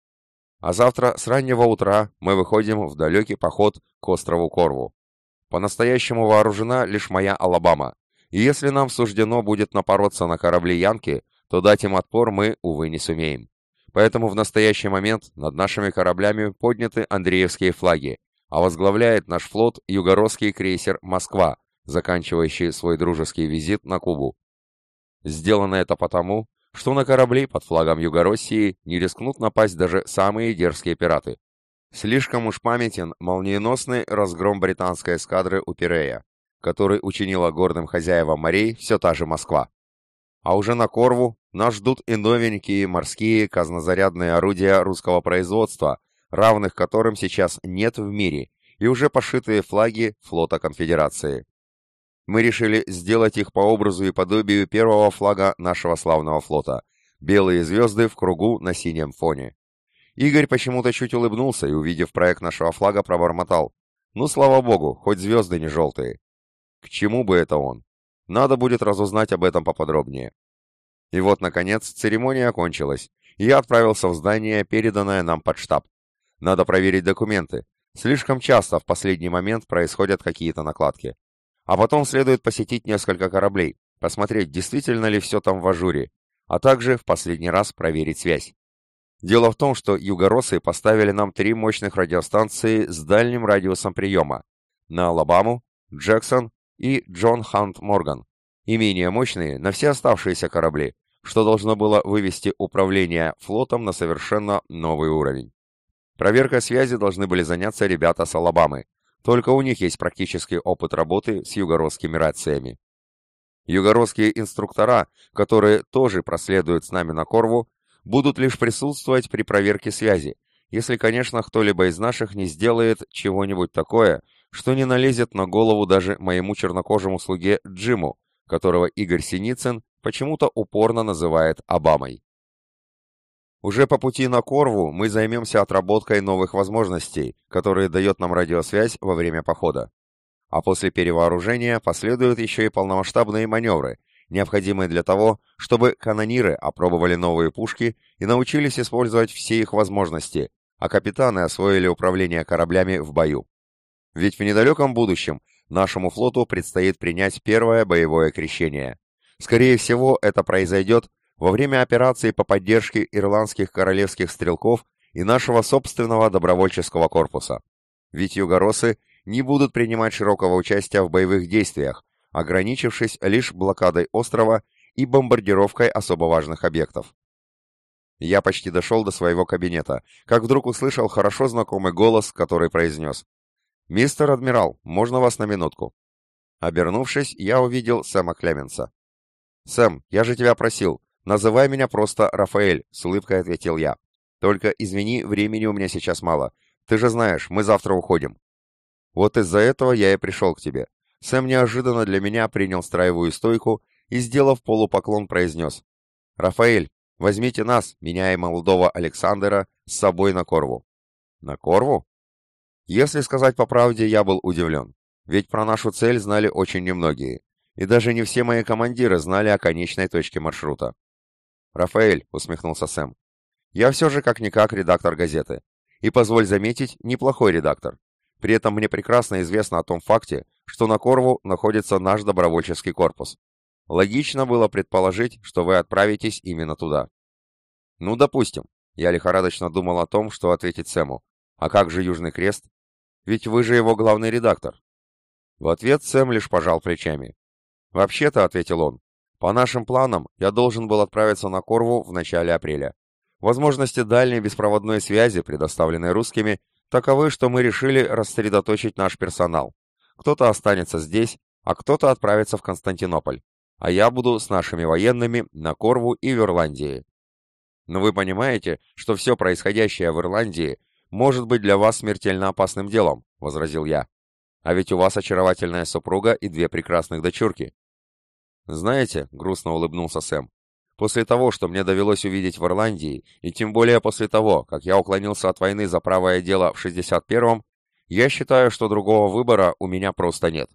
А завтра с раннего утра мы выходим в далекий поход к острову Корву. По-настоящему вооружена лишь моя Алабама, и если нам суждено будет напороться на корабли Янки, то дать им отпор мы, увы, не сумеем. Поэтому в настоящий момент над нашими кораблями подняты Андреевские флаги, а возглавляет наш флот югородский крейсер «Москва», заканчивающий свой дружеский визит на Кубу. Сделано это потому, что на корабли под флагом Юго-России не рискнут напасть даже самые дерзкие пираты. Слишком уж памятен молниеносный разгром британской эскадры у Пирея, который учинила гордым хозяевам морей все та же Москва. А уже на Корву нас ждут и новенькие морские казнозарядные орудия русского производства, равных которым сейчас нет в мире, и уже пошитые флаги флота Конфедерации мы решили сделать их по образу и подобию первого флага нашего славного флота — белые звезды в кругу на синем фоне. Игорь почему-то чуть улыбнулся и, увидев проект нашего флага, пробормотал. «Ну, слава богу, хоть звезды не желтые». К чему бы это он? Надо будет разузнать об этом поподробнее. И вот, наконец, церемония окончилась, я отправился в здание, переданное нам под штаб. Надо проверить документы. Слишком часто в последний момент происходят какие-то накладки. А потом следует посетить несколько кораблей, посмотреть, действительно ли все там в ажуре, а также в последний раз проверить связь. Дело в том, что югоросы поставили нам три мощных радиостанции с дальним радиусом приема на Алабаму, Джексон и Джон Хант Морган, и менее мощные на все оставшиеся корабли, что должно было вывести управление флотом на совершенно новый уровень. Проверкой связи должны были заняться ребята с Алабамы, только у них есть практический опыт работы с югородскими рациями. Югородские инструктора, которые тоже проследуют с нами на Корву, будут лишь присутствовать при проверке связи, если, конечно, кто-либо из наших не сделает чего-нибудь такое, что не налезет на голову даже моему чернокожему слуге Джиму, которого Игорь Синицын почему-то упорно называет Обамой. Уже по пути на Корву мы займемся отработкой новых возможностей, которые дает нам радиосвязь во время похода. А после перевооружения последуют еще и полномасштабные маневры, необходимые для того, чтобы канониры опробовали новые пушки и научились использовать все их возможности, а капитаны освоили управление кораблями в бою. Ведь в недалеком будущем нашему флоту предстоит принять первое боевое крещение. Скорее всего, это произойдет во время операции по поддержке ирландских королевских стрелков и нашего собственного добровольческого корпуса. Ведь югоросы не будут принимать широкого участия в боевых действиях, ограничившись лишь блокадой острова и бомбардировкой особо важных объектов. Я почти дошел до своего кабинета, как вдруг услышал хорошо знакомый голос, который произнес «Мистер Адмирал, можно вас на минутку?» Обернувшись, я увидел Сэма Клеменса. «Сэм, я же тебя просил, называй меня просто Рафаэль», — с улыбкой ответил я. «Только, извини, времени у меня сейчас мало. Ты же знаешь, мы завтра уходим». «Вот из-за этого я и пришел к тебе». Сэм неожиданно для меня принял строевую стойку и, сделав полупоклон, произнес. «Рафаэль, возьмите нас, меня и молодого Александра, с собой на Корву». «На Корву?» Если сказать по правде, я был удивлен. Ведь про нашу цель знали очень немногие. И даже не все мои командиры знали о конечной точке маршрута. «Рафаэль», — усмехнулся Сэм, — «я все же как-никак редактор газеты. И, позволь заметить, неплохой редактор. При этом мне прекрасно известно о том факте, что на Корву находится наш добровольческий корпус. Логично было предположить, что вы отправитесь именно туда. Ну, допустим. Я лихорадочно думал о том, что ответить Сэму. А как же Южный Крест? Ведь вы же его главный редактор. В ответ Сэм лишь пожал плечами. «Вообще-то», — ответил он, — «по нашим планам я должен был отправиться на Корву в начале апреля. Возможности дальней беспроводной связи, предоставленной русскими, таковы, что мы решили рассредоточить наш персонал. Кто-то останется здесь, а кто-то отправится в Константинополь. А я буду с нашими военными на Корву и в Ирландии. Но вы понимаете, что все происходящее в Ирландии может быть для вас смертельно опасным делом», — возразил я. «А ведь у вас очаровательная супруга и две прекрасных дочурки». «Знаете», — грустно улыбнулся Сэм, «после того, что мне довелось увидеть в Ирландии, и тем более после того, как я уклонился от войны за правое дело в 61-м, я считаю, что другого выбора у меня просто нет.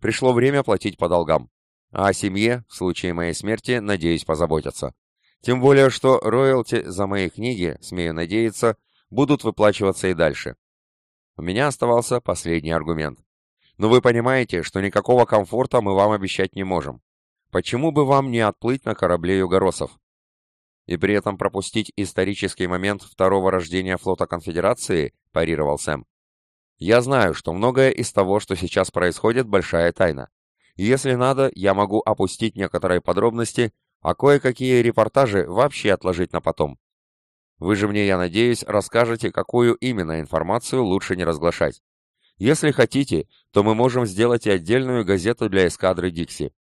Пришло время платить по долгам. А о семье, в случае моей смерти, надеюсь позаботиться. Тем более, что роялти за мои книги, смею надеяться, будут выплачиваться и дальше. У меня оставался последний аргумент. Но вы понимаете, что никакого комфорта мы вам обещать не можем. Почему бы вам не отплыть на корабле югоросов? И при этом пропустить исторический момент второго рождения флота Конфедерации, парировал Сэм. Я знаю, что многое из того, что сейчас происходит, большая тайна. Если надо, я могу опустить некоторые подробности, а кое-какие репортажи вообще отложить на потом. Вы же мне, я надеюсь, расскажете, какую именно информацию лучше не разглашать. Если хотите, то мы можем сделать и отдельную газету для эскадры Дикси.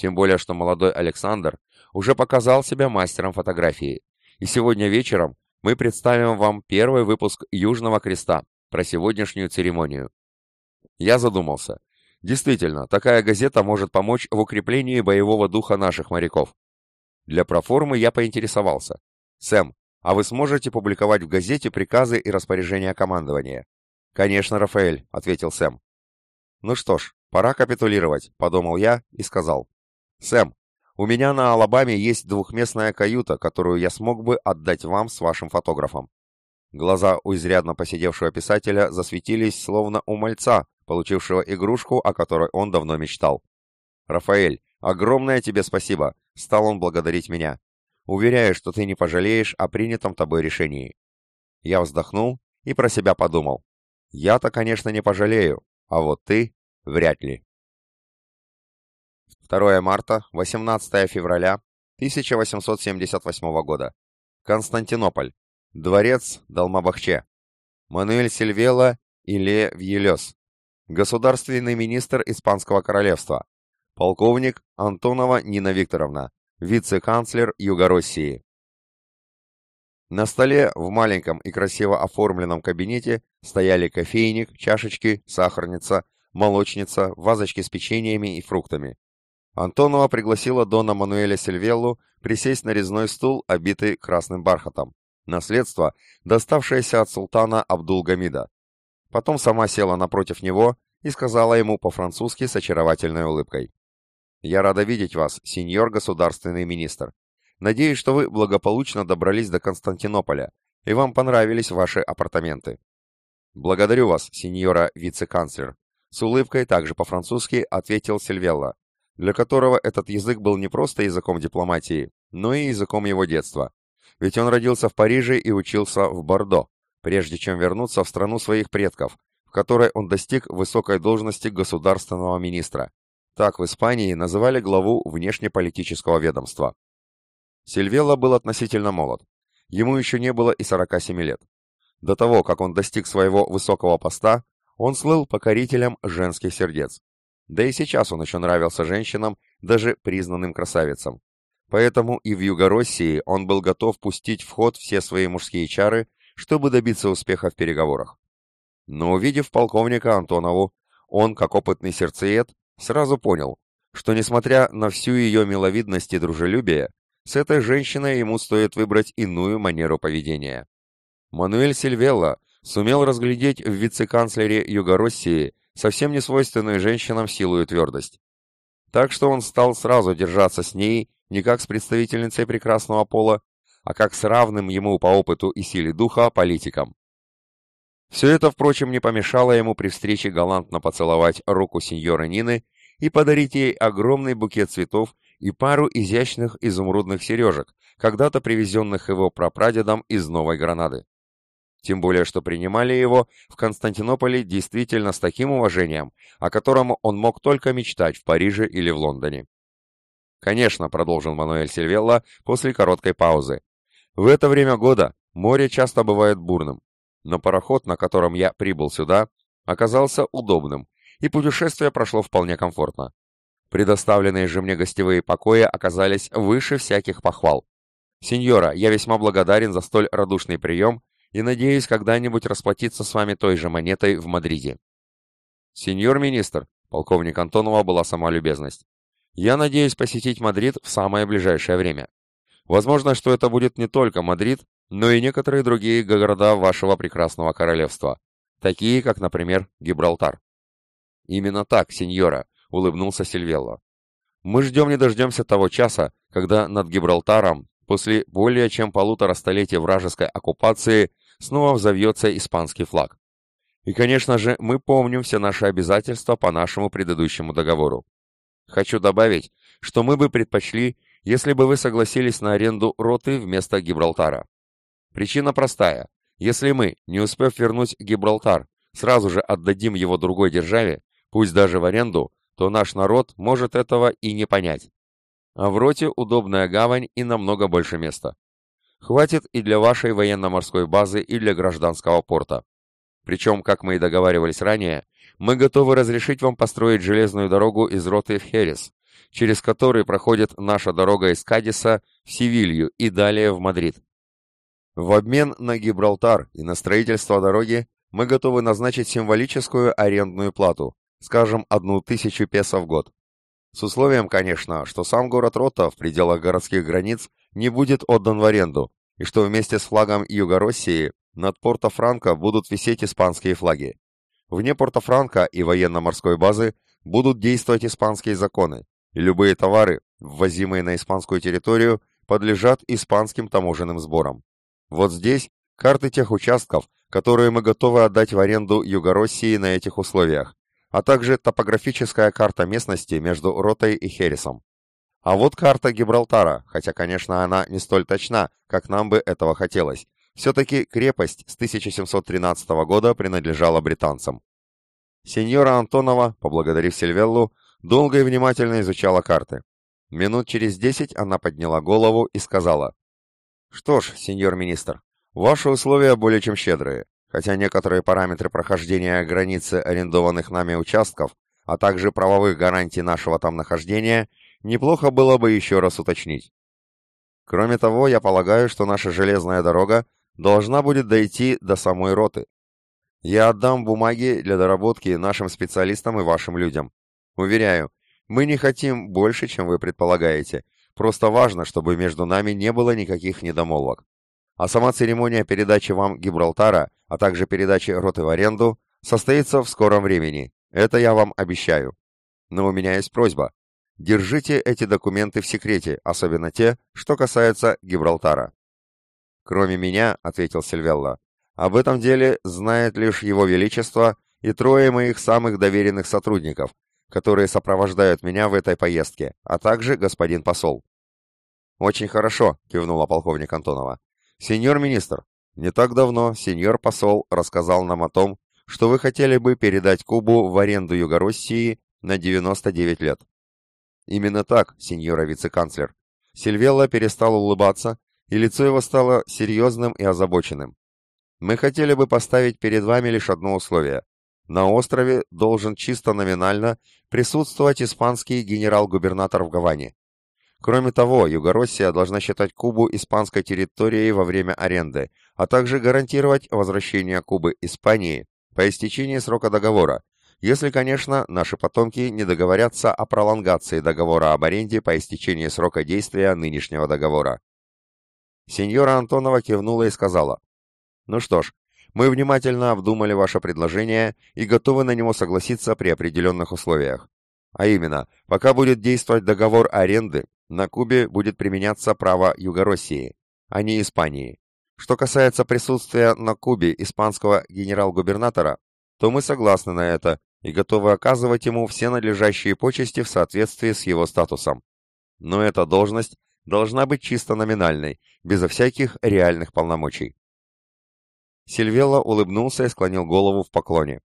Тем более, что молодой Александр уже показал себя мастером фотографии. И сегодня вечером мы представим вам первый выпуск Южного Креста про сегодняшнюю церемонию. Я задумался. Действительно, такая газета может помочь в укреплении боевого духа наших моряков. Для проформы я поинтересовался. «Сэм, а вы сможете публиковать в газете приказы и распоряжения командования?» «Конечно, Рафаэль», — ответил Сэм. «Ну что ж, пора капитулировать», — подумал я и сказал. «Сэм, у меня на Алабаме есть двухместная каюта, которую я смог бы отдать вам с вашим фотографом». Глаза у изрядно посидевшего писателя засветились, словно у мальца, получившего игрушку, о которой он давно мечтал. «Рафаэль, огромное тебе спасибо!» — стал он благодарить меня. Уверяю, что ты не пожалеешь о принятом тобой решении. Я вздохнул и про себя подумал. Я-то, конечно, не пожалею, а вот ты — вряд ли. 2 марта, 18 февраля 1878 года. Константинополь. Дворец Далмабахче. Мануэль Сильвела Иле Вьелес. Государственный министр Испанского королевства. Полковник Антонова Нина Викторовна вице-канцлер Юго-России. На столе в маленьком и красиво оформленном кабинете стояли кофейник, чашечки, сахарница, молочница, вазочки с печеньями и фруктами. Антонова пригласила Дона Мануэля Сильвеллу присесть на резной стул, обитый красным бархатом. Наследство, доставшееся от султана Абдул-Гамида. Потом сама села напротив него и сказала ему по-французски с очаровательной улыбкой. «Я рада видеть вас, сеньор государственный министр. Надеюсь, что вы благополучно добрались до Константинополя, и вам понравились ваши апартаменты. Благодарю вас, сеньора вице-канцлер. С улыбкой, также по-французски, ответил Сильвелла, для которого этот язык был не просто языком дипломатии, но и языком его детства. Ведь он родился в Париже и учился в Бордо, прежде чем вернуться в страну своих предков, в которой он достиг высокой должности государственного министра. Так в Испании называли главу внешнеполитического ведомства. Сильвелла был относительно молод. Ему еще не было и 47 лет. До того, как он достиг своего высокого поста, он слыл покорителем женских сердец. Да и сейчас он еще нравился женщинам, даже признанным красавицам. Поэтому и в Юго-России он был готов пустить в ход все свои мужские чары, чтобы добиться успеха в переговорах. Но увидев полковника Антонову, он, как опытный сердцеед, сразу понял, что несмотря на всю ее миловидность и дружелюбие, с этой женщиной ему стоит выбрать иную манеру поведения. Мануэль Сильвелла сумел разглядеть в вице-канцлере Юго-России совсем не свойственную женщинам силу и твердость. Так что он стал сразу держаться с ней не как с представительницей прекрасного пола, а как с равным ему по опыту и силе духа политиком. Все это, впрочем, не помешало ему при встрече галантно поцеловать руку сеньоры Нины и подарить ей огромный букет цветов и пару изящных изумрудных сережек, когда-то привезенных его прапрадедом из Новой Гранады. Тем более, что принимали его в Константинополе действительно с таким уважением, о котором он мог только мечтать в Париже или в Лондоне. «Конечно», — продолжил Мануэль Сильвелла после короткой паузы, «в это время года море часто бывает бурным, но пароход, на котором я прибыл сюда, оказался удобным, и путешествие прошло вполне комфортно. Предоставленные же мне гостевые покои оказались выше всяких похвал. Сеньора, я весьма благодарен за столь радушный прием и надеюсь когда-нибудь расплатиться с вами той же монетой в Мадриде. Сеньор министр, полковник Антонова была сама любезность. Я надеюсь посетить Мадрид в самое ближайшее время. Возможно, что это будет не только Мадрид, но и некоторые другие города вашего прекрасного королевства, такие как, например, Гибралтар. Именно так, сеньора, — улыбнулся Сильвелло. «Мы ждем не дождемся того часа, когда над Гибралтаром, после более чем полутора столетий вражеской оккупации, снова взовьется испанский флаг. И, конечно же, мы помним все наши обязательства по нашему предыдущему договору. Хочу добавить, что мы бы предпочли, если бы вы согласились на аренду роты вместо Гибралтара. Причина простая. Если мы, не успев вернуть Гибралтар, сразу же отдадим его другой державе, пусть даже в аренду, то наш народ может этого и не понять. А в роте удобная гавань и намного больше места. Хватит и для вашей военно-морской базы, и для гражданского порта. Причем, как мы и договаривались ранее, мы готовы разрешить вам построить железную дорогу из роты в Херес, через который проходит наша дорога из Кадиса в Севилью и далее в Мадрид. В обмен на Гибралтар и на строительство дороги мы готовы назначить символическую арендную плату, скажем, одну тысячу песо в год. С условием, конечно, что сам город Рота в пределах городских границ не будет отдан в аренду, и что вместе с флагом Юго-России над Порто-Франко будут висеть испанские флаги. Вне Порто-Франко и военно-морской базы будут действовать испанские законы, и любые товары, ввозимые на испанскую территорию, подлежат испанским таможенным сборам. Вот здесь карты тех участков, которые мы готовы отдать в аренду Юго-России на этих условиях, а также топографическая карта местности между Ротой и Хересом. А вот карта Гибралтара, хотя, конечно, она не столь точна, как нам бы этого хотелось. Все-таки крепость с 1713 года принадлежала британцам. Сеньора Антонова, поблагодарив Сильвеллу, долго и внимательно изучала карты. Минут через десять она подняла голову и сказала, «Что ж, сеньор министр, ваши условия более чем щедрые хотя некоторые параметры прохождения границы арендованных нами участков, а также правовых гарантий нашего там нахождения, неплохо было бы еще раз уточнить. Кроме того, я полагаю, что наша железная дорога должна будет дойти до самой роты. Я отдам бумаги для доработки нашим специалистам и вашим людям. Уверяю, мы не хотим больше, чем вы предполагаете. Просто важно, чтобы между нами не было никаких недомолвок. А сама церемония передачи вам Гибралтара, а также передачи роты в аренду, состоится в скором времени. Это я вам обещаю. Но у меня есть просьба. Держите эти документы в секрете, особенно те, что касаются Гибралтара. Кроме меня, ответил Сильвелла, об этом деле знает лишь его величество и трое моих самых доверенных сотрудников, которые сопровождают меня в этой поездке, а также господин посол. Очень хорошо, кивнула полковник Антонова. Сеньор министр, не так давно сеньор посол рассказал нам о том, что вы хотели бы передать Кубу в аренду Югороссии на 99 лет. Именно так, сеньора вице-канцлер. Сильвелла перестал улыбаться, и лицо его стало серьезным и озабоченным. Мы хотели бы поставить перед вами лишь одно условие. На острове должен чисто номинально присутствовать испанский генерал-губернатор в Гаване. Кроме того, Югороссия должна считать Кубу испанской территорией во время аренды, а также гарантировать возвращение Кубы Испании по истечении срока договора, если, конечно, наши потомки не договорятся о пролонгации договора об аренде по истечении срока действия нынешнего договора. Сеньора Антонова кивнула и сказала, «Ну что ж, мы внимательно обдумали ваше предложение и готовы на него согласиться при определенных условиях. А именно, пока будет действовать договор аренды, на Кубе будет применяться право Югороссии, а не Испании. Что касается присутствия на Кубе испанского генерал-губернатора, то мы согласны на это и готовы оказывать ему все надлежащие почести в соответствии с его статусом. Но эта должность должна быть чисто номинальной, безо всяких реальных полномочий. Сильвелла улыбнулся и склонил голову в поклоне.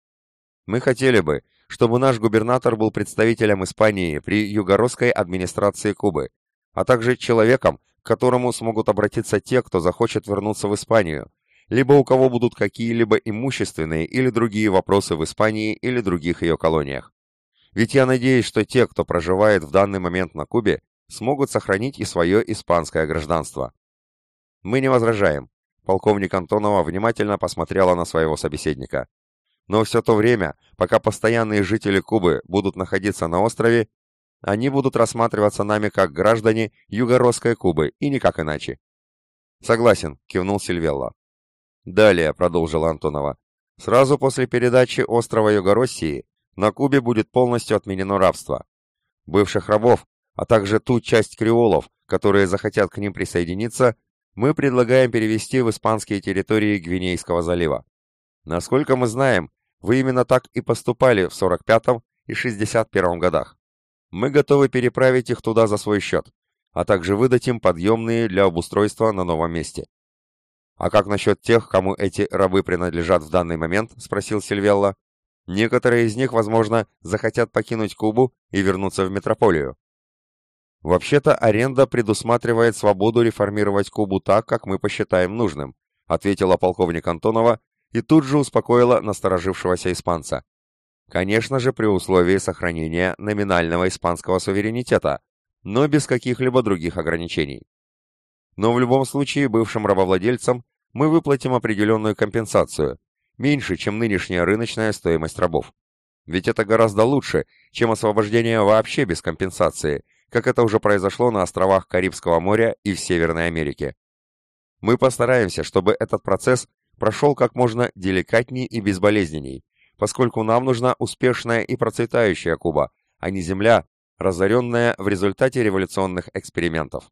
«Мы хотели бы, чтобы наш губернатор был представителем Испании при югородской администрации Кубы, а также человеком, к которому смогут обратиться те, кто захочет вернуться в Испанию, либо у кого будут какие-либо имущественные или другие вопросы в Испании или других ее колониях. Ведь я надеюсь, что те, кто проживает в данный момент на Кубе, смогут сохранить и свое испанское гражданство. Мы не возражаем. Полковник Антонова внимательно посмотрела на своего собеседника. Но все то время, пока постоянные жители Кубы будут находиться на острове, они будут рассматриваться нами как граждане Юго-Росской Кубы и никак иначе. Согласен, кивнул Сильвелла. Далее, продолжила Антонова, сразу после передачи острова Юго-России на Кубе будет полностью отменено рабство. Бывших рабов, а также ту часть креолов, которые захотят к ним присоединиться, мы предлагаем перевести в испанские территории Гвинейского залива. Насколько мы знаем, вы именно так и поступали в 45-м и 61-м годах. Мы готовы переправить их туда за свой счет, а также выдать им подъемные для обустройства на новом месте. «А как насчет тех, кому эти рабы принадлежат в данный момент?» — спросил Сильвелла. «Некоторые из них, возможно, захотят покинуть Кубу и вернуться в метрополию». «Вообще-то аренда предусматривает свободу реформировать Кубу так, как мы посчитаем нужным», — ответила полковник Антонова и тут же успокоила насторожившегося испанца. Конечно же, при условии сохранения номинального испанского суверенитета, но без каких-либо других ограничений. Но в любом случае бывшим рабовладельцам мы выплатим определенную компенсацию, меньше, чем нынешняя рыночная стоимость рабов. Ведь это гораздо лучше, чем освобождение вообще без компенсации, как это уже произошло на островах Карибского моря и в Северной Америке. Мы постараемся, чтобы этот процесс прошел как можно деликатней и безболезненней, поскольку нам нужна успешная и процветающая Куба, а не земля, разоренная в результате революционных экспериментов.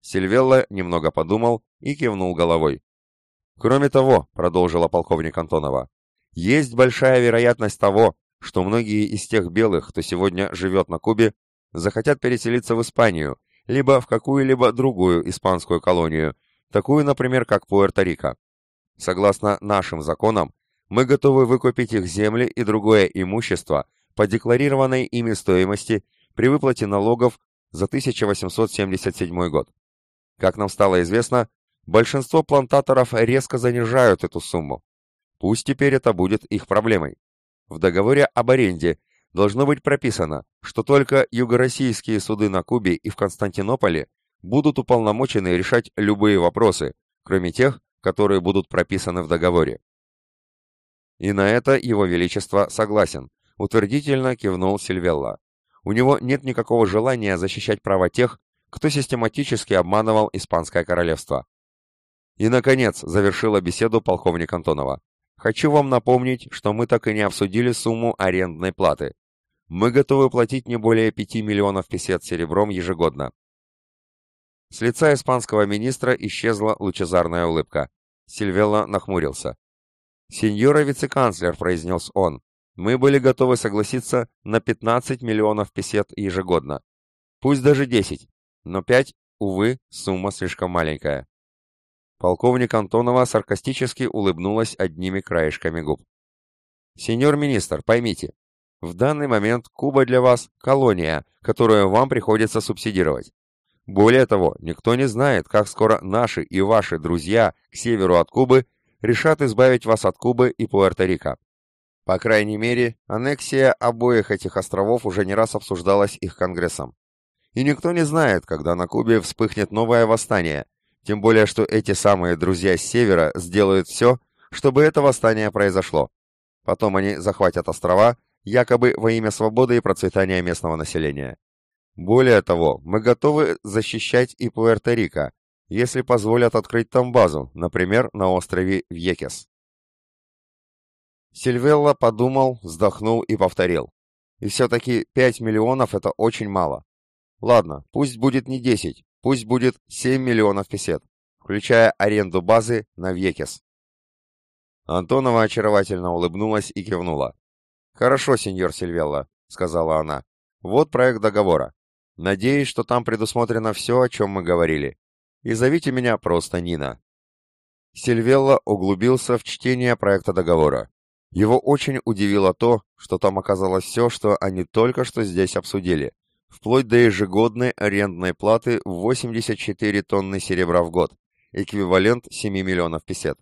Сильвелла немного подумал и кивнул головой. «Кроме того», — продолжила полковник Антонова, «есть большая вероятность того, что многие из тех белых, кто сегодня живет на Кубе, захотят переселиться в Испанию, либо в какую-либо другую испанскую колонию, такую, например, как Пуэрто-Рико. Согласно нашим законам, мы готовы выкупить их земли и другое имущество по декларированной ими стоимости при выплате налогов за 1877 год. Как нам стало известно, большинство плантаторов резко занижают эту сумму. Пусть теперь это будет их проблемой. В договоре об аренде должно быть прописано, что только югороссийские суды на Кубе и в Константинополе будут уполномочены решать любые вопросы, кроме тех, которые будут прописаны в договоре. И на это его величество согласен, утвердительно кивнул Сильвелла. У него нет никакого желания защищать права тех, кто систематически обманывал Испанское королевство. И, наконец, завершила беседу полковник Антонова. Хочу вам напомнить, что мы так и не обсудили сумму арендной платы. Мы готовы платить не более 5 миллионов песет серебром ежегодно. С лица испанского министра исчезла лучезарная улыбка. Сильвелла нахмурился. «Сеньора вице-канцлер», — произнес он, — «мы были готовы согласиться на 15 миллионов песет ежегодно. Пусть даже 10, но 5, увы, сумма слишком маленькая». Полковник Антонова саркастически улыбнулась одними краешками губ. «Сеньор министр, поймите, в данный момент Куба для вас – колония, которую вам приходится субсидировать. Более того, никто не знает, как скоро наши и ваши друзья к северу от Кубы решат избавить вас от Кубы и Пуэрто-Рико. По крайней мере, аннексия обоих этих островов уже не раз обсуждалась их Конгрессом. И никто не знает, когда на Кубе вспыхнет новое восстание, тем более, что эти самые друзья с севера сделают все, чтобы это восстание произошло. Потом они захватят острова, якобы во имя свободы и процветания местного населения. Более того, мы готовы защищать и Пуэрто-Рико, если позволят открыть там базу, например, на острове Вьекес. Сильвелла подумал, вздохнул и повторил. И все-таки 5 миллионов это очень мало. Ладно, пусть будет не 10, пусть будет 7 миллионов песет, включая аренду базы на Вьекес. Антонова очаровательно улыбнулась и кивнула. «Хорошо, сеньор Сильвелла», — сказала она. «Вот проект договора. Надеюсь, что там предусмотрено все, о чем мы говорили. И зовите меня просто Нина». Сильвелла углубился в чтение проекта договора. Его очень удивило то, что там оказалось все, что они только что здесь обсудили, вплоть до ежегодной арендной платы в 84 тонны серебра в год, эквивалент 7 миллионов песет.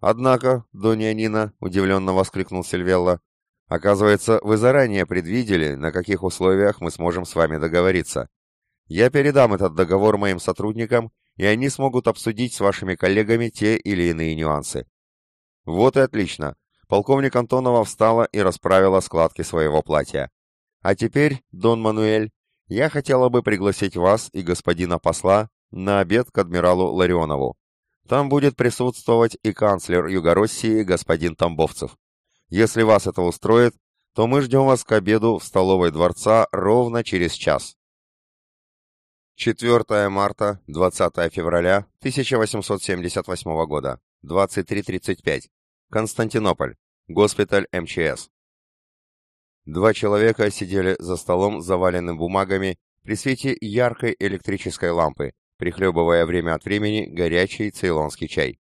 «Однако, Донья Нина», — удивленно воскликнул Сильвелла, Оказывается, вы заранее предвидели, на каких условиях мы сможем с вами договориться. Я передам этот договор моим сотрудникам, и они смогут обсудить с вашими коллегами те или иные нюансы. Вот и отлично. Полковник Антонова встала и расправила складки своего платья. А теперь, Дон Мануэль, я хотела бы пригласить вас и господина посла на обед к адмиралу Ларионову. Там будет присутствовать и канцлер Югороссии господин Тамбовцев. Если вас это устроит, то мы ждем вас к обеду в столовой дворца ровно через час. 4 марта, 20 февраля 1878 года, 23.35. Константинополь. Госпиталь МЧС. Два человека сидели за столом, заваленным бумагами, при свете яркой электрической лампы, прихлебывая время от времени горячий цейлонский чай.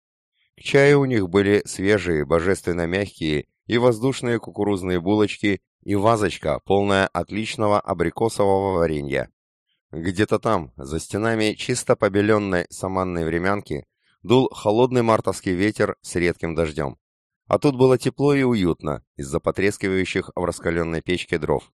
К чаю у них были свежие, божественно мягкие и воздушные кукурузные булочки, и вазочка, полная отличного абрикосового варенья. Где-то там, за стенами чисто побеленной саманной времянки, дул холодный мартовский ветер с редким дождем. А тут было тепло и уютно из-за потрескивающих в раскаленной печке дров.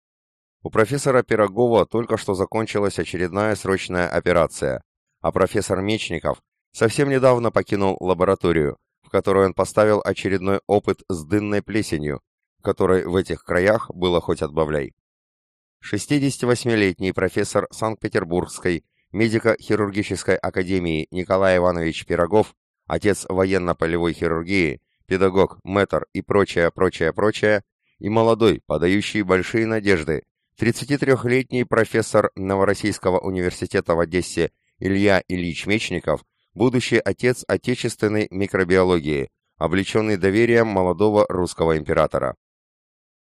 У профессора Пирогова только что закончилась очередная срочная операция, а профессор Мечников совсем недавно покинул лабораторию, в которой он поставил очередной опыт с дынной плесенью, которой в этих краях было хоть отбавляй. 68-летний профессор Санкт-Петербургской медико-хирургической академии Николай Иванович Пирогов, отец военно-полевой хирургии, педагог, мэтр и прочее, прочее, прочее, и молодой, подающий большие надежды, 33-летний профессор Новороссийского университета в Одессе Илья Ильич Мечников будущий отец отечественной микробиологии, облеченный доверием молодого русского императора.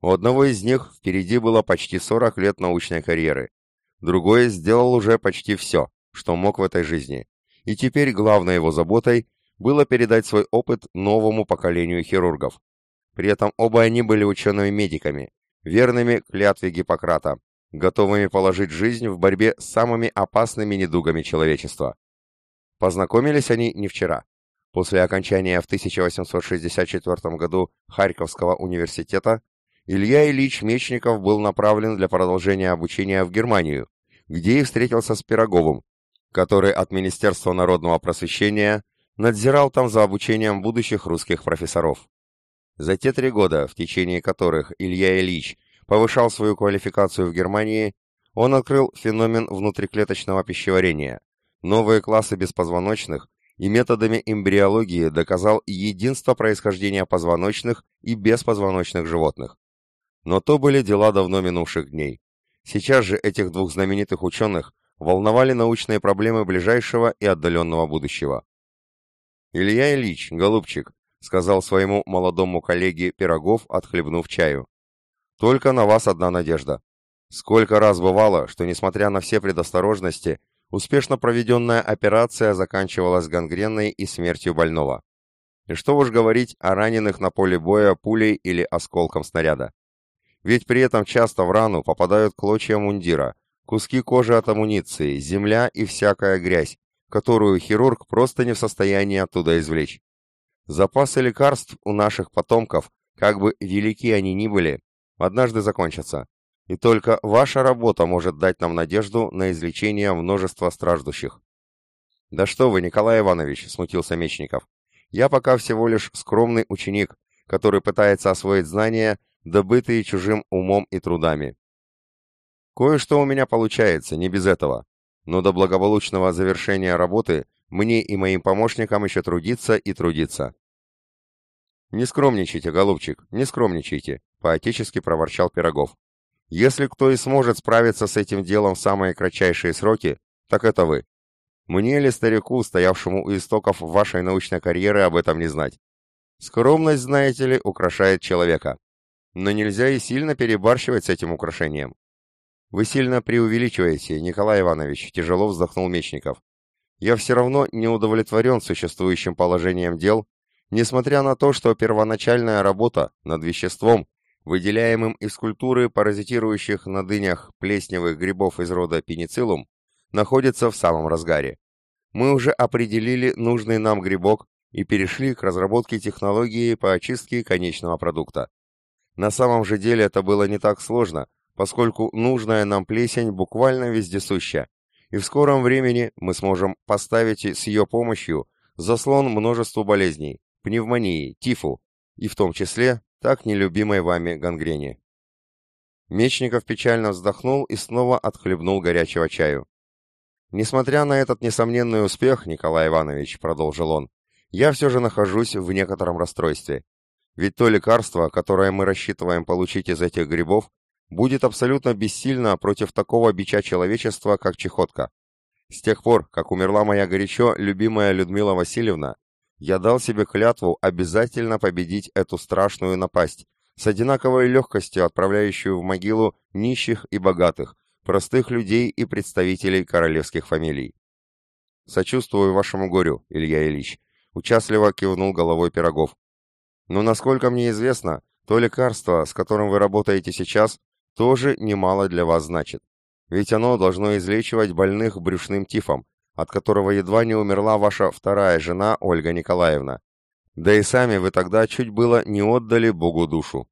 У одного из них впереди было почти 40 лет научной карьеры. Другой сделал уже почти все, что мог в этой жизни. И теперь главной его заботой было передать свой опыт новому поколению хирургов. При этом оба они были учеными-медиками, верными клятве Гиппократа, готовыми положить жизнь в борьбе с самыми опасными недугами человечества. Познакомились они не вчера. После окончания в 1864 году Харьковского университета Илья Ильич Мечников был направлен для продолжения обучения в Германию, где и встретился с Пироговым, который от Министерства народного просвещения надзирал там за обучением будущих русских профессоров. За те три года, в течение которых Илья Ильич повышал свою квалификацию в Германии, он открыл феномен внутриклеточного пищеварения, новые классы беспозвоночных и методами эмбриологии доказал единство происхождения позвоночных и беспозвоночных животных. Но то были дела давно минувших дней. Сейчас же этих двух знаменитых ученых волновали научные проблемы ближайшего и отдаленного будущего. «Илья Ильич, голубчик», — сказал своему молодому коллеге Пирогов, отхлебнув чаю. «Только на вас одна надежда. Сколько раз бывало, что, несмотря на все предосторожности, успешно проведенная операция заканчивалась гангреной и смертью больного. И что уж говорить о раненых на поле боя пулей или осколком снаряда. Ведь при этом часто в рану попадают клочья мундира, куски кожи от амуниции, земля и всякая грязь, которую хирург просто не в состоянии оттуда извлечь. Запасы лекарств у наших потомков, как бы велики они ни были, однажды закончатся. И только ваша работа может дать нам надежду на излечение множества страждущих. «Да что вы, Николай Иванович!» — смутился Мечников. «Я пока всего лишь скромный ученик, который пытается освоить знания, добытые чужим умом и трудами. Кое-что у меня получается, не без этого. Но до благополучного завершения работы мне и моим помощникам еще трудиться и трудиться. «Не скромничайте, голубчик, не скромничайте», — поотечески проворчал Пирогов. «Если кто и сможет справиться с этим делом в самые кратчайшие сроки, так это вы. Мне ли, старику, стоявшему у истоков вашей научной карьеры, об этом не знать? Скромность, знаете ли, украшает человека. Но нельзя и сильно перебарщивать с этим украшением. Вы сильно преувеличиваете, Николай Иванович, тяжело вздохнул Мечников. Я все равно не удовлетворен существующим положением дел, несмотря на то, что первоначальная работа над веществом, выделяемым из культуры паразитирующих на дынях плесневых грибов из рода пенициллум, находится в самом разгаре. Мы уже определили нужный нам грибок и перешли к разработке технологии по очистке конечного продукта. На самом же деле это было не так сложно, поскольку нужная нам плесень буквально вездесуща, и в скором времени мы сможем поставить с ее помощью заслон множеству болезней, пневмонии, тифу, и в том числе так нелюбимой вами гангрене. Мечников печально вздохнул и снова отхлебнул горячего чаю. «Несмотря на этот несомненный успех, Николай Иванович», — продолжил он, — «я все же нахожусь в некотором расстройстве. Ведь то лекарство, которое мы рассчитываем получить из этих грибов, будет абсолютно бессильно против такого бича человечества, как чехотка. С тех пор, как умерла моя горячо любимая Людмила Васильевна, я дал себе клятву обязательно победить эту страшную напасть, с одинаковой легкостью отправляющую в могилу нищих и богатых, простых людей и представителей королевских фамилий. «Сочувствую вашему горю, Илья Ильич», — участливо кивнул головой Пирогов. Но насколько мне известно, то лекарство, с которым вы работаете сейчас, тоже немало для вас значит. Ведь оно должно излечивать больных брюшным тифом, от которого едва не умерла ваша вторая жена Ольга Николаевна. Да и сами вы тогда чуть было не отдали Богу душу.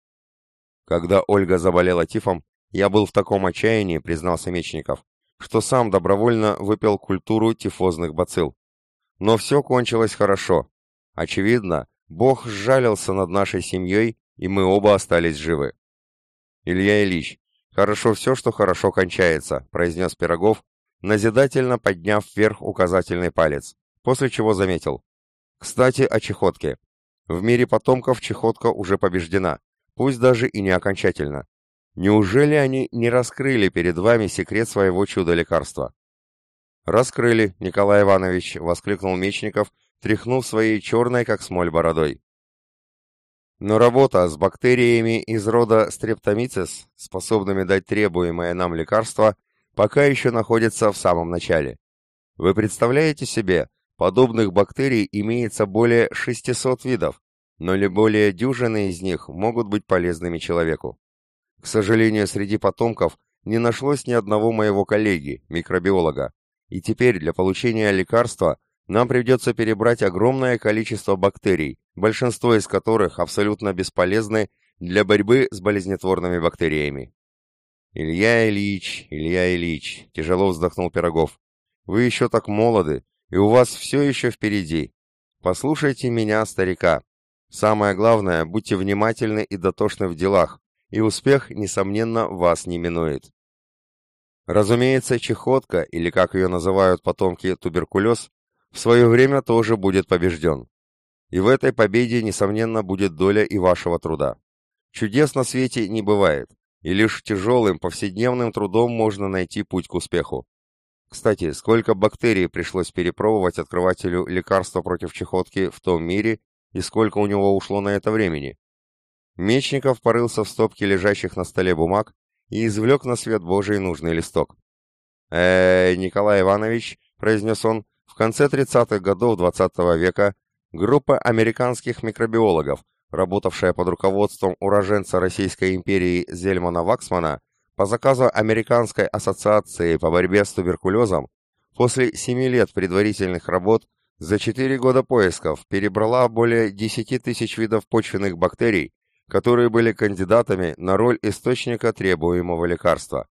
Когда Ольга заболела тифом, я был в таком отчаянии, признался Мечников, что сам добровольно выпил культуру тифозных бацилл. Но все кончилось хорошо. Очевидно, Бог сжалился над нашей семьей, и мы оба остались живы. Илья Ильич, хорошо все, что хорошо кончается, произнес Пирогов, назидательно подняв вверх указательный палец, после чего заметил. Кстати, о чехотке. В мире потомков чехотка уже побеждена, пусть даже и не окончательно. Неужели они не раскрыли перед вами секрет своего чудо-лекарства? «Раскрыли, Николай Иванович!» — воскликнул Мечников, тряхнув своей черной, как смоль, бородой. Но работа с бактериями из рода стрептомицис, способными дать требуемое нам лекарство, пока еще находится в самом начале. Вы представляете себе, подобных бактерий имеется более 600 видов, но ли более дюжины из них могут быть полезными человеку. К сожалению, среди потомков не нашлось ни одного моего коллеги, микробиолога, и теперь для получения лекарства нам придется перебрать огромное количество бактерий, большинство из которых абсолютно бесполезны для борьбы с болезнетворными бактериями. «Илья Ильич, Илья Ильич», — тяжело вздохнул Пирогов, Вы еще так молоды, и у вас все еще впереди. Послушайте меня, старика. Самое главное, будьте внимательны и дотошны в делах, и успех, несомненно, вас не минует. Разумеется, чехотка, или как ее называют потомки туберкулез, в свое время тоже будет побежден. И в этой победе, несомненно, будет доля и вашего труда. Чудес на свете не бывает, и лишь тяжелым повседневным трудом можно найти путь к успеху. Кстати, сколько бактерий пришлось перепробовать открывателю лекарства против чехотки в том мире, и сколько у него ушло на это времени? Мечников порылся в стопке лежащих на столе бумаг и извлек на свет Божий нужный листок. э, Николай Иванович», — произнес он, — «в конце 30-х годов XX -го века группа американских микробиологов, работавшая под руководством уроженца Российской империи Зельмана Ваксмана, по заказу Американской ассоциации по борьбе с туберкулезом, после семи лет предварительных работ за четыре года поисков перебрала более 10 тысяч видов почвенных бактерий, которые были кандидатами на роль источника требуемого лекарства.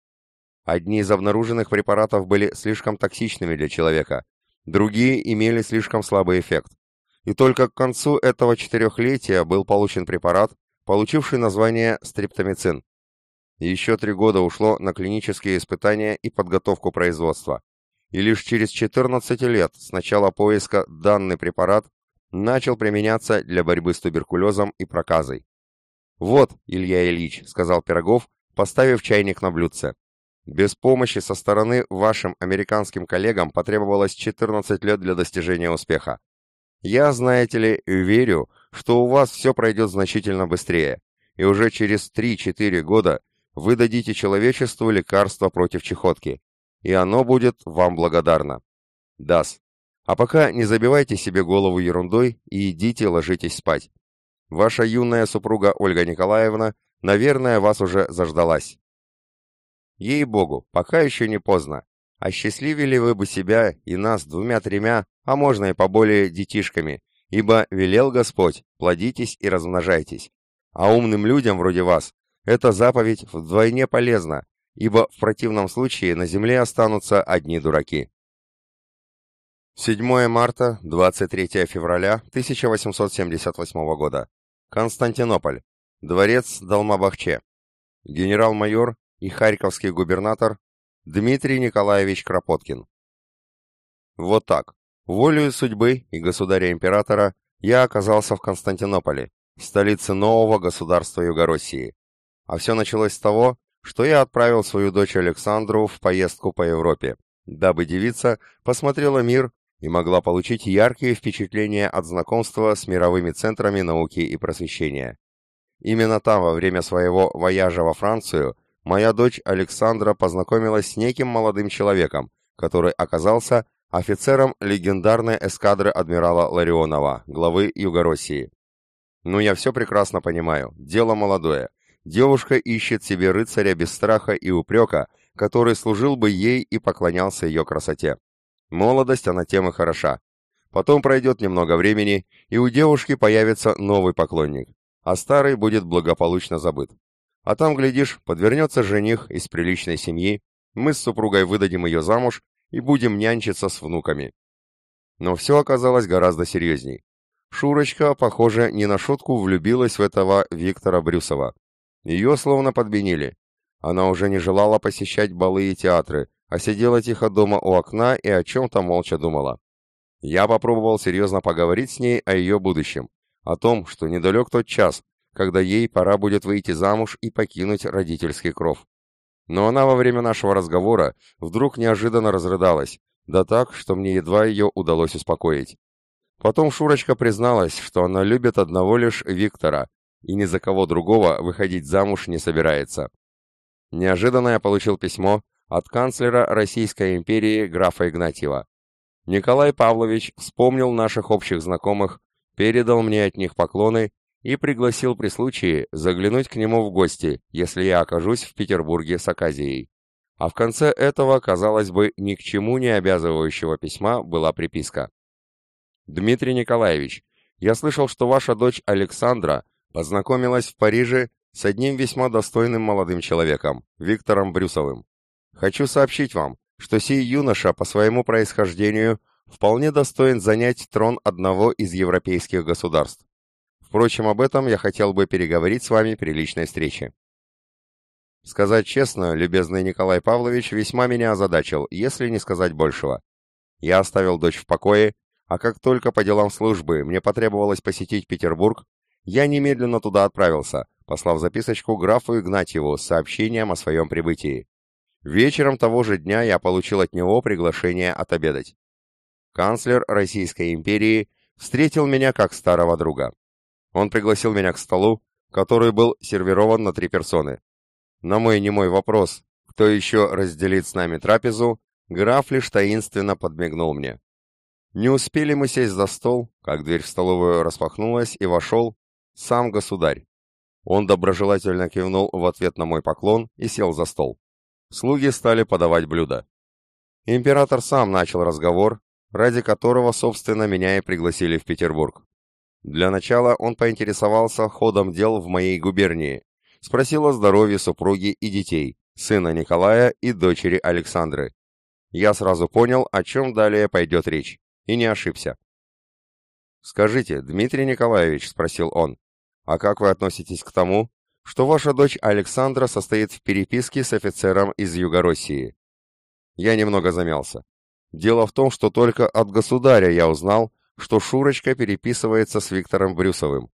Одни из обнаруженных препаратов были слишком токсичными для человека, другие имели слишком слабый эффект. И только к концу этого четырехлетия был получен препарат, получивший название стриптомицин. Еще три года ушло на клинические испытания и подготовку производства. И лишь через 14 лет с начала поиска данный препарат начал применяться для борьбы с туберкулезом и проказой. «Вот, Илья Ильич», — сказал Пирогов, поставив чайник на блюдце. «Без помощи со стороны вашим американским коллегам потребовалось 14 лет для достижения успеха. Я, знаете ли, верю, что у вас все пройдет значительно быстрее, и уже через 3-4 года вы дадите человечеству лекарство против чехотки, и оно будет вам благодарно. Дас. А пока не забивайте себе голову ерундой и идите ложитесь спать. Ваша юная супруга Ольга Николаевна, наверное, вас уже заждалась. Ей-богу, пока еще не поздно. Осчастливили вы бы себя и нас двумя-тремя, а можно и поболее детишками, ибо велел Господь, плодитесь и размножайтесь. А умным людям вроде вас эта заповедь вдвойне полезна, ибо в противном случае на земле останутся одни дураки. 7 марта, 23 февраля 1878 года. Константинополь. Дворец Далмабахче. Генерал-майор и харьковский губернатор Дмитрий Николаевич Кропоткин. Вот так. Волею судьбы и государя-императора я оказался в Константинополе, столице нового государства Югороссии. А все началось с того, что я отправил свою дочь Александру в поездку по Европе, дабы девица посмотрела мир и могла получить яркие впечатления от знакомства с мировыми центрами науки и просвещения. Именно там, во время своего вояжа во Францию, моя дочь Александра познакомилась с неким молодым человеком, который оказался офицером легендарной эскадры адмирала Ларионова, главы Югороссии. Ну, я все прекрасно понимаю, дело молодое. Девушка ищет себе рыцаря без страха и упрека, который служил бы ей и поклонялся ее красоте. Молодость, она тем и хороша. Потом пройдет немного времени, и у девушки появится новый поклонник, а старый будет благополучно забыт. А там, глядишь, подвернется жених из приличной семьи, мы с супругой выдадим ее замуж и будем нянчиться с внуками. Но все оказалось гораздо серьезней. Шурочка, похоже, не на шутку влюбилась в этого Виктора Брюсова. Ее словно подбенили. Она уже не желала посещать балы и театры, а сидела тихо дома у окна и о чем-то молча думала. Я попробовал серьезно поговорить с ней о ее будущем, о том, что недалек тот час, когда ей пора будет выйти замуж и покинуть родительский кров. Но она во время нашего разговора вдруг неожиданно разрыдалась, да так, что мне едва ее удалось успокоить. Потом Шурочка призналась, что она любит одного лишь Виктора и ни за кого другого выходить замуж не собирается. Неожиданно я получил письмо, от канцлера Российской империи графа Игнатьева. Николай Павлович вспомнил наших общих знакомых, передал мне от них поклоны и пригласил при случае заглянуть к нему в гости, если я окажусь в Петербурге с оказией. А в конце этого, казалось бы, ни к чему не обязывающего письма была приписка. «Дмитрий Николаевич, я слышал, что ваша дочь Александра познакомилась в Париже с одним весьма достойным молодым человеком, Виктором Брюсовым. Хочу сообщить вам, что сей юноша по своему происхождению вполне достоин занять трон одного из европейских государств. Впрочем, об этом я хотел бы переговорить с вами при личной встрече. Сказать честно, любезный Николай Павлович весьма меня озадачил, если не сказать большего. Я оставил дочь в покое, а как только по делам службы мне потребовалось посетить Петербург, я немедленно туда отправился, послав записочку графу Игнатьеву с сообщением о своем прибытии. Вечером того же дня я получил от него приглашение отобедать. Канцлер Российской империи встретил меня как старого друга. Он пригласил меня к столу, который был сервирован на три персоны. На мой немой вопрос, кто еще разделит с нами трапезу, граф лишь таинственно подмигнул мне. Не успели мы сесть за стол, как дверь в столовую распахнулась и вошел сам государь. Он доброжелательно кивнул в ответ на мой поклон и сел за стол. Слуги стали подавать блюда. Император сам начал разговор, ради которого, собственно, меня и пригласили в Петербург. Для начала он поинтересовался ходом дел в моей губернии, спросил о здоровье супруги и детей, сына Николая и дочери Александры. Я сразу понял, о чем далее пойдет речь, и не ошибся. «Скажите, Дмитрий Николаевич», — спросил он, — «а как вы относитесь к тому, что ваша дочь Александра состоит в переписке с офицером из Югороссии. Я немного замялся. Дело в том, что только от государя я узнал, что Шурочка переписывается с Виктором Брюсовым.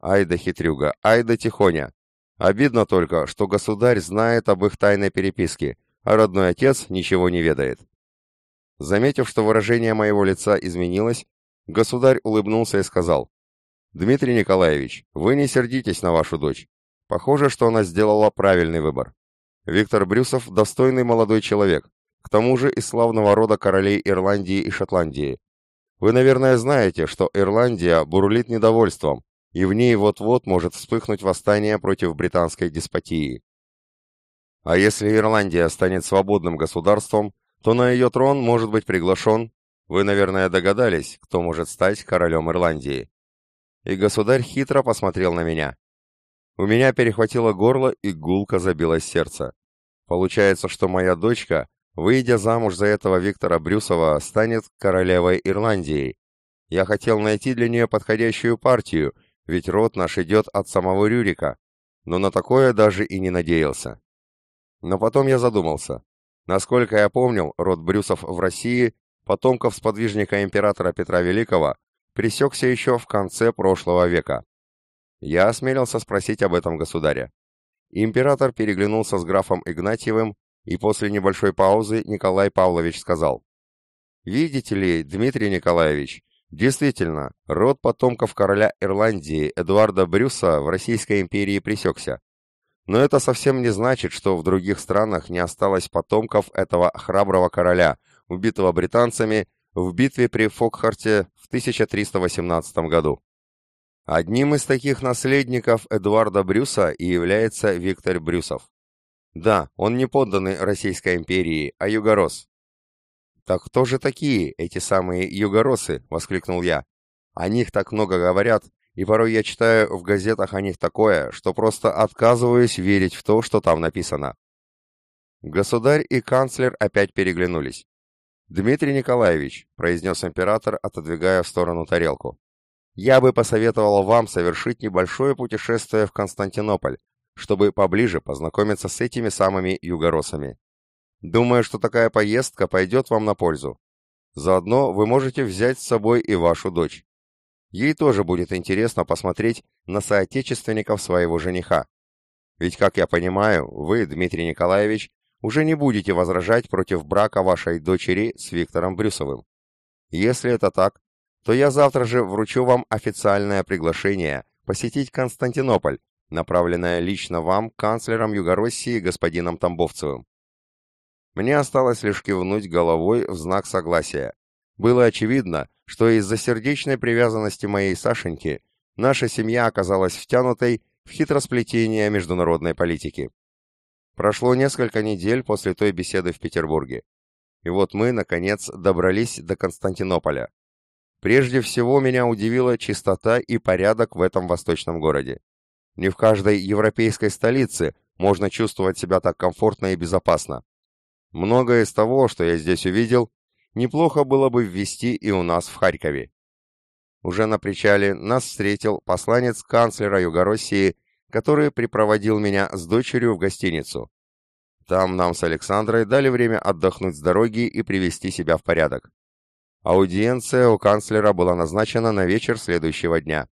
Ай да хитрюга, ай да тихоня. Обидно только, что государь знает об их тайной переписке, а родной отец ничего не ведает. Заметив, что выражение моего лица изменилось, государь улыбнулся и сказал, «Дмитрий Николаевич, вы не сердитесь на вашу дочь. Похоже, что она сделала правильный выбор. Виктор Брюсов – достойный молодой человек, к тому же из славного рода королей Ирландии и Шотландии. Вы, наверное, знаете, что Ирландия бурлит недовольством, и в ней вот-вот может вспыхнуть восстание против британской деспотии. А если Ирландия станет свободным государством, то на ее трон может быть приглашен, вы, наверное, догадались, кто может стать королем Ирландии. И государь хитро посмотрел на меня. У меня перехватило горло и гулко забилось сердце. Получается, что моя дочка, выйдя замуж за этого Виктора Брюсова, станет королевой Ирландии. Я хотел найти для нее подходящую партию, ведь род наш идет от самого Рюрика, но на такое даже и не надеялся. Но потом я задумался. Насколько я помнил, род Брюсов в России, потомков сподвижника императора Петра Великого, пресекся еще в конце прошлого века. Я осмелился спросить об этом государя. Император переглянулся с графом Игнатьевым, и после небольшой паузы Николай Павлович сказал. «Видите ли, Дмитрий Николаевич, действительно, род потомков короля Ирландии Эдуарда Брюса в Российской империи пресекся. Но это совсем не значит, что в других странах не осталось потомков этого храброго короля, убитого британцами в битве при Фокхарте в 1318 году. Одним из таких наследников Эдуарда Брюса и является Виктор Брюсов. Да, он не подданный Российской империи, а югорос. «Так кто же такие, эти самые югоросы?» — воскликнул я. «О них так много говорят, и порой я читаю в газетах о них такое, что просто отказываюсь верить в то, что там написано». Государь и канцлер опять переглянулись. «Дмитрий Николаевич», — произнес император, отодвигая в сторону тарелку, я бы посоветовал вам совершить небольшое путешествие в Константинополь, чтобы поближе познакомиться с этими самыми югоросами. Думаю, что такая поездка пойдет вам на пользу. Заодно вы можете взять с собой и вашу дочь. Ей тоже будет интересно посмотреть на соотечественников своего жениха. Ведь, как я понимаю, вы, Дмитрий Николаевич, уже не будете возражать против брака вашей дочери с Виктором Брюсовым. Если это так, то я завтра же вручу вам официальное приглашение посетить Константинополь, направленное лично вам, канцлером Югороссии господином Тамбовцевым. Мне осталось лишь кивнуть головой в знак согласия. Было очевидно, что из-за сердечной привязанности моей Сашеньки наша семья оказалась втянутой в хитросплетение международной политики. Прошло несколько недель после той беседы в Петербурге. И вот мы, наконец, добрались до Константинополя. Прежде всего меня удивила чистота и порядок в этом восточном городе. Не в каждой европейской столице можно чувствовать себя так комфортно и безопасно. Многое из того, что я здесь увидел, неплохо было бы ввести и у нас в Харькове. Уже на причале нас встретил посланец канцлера Югороссии, который припроводил меня с дочерью в гостиницу. Там нам с Александрой дали время отдохнуть с дороги и привести себя в порядок. Аудиенция у канцлера была назначена на вечер следующего дня.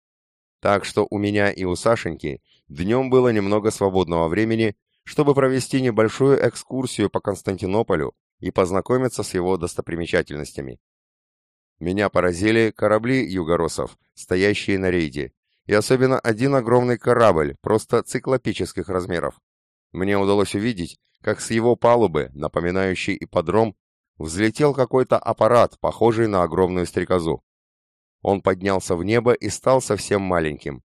Так что у меня и у Сашеньки днем было немного свободного времени, чтобы провести небольшую экскурсию по Константинополю и познакомиться с его достопримечательностями. Меня поразили корабли югоросов, стоящие на рейде, и особенно один огромный корабль, просто циклопических размеров. Мне удалось увидеть, как с его палубы, напоминающей ипподром, взлетел какой-то аппарат, похожий на огромную стрекозу. Он поднялся в небо и стал совсем маленьким.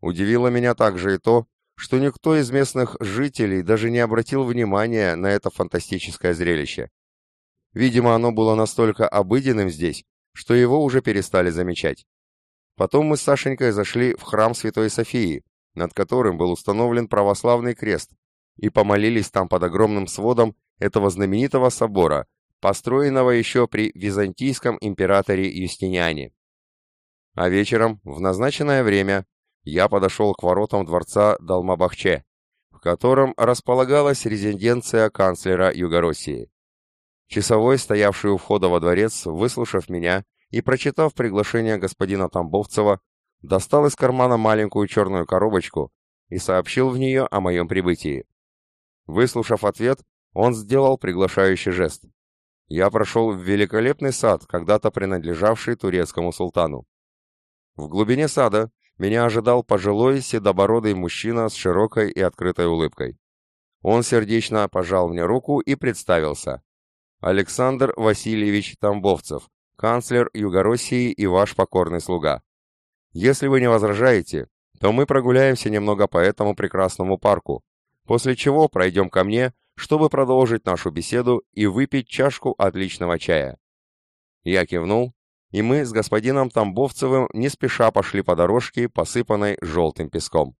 Удивило меня также и то, что никто из местных жителей даже не обратил внимания на это фантастическое зрелище. Видимо, оно было настолько обыденным здесь, что его уже перестали замечать. Потом мы с Сашенькой зашли в храм Святой Софии, над которым был установлен православный крест, и помолились там под огромным сводом этого знаменитого собора, построенного еще при византийском императоре Юстиниане. А вечером, в назначенное время, я подошел к воротам дворца Далмабахче, в котором располагалась резиденция канцлера Югороссии. Часовой, стоявший у входа во дворец, выслушав меня и прочитав приглашение господина Тамбовцева, достал из кармана маленькую черную коробочку и сообщил в нее о моем прибытии. Выслушав ответ, он сделал приглашающий жест. Я прошел в великолепный сад, когда-то принадлежавший турецкому султану. В глубине сада меня ожидал пожилой седобородый мужчина с широкой и открытой улыбкой. Он сердечно пожал мне руку и представился. Александр Васильевич Тамбовцев, канцлер Югороссии и ваш покорный слуга. Если вы не возражаете, то мы прогуляемся немного по этому прекрасному парку, после чего пройдем ко мне, чтобы продолжить нашу беседу и выпить чашку отличного чая. Я кивнул и мы с господином Тамбовцевым не спеша пошли по дорожке, посыпанной желтым песком.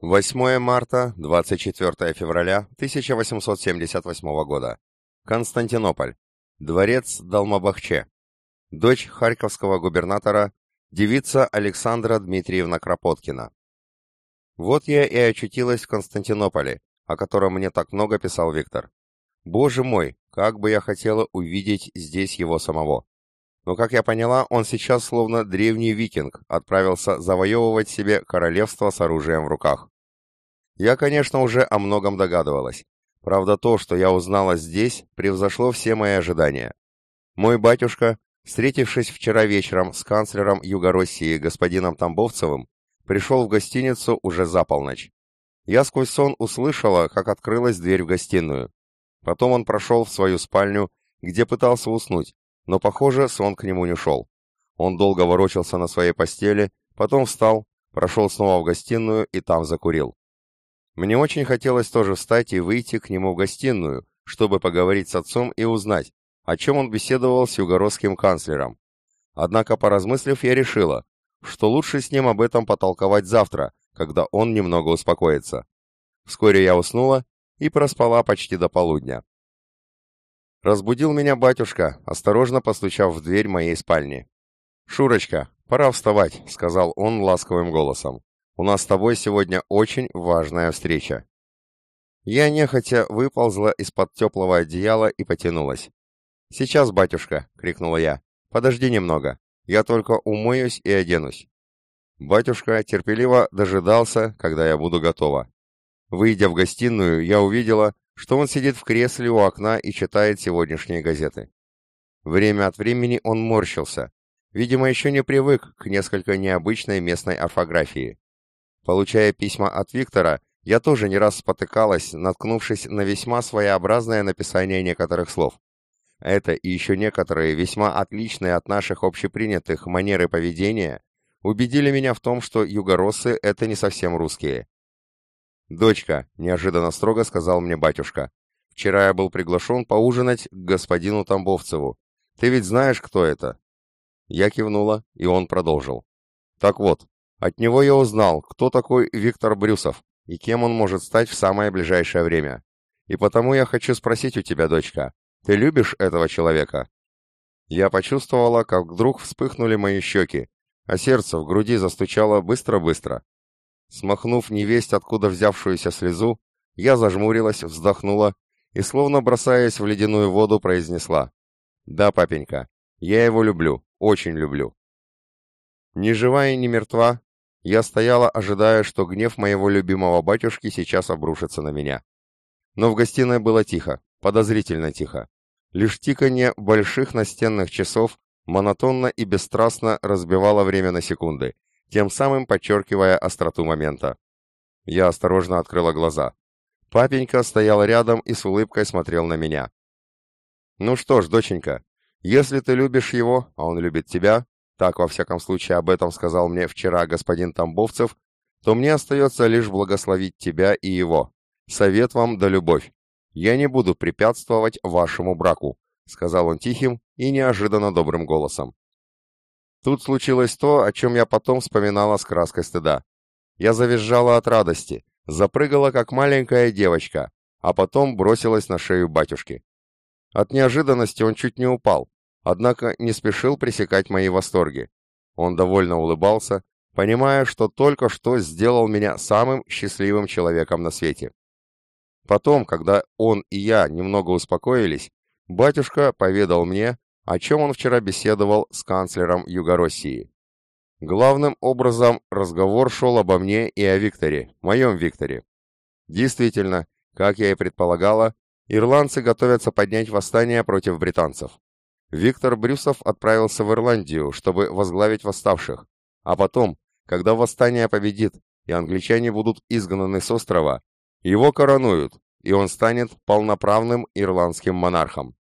8 марта, 24 февраля 1878 года. Константинополь. Дворец Далмабахче. Дочь харьковского губернатора, девица Александра Дмитриевна Кропоткина. Вот я и очутилась в Константинополе, о котором мне так много писал Виктор. Боже мой, как бы я хотела увидеть здесь его самого. Но, как я поняла, он сейчас, словно древний викинг, отправился завоевывать себе королевство с оружием в руках. Я, конечно, уже о многом догадывалась. Правда, то, что я узнала здесь, превзошло все мои ожидания. Мой батюшка, встретившись вчера вечером с канцлером Юго-России господином Тамбовцевым, пришел в гостиницу уже за полночь. Я сквозь сон услышала, как открылась дверь в гостиную. Потом он прошел в свою спальню, где пытался уснуть, но, похоже, сон к нему не шел. Он долго ворочался на своей постели, потом встал, прошел снова в гостиную и там закурил. Мне очень хотелось тоже встать и выйти к нему в гостиную, чтобы поговорить с отцом и узнать, о чем он беседовал с югородским канцлером. Однако, поразмыслив, я решила, что лучше с ним об этом потолковать завтра, когда он немного успокоится. Вскоре я уснула и проспала почти до полудня. Разбудил меня батюшка, осторожно постучав в дверь моей спальни. «Шурочка, пора вставать», — сказал он ласковым голосом. «У нас с тобой сегодня очень важная встреча». Я нехотя выползла из-под теплого одеяла и потянулась. «Сейчас, батюшка!» — крикнула я. «Подожди немного. Я только умоюсь и оденусь». Батюшка терпеливо дожидался, когда я буду готова. Выйдя в гостиную, я увидела, что он сидит в кресле у окна и читает сегодняшние газеты. Время от времени он морщился. Видимо, еще не привык к несколько необычной местной орфографии. Получая письма от Виктора, я тоже не раз спотыкалась, наткнувшись на весьма своеобразное написание некоторых слов. Это и еще некоторые весьма отличные от наших общепринятых манеры поведения убедили меня в том, что югороссы — это не совсем русские. «Дочка», — неожиданно строго сказал мне батюшка, — «вчера я был приглашен поужинать к господину Тамбовцеву. Ты ведь знаешь, кто это?» Я кивнула, и он продолжил. «Так вот, от него я узнал, кто такой Виктор Брюсов и кем он может стать в самое ближайшее время. И потому я хочу спросить у тебя, дочка, ты любишь этого человека?» Я почувствовала, как вдруг вспыхнули мои щеки, а сердце в груди застучало быстро-быстро. Смахнув невесть, откуда взявшуюся слезу, я зажмурилась, вздохнула и, словно бросаясь в ледяную воду, произнесла. «Да, папенька, я его люблю, очень люблю». Ни жива и ни мертва, я стояла, ожидая, что гнев моего любимого батюшки сейчас обрушится на меня. Но в гостиной было тихо, подозрительно тихо. Лишь тиканье больших настенных часов монотонно и бесстрастно разбивало время на секунды, тем самым подчеркивая остроту момента. Я осторожно открыла глаза. Папенька стоял рядом и с улыбкой смотрел на меня. «Ну что ж, доченька, если ты любишь его, а он любит тебя, так во всяком случае об этом сказал мне вчера господин Тамбовцев, то мне остается лишь благословить тебя и его. Совет вам да любовь. Я не буду препятствовать вашему браку», — сказал он тихим и неожиданно добрым голосом. Тут случилось то, о чем я потом вспоминала с краской стыда. Я завизжала от радости, запрыгала, как маленькая девочка, а потом бросилась на шею батюшки. От неожиданности он чуть не упал, однако не спешил пресекать мои восторги. Он довольно улыбался, понимая, что только что сделал меня самым счастливым человеком на свете. Потом, когда он и я немного успокоились, батюшка поведал мне, о чем он вчера беседовал с канцлером Югороссии. Главным образом разговор шел обо мне и о Викторе, моем Викторе. Действительно, как я и предполагала, ирландцы готовятся поднять восстание против британцев. Виктор Брюсов отправился в Ирландию, чтобы возглавить восставших, а потом, когда восстание победит и англичане будут изгнаны с острова, его коронуют, и он станет полноправным ирландским монархом.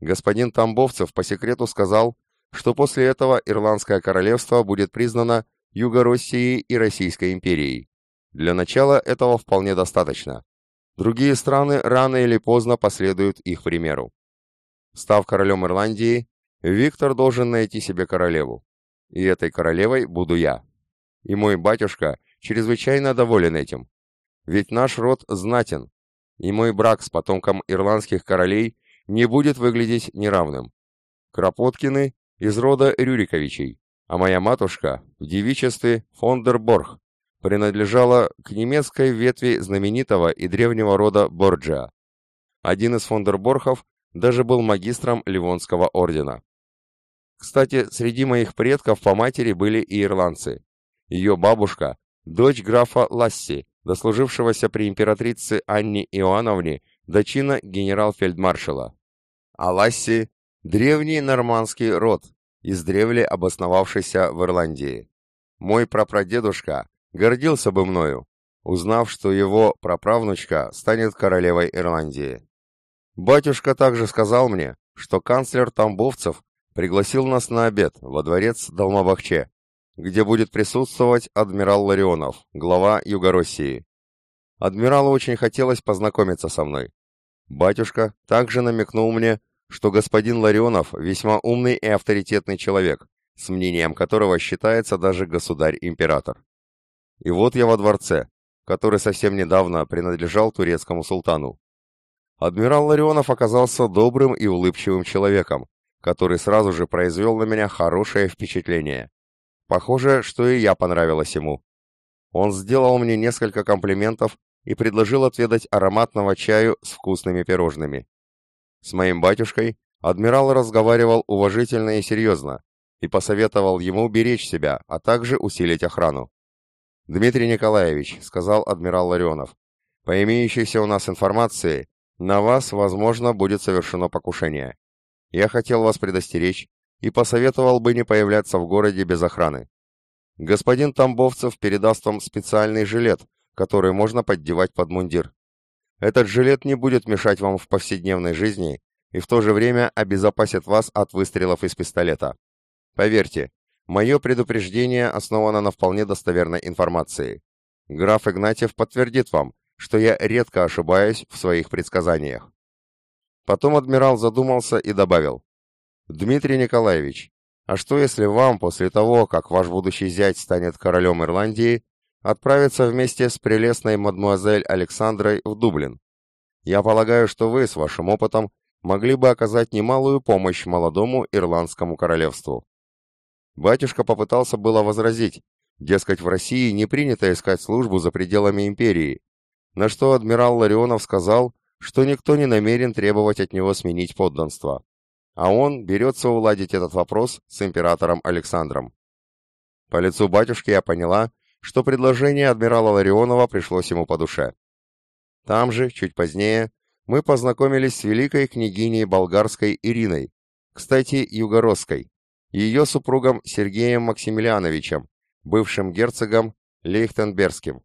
Господин Тамбовцев по секрету сказал, что после этого Ирландское королевство будет признано Юго-Россией и Российской империей. Для начала этого вполне достаточно. Другие страны рано или поздно последуют их примеру. Став королем Ирландии, Виктор должен найти себе королеву. И этой королевой буду я. И мой батюшка чрезвычайно доволен этим. Ведь наш род знатен, и мой брак с потомком ирландских королей не будет выглядеть неравным. Кропоткины из рода Рюриковичей, а моя матушка в девичестве Фондерборг принадлежала к немецкой ветви знаменитого и древнего рода Борджиа. Один из Фондерборхов даже был магистром Ливонского ордена. Кстати, среди моих предков по матери были и ирландцы. Ее бабушка, дочь графа Ласси, дослужившегося при императрице Анне Иоанновне до чина генерал-фельдмаршала. А Ласси Древний нормандский род, издревле обосновавшийся в Ирландии. Мой прапрадедушка гордился бы мною, узнав, что его праправнучка станет королевой Ирландии. Батюшка также сказал мне, что канцлер Тамбовцев пригласил нас на обед во дворец Долмабахче, где будет присутствовать адмирал Ларионов, глава Югороссии. Адмиралу очень хотелось познакомиться со мной. Батюшка также намекнул мне, что господин Ларионов весьма умный и авторитетный человек, с мнением которого считается даже государь-император. И вот я во дворце, который совсем недавно принадлежал турецкому султану. Адмирал Ларионов оказался добрым и улыбчивым человеком, который сразу же произвел на меня хорошее впечатление. Похоже, что и я понравилась ему. Он сделал мне несколько комплиментов и предложил отведать ароматного чаю с вкусными пирожными. С моим батюшкой адмирал разговаривал уважительно и серьезно и посоветовал ему беречь себя, а также усилить охрану. «Дмитрий Николаевич», — сказал адмирал Ларионов, — «по имеющейся у нас информации, на вас, возможно, будет совершено покушение. Я хотел вас предостеречь и посоветовал бы не появляться в городе без охраны. Господин Тамбовцев передаст вам специальный жилет, который можно поддевать под мундир. Этот жилет не будет мешать вам в повседневной жизни и в то же время обезопасит вас от выстрелов из пистолета. Поверьте, мое предупреждение основано на вполне достоверной информации. Граф Игнатьев подтвердит вам, что я редко ошибаюсь в своих предсказаниях. Потом адмирал задумался и добавил. «Дмитрий Николаевич, а что если вам, после того, как ваш будущий зять станет королем Ирландии, отправиться вместе с прелестной мадмуазель Александрой в Дублин. Я полагаю, что вы с вашим опытом могли бы оказать немалую помощь молодому ирландскому королевству. Батюшка попытался было возразить, дескать, в России не принято искать службу за пределами империи, на что адмирал Ларионов сказал, что никто не намерен требовать от него сменить подданство, а он берется уладить этот вопрос с императором Александром. По лицу батюшки я поняла, что предложение адмирала Ларионова пришлось ему по душе. Там же, чуть позднее, мы познакомились с великой княгиней болгарской Ириной, кстати, югородской, и ее супругом Сергеем Максимилиановичем, бывшим герцогом Лейхтенбергским.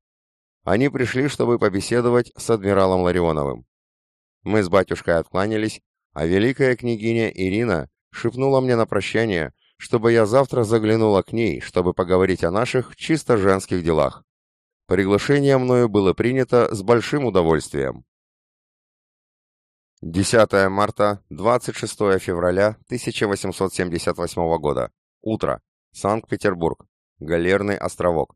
Они пришли, чтобы побеседовать с адмиралом Ларионовым. Мы с батюшкой откланялись, а великая княгиня Ирина шепнула мне на прощание, чтобы я завтра заглянула к ней, чтобы поговорить о наших чисто женских делах. Приглашение мною было принято с большим удовольствием. 10 марта, 26 февраля 1878 года. Утро. Санкт-Петербург. Галерный островок.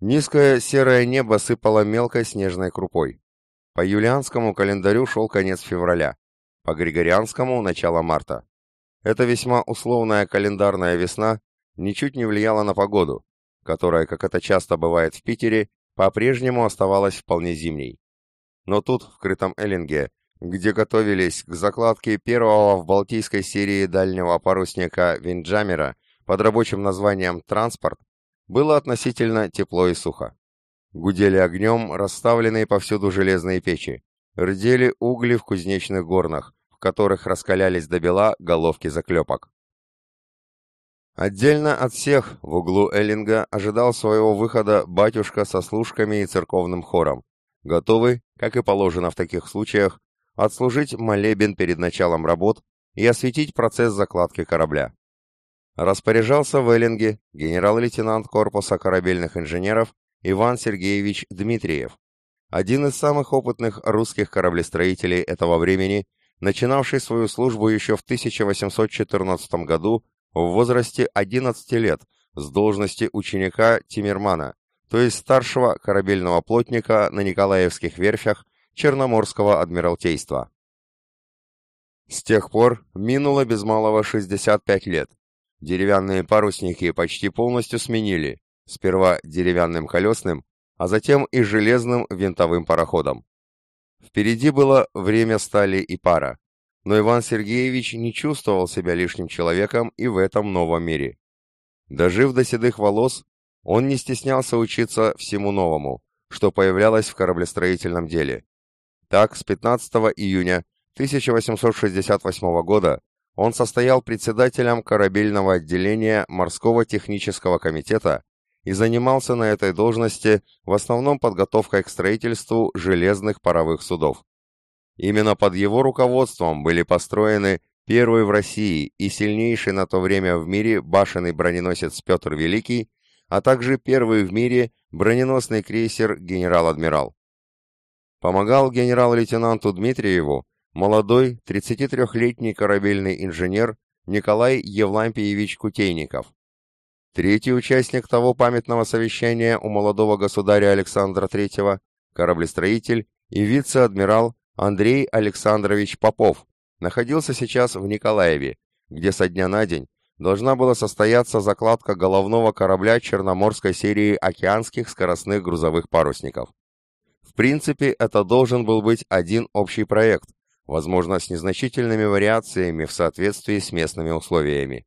Низкое серое небо сыпало мелкой снежной крупой. По юлианскому календарю шел конец февраля, по григорианскому – начало марта. Эта весьма условная календарная весна ничуть не влияла на погоду, которая, как это часто бывает в Питере, по-прежнему оставалась вполне зимней. Но тут, в крытом Эллинге, где готовились к закладке первого в Балтийской серии дальнего парусника Винджамера под рабочим названием «Транспорт», было относительно тепло и сухо. Гудели огнем расставленные повсюду железные печи, рдели угли в кузнечных горнах, которых раскалялись до бела головки заклепок. Отдельно от всех в углу Эллинга ожидал своего выхода батюшка со служками и церковным хором, готовый, как и положено в таких случаях, отслужить молебен перед началом работ и осветить процесс закладки корабля. Распоряжался в Эллинге генерал-лейтенант корпуса корабельных инженеров Иван Сергеевич Дмитриев, один из самых опытных русских кораблестроителей этого времени, начинавший свою службу еще в 1814 году в возрасте 11 лет с должности ученика Тимирмана, то есть старшего корабельного плотника на Николаевских верфях Черноморского адмиралтейства. С тех пор минуло без малого 65 лет, Деревянные парусники почти полностью сменили, сперва деревянным колесным, а затем и железным винтовым пароходом. Впереди было время стали и пара, но Иван Сергеевич не чувствовал себя лишним человеком и в этом новом мире. Дожив до седых волос, он не стеснялся учиться всему новому, что появлялось в кораблестроительном деле. Так, с 15 июня 1868 года он состоял председателем корабельного отделения Морского технического комитета и занимался на этой должности в основном подготовкой к строительству железных паровых судов. Именно под его руководством были построены первый в России и сильнейший на то время в мире башенный броненосец Петр Великий, а также первый в мире броненосный крейсер «Генерал-адмирал». Помогал генерал-лейтенанту Дмитриеву молодой 33-летний корабельный инженер Николай Евлампиевич Кутейников. Третий участник того памятного совещания у молодого государя Александра III, кораблестроитель и вице-адмирал Андрей Александрович Попов, находился сейчас в Николаеве, где со дня на день должна была состояться закладка головного корабля Черноморской серии океанских скоростных грузовых парусников. В принципе, это должен был быть один общий проект, возможно, с незначительными вариациями в соответствии с местными условиями.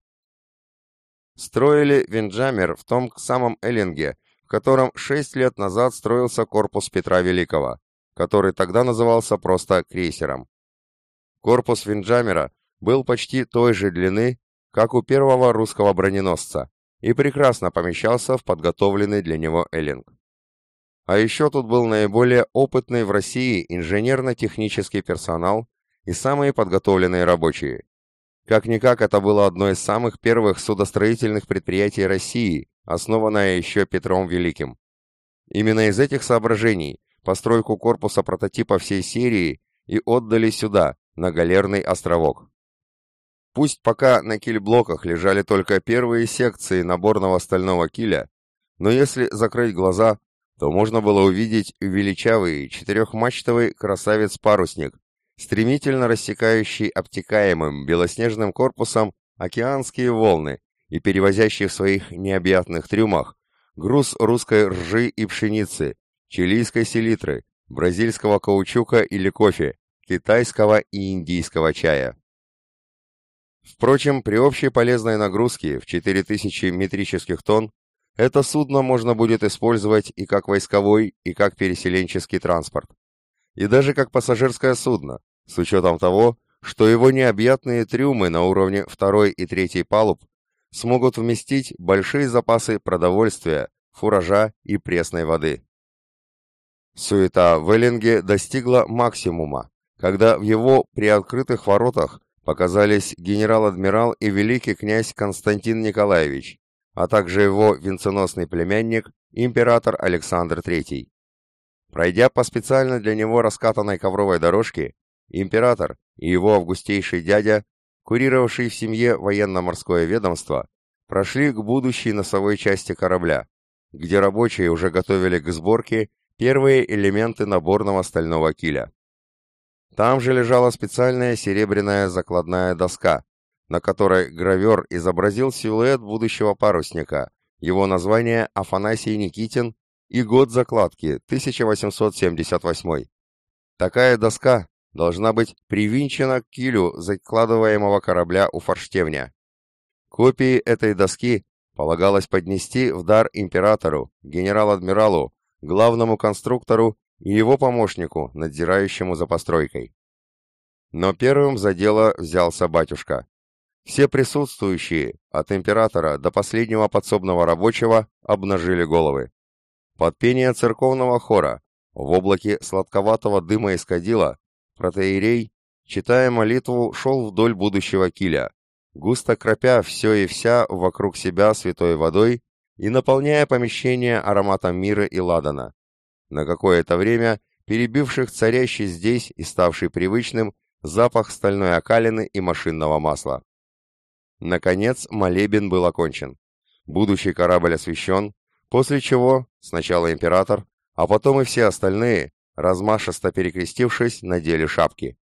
Строили Винджамер в том самом Эллинге, в котором шесть лет назад строился корпус Петра Великого, который тогда назывался просто крейсером. Корпус Винджамера был почти той же длины, как у первого русского броненосца, и прекрасно помещался в подготовленный для него Эллинг. А еще тут был наиболее опытный в России инженерно-технический персонал и самые подготовленные рабочие. Как-никак это было одно из самых первых судостроительных предприятий России, основанное еще Петром Великим. Именно из этих соображений постройку корпуса прототипа всей серии и отдали сюда, на Галерный островок. Пусть пока на кильблоках лежали только первые секции наборного стального киля, но если закрыть глаза, то можно было увидеть величавый четырехмачтовый красавец-парусник, стремительно рассекающий обтекаемым белоснежным корпусом океанские волны и перевозящий в своих необъятных трюмах груз русской ржи и пшеницы, чилийской селитры, бразильского каучука или кофе, китайского и индийского чая. Впрочем, при общей полезной нагрузке в 4000 метрических тонн это судно можно будет использовать и как войсковой, и как переселенческий транспорт. И даже как пассажирское судно, с учетом того, что его необъятные трюмы на уровне второй и третьей палуб смогут вместить большие запасы продовольствия, фуража и пресной воды. Суета в Эллинге достигла максимума, когда в его приоткрытых воротах показались генерал-адмирал и великий князь Константин Николаевич, а также его венценосный племянник, император Александр III. Пройдя по специально для него раскатанной ковровой дорожке, император и его августейший дядя, курировавший в семье военно-морское ведомство, прошли к будущей носовой части корабля, где рабочие уже готовили к сборке первые элементы наборного стального киля. Там же лежала специальная серебряная закладная доска, на которой гравер изобразил силуэт будущего парусника, его название Афанасий Никитин и год закладки 1878. Такая доска должна быть привинчена к килю закладываемого корабля у форштевня. Копии этой доски полагалось поднести в дар императору, генерал-адмиралу, главному конструктору и его помощнику, надзирающему за постройкой. Но первым за дело взялся батюшка. Все присутствующие, от императора до последнего подсобного рабочего, обнажили головы. Под пение церковного хора, в облаке сладковатого дыма из кадила, протеерей, читая молитву, шел вдоль будущего киля, густо кропя все и вся вокруг себя святой водой и наполняя помещение ароматом мира и ладана, на какое-то время перебивших царящий здесь и ставший привычным запах стальной окалины и машинного масла. Наконец, молебен был окончен. Будущий корабль освящен, после чего сначала император, а потом и все остальные, размашисто перекрестившись, надели шапки.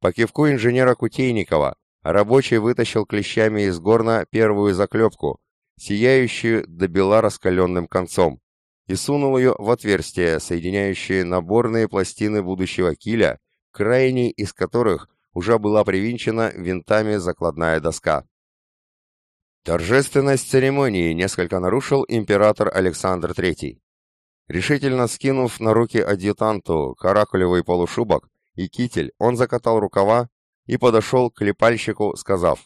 По кивку инженера Кутейникова рабочий вытащил клещами из горна первую заклепку, сияющую до бела раскаленным концом, и сунул ее в отверстие, соединяющее наборные пластины будущего киля, крайней из которых уже была привинчена винтами закладная доска. Торжественность церемонии несколько нарушил император Александр III. Решительно скинув на руки адъютанту каракулевый полушубок и китель, он закатал рукава и подошел к клепальщику, сказав,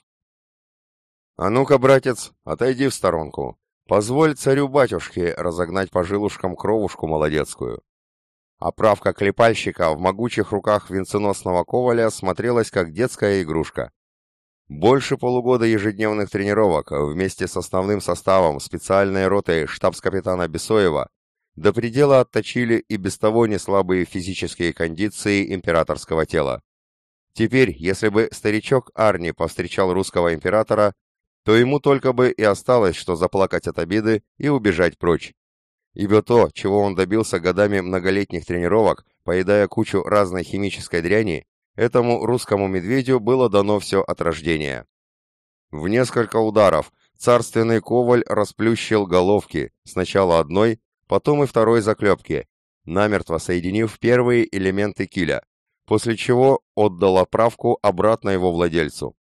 «А ну-ка, братец, отойди в сторонку. Позволь царю-батюшке разогнать по жилушкам кровушку молодецкую». Оправка клепальщика в могучих руках венценосного коваля смотрелась как детская игрушка. Больше полугода ежедневных тренировок вместе с основным составом специальной роты штабс-капитана Бесоева до предела отточили и без того неслабые физические кондиции императорского тела. Теперь, если бы старичок Арни повстречал русского императора, то ему только бы и осталось, что заплакать от обиды и убежать прочь. Ибо то, чего он добился годами многолетних тренировок, поедая кучу разной химической дряни, этому русскому медведю было дано все от рождения. В несколько ударов царственный коваль расплющил головки, сначала одной, потом и второй заклепки, намертво соединив первые элементы киля, после чего отдал оправку обратно его владельцу.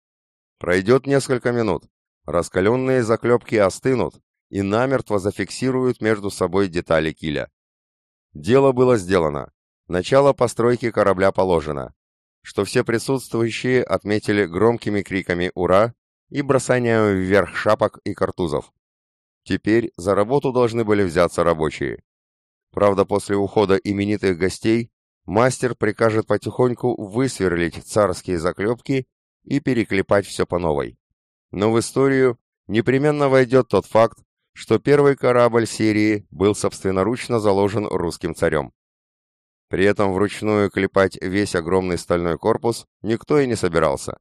Пройдет несколько минут, раскаленные заклепки остынут и намертво зафиксируют между собой детали киля. Дело было сделано. Начало постройки корабля положено. Что все присутствующие отметили громкими криками «Ура!» и бросанием вверх шапок и картузов. Теперь за работу должны были взяться рабочие. Правда, после ухода именитых гостей мастер прикажет потихоньку высверлить царские заклепки и переклепать все по новой. Но в историю непременно войдет тот факт, что первый корабль серии был собственноручно заложен русским царем. При этом вручную клепать весь огромный стальной корпус никто и не собирался.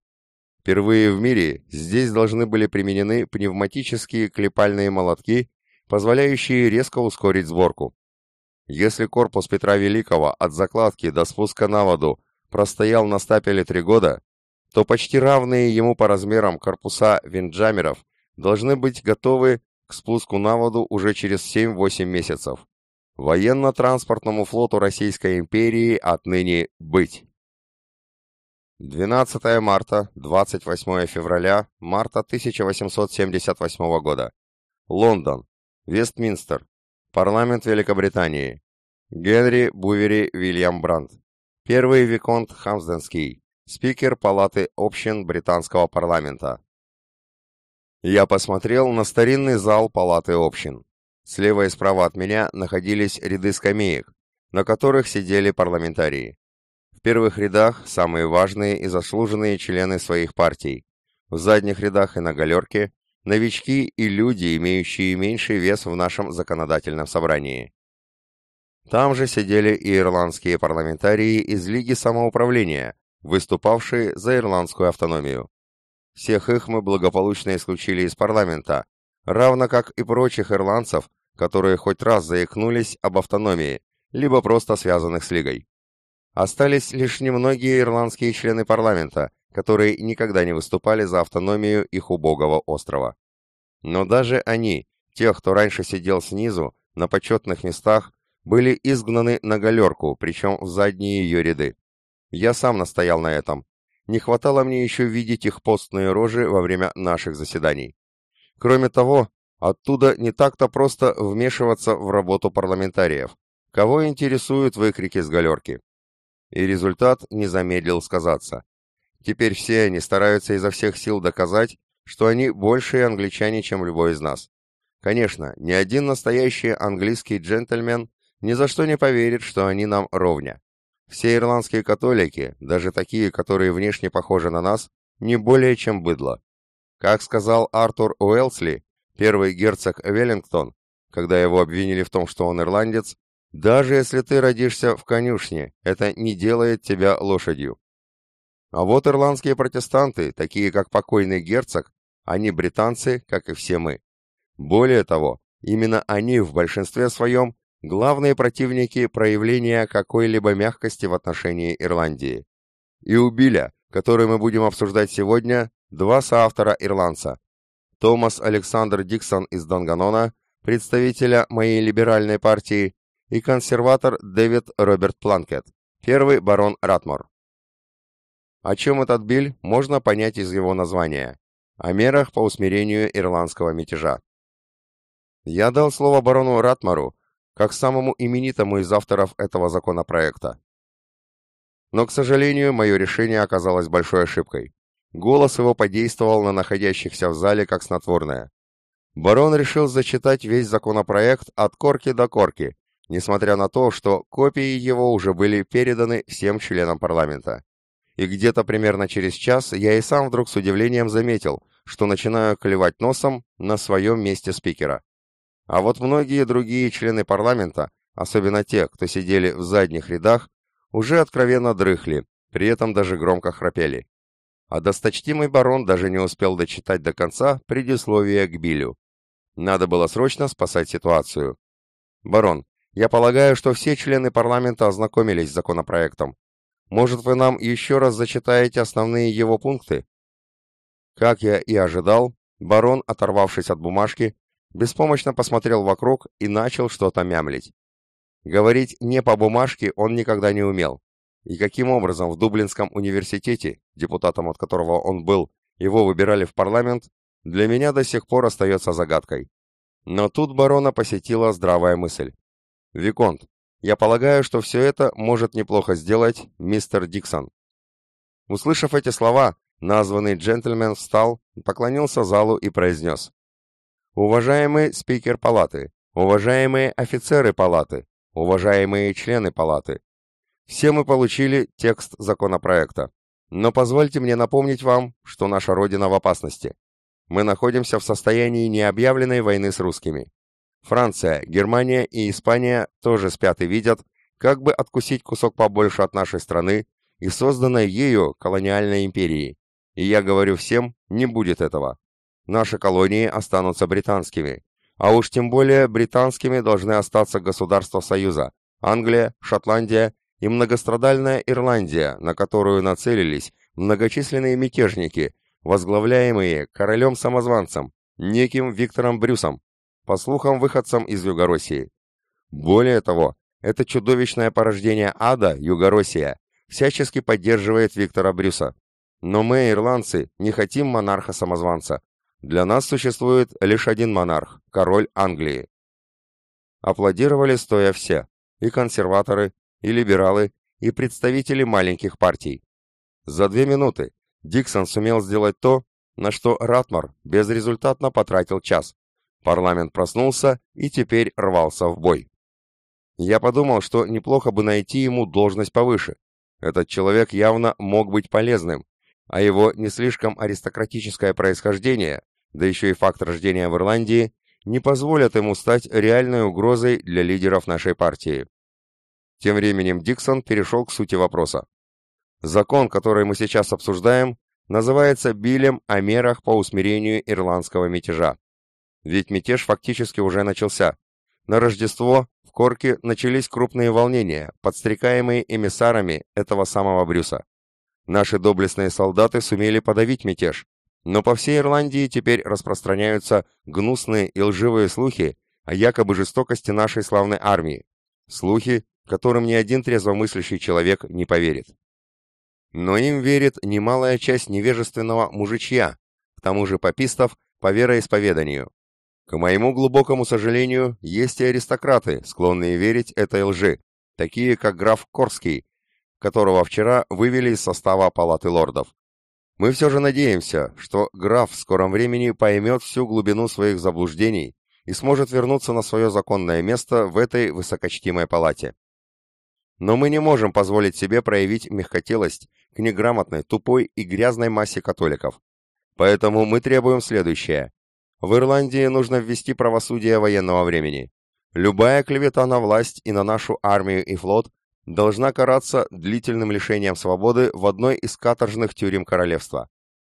Впервые в мире здесь должны были применены пневматические клепальные молотки, позволяющие резко ускорить сборку. Если корпус Петра Великого от закладки до спуска на воду простоял на стапеле три года, то почти равные ему по размерам корпуса винджамеров должны быть готовы к спуску на воду уже через 7-8 месяцев. Военно-транспортному флоту Российской империи отныне быть. 12 марта, 28 февраля, марта 1878 года. Лондон. Вестминстер. Парламент Великобритании. Генри Бувери Вильям Брандт. Первый Виконт Хамсденский. Спикер Палаты общин британского парламента. Я посмотрел на старинный зал Палаты общин. Слева и справа от меня находились ряды скамеек, на которых сидели парламентарии. В первых рядах самые важные и заслуженные члены своих партий. В задних рядах и на галерке новички и люди, имеющие меньший вес в нашем законодательном собрании. Там же сидели и ирландские парламентарии из Лиги самоуправления, выступавшие за ирландскую автономию. Всех их мы благополучно исключили из парламента, равно как и прочих ирландцев, которые хоть раз заикнулись об автономии, либо просто связанных с Лигой. Остались лишь немногие ирландские члены парламента, которые никогда не выступали за автономию их убогого острова. Но даже они, тех, кто раньше сидел снизу, на почетных местах, были изгнаны на галерку, причем в задние ее ряды. Я сам настоял на этом. Не хватало мне еще видеть их постные рожи во время наших заседаний. Кроме того, оттуда не так-то просто вмешиваться в работу парламентариев. Кого интересуют выкрики с галерки? И результат не замедлил сказаться. Теперь все они стараются изо всех сил доказать, что они большие англичане, чем любой из нас. Конечно, ни один настоящий английский джентльмен ни за что не поверит, что они нам ровня. Все ирландские католики, даже такие, которые внешне похожи на нас, не более чем быдло. Как сказал Артур Уэлсли, первый герцог Веллингтон, когда его обвинили в том, что он ирландец, даже если ты родишься в конюшне, это не делает тебя лошадью. А вот ирландские протестанты, такие как покойный герцог, они британцы, как и все мы. Более того, именно они в большинстве своем главные противники проявления какой-либо мягкости в отношении Ирландии. И у Билля, который мы будем обсуждать сегодня, два соавтора ирландца. Томас Александр Диксон из Данганона, представителя моей либеральной партии, и консерватор Дэвид Роберт Планкет, первый барон Ратмор. О чем этот биль, можно понять из его названия. О мерах по усмирению ирландского мятежа. Я дал слово барону Ратмору, как самому именитому из авторов этого законопроекта. Но, к сожалению, мое решение оказалось большой ошибкой. Голос его подействовал на находящихся в зале как снотворное. Барон решил зачитать весь законопроект от корки до корки, несмотря на то, что копии его уже были переданы всем членам парламента. И где-то примерно через час я и сам вдруг с удивлением заметил, что начинаю клевать носом на своем месте спикера. А вот многие другие члены парламента, особенно те, кто сидели в задних рядах, уже откровенно дрыхли, при этом даже громко храпели. А досточтимый барон даже не успел дочитать до конца предисловие к Билю. Надо было срочно спасать ситуацию. «Барон, я полагаю, что все члены парламента ознакомились с законопроектом. Может, вы нам еще раз зачитаете основные его пункты? Как я и ожидал, барон, оторвавшись от бумажки, беспомощно посмотрел вокруг и начал что-то мямлить. Говорить не по бумажке он никогда не умел. И каким образом в Дублинском университете, депутатом от которого он был, его выбирали в парламент, для меня до сих пор остается загадкой. Но тут барона посетила здравая мысль. «Виконт, я полагаю, что все это может неплохо сделать мистер Диксон». Услышав эти слова, названный джентльмен встал, поклонился залу и произнес. «Уважаемый спикер палаты, уважаемые офицеры палаты, уважаемые члены палаты, все мы получили текст законопроекта. Но позвольте мне напомнить вам, что наша Родина в опасности. Мы находимся в состоянии необъявленной войны с русскими. Франция, Германия и Испания тоже спят и видят, как бы откусить кусок побольше от нашей страны и созданной ею колониальной империи. И я говорю всем, не будет этого. Наши колонии останутся британскими. А уж тем более британскими должны остаться государства Союза, Англия, Шотландия и многострадальная Ирландия, на которую нацелились многочисленные мятежники, возглавляемые королем-самозванцем, неким Виктором Брюсом, по слухам выходцам из Югороссии. Более того, это чудовищное порождение ада, Югороссия, всячески поддерживает Виктора Брюса. Но мы, ирландцы, не хотим монарха-самозванца. Для нас существует лишь один монарх – король Англии. Аплодировали стоя все – и консерваторы, и либералы, и представители маленьких партий. За две минуты Диксон сумел сделать то, на что Ратмар безрезультатно потратил час. Парламент проснулся и теперь рвался в бой. Я подумал, что неплохо бы найти ему должность повыше. Этот человек явно мог быть полезным, а его не слишком аристократическое происхождение, да еще и факт рождения в Ирландии, не позволят ему стать реальной угрозой для лидеров нашей партии. Тем временем Диксон перешел к сути вопроса. Закон, который мы сейчас обсуждаем, называется Биллем о мерах по усмирению ирландского мятежа. Ведь мятеж фактически уже начался. На Рождество в Корке начались крупные волнения, подстрекаемые эмиссарами этого самого Брюса. Наши доблестные солдаты сумели подавить мятеж, но по всей Ирландии теперь распространяются гнусные и лживые слухи о якобы жестокости нашей славной армии. Слухи, которым ни один трезвомыслящий человек не поверит. Но им верит немалая часть невежественного мужичья, к тому же попистов по вероисповеданию. К моему глубокому сожалению, есть и аристократы, склонные верить этой лжи, такие как граф Корский, которого вчера вывели из состава палаты лордов. Мы все же надеемся, что граф в скором времени поймет всю глубину своих заблуждений и сможет вернуться на свое законное место в этой высокочтимой палате. Но мы не можем позволить себе проявить мягкотелость к неграмотной, тупой и грязной массе католиков. Поэтому мы требуем следующее. В Ирландии нужно ввести правосудие военного времени. Любая клевета на власть и на нашу армию и флот должна караться длительным лишением свободы в одной из каторжных тюрем королевства.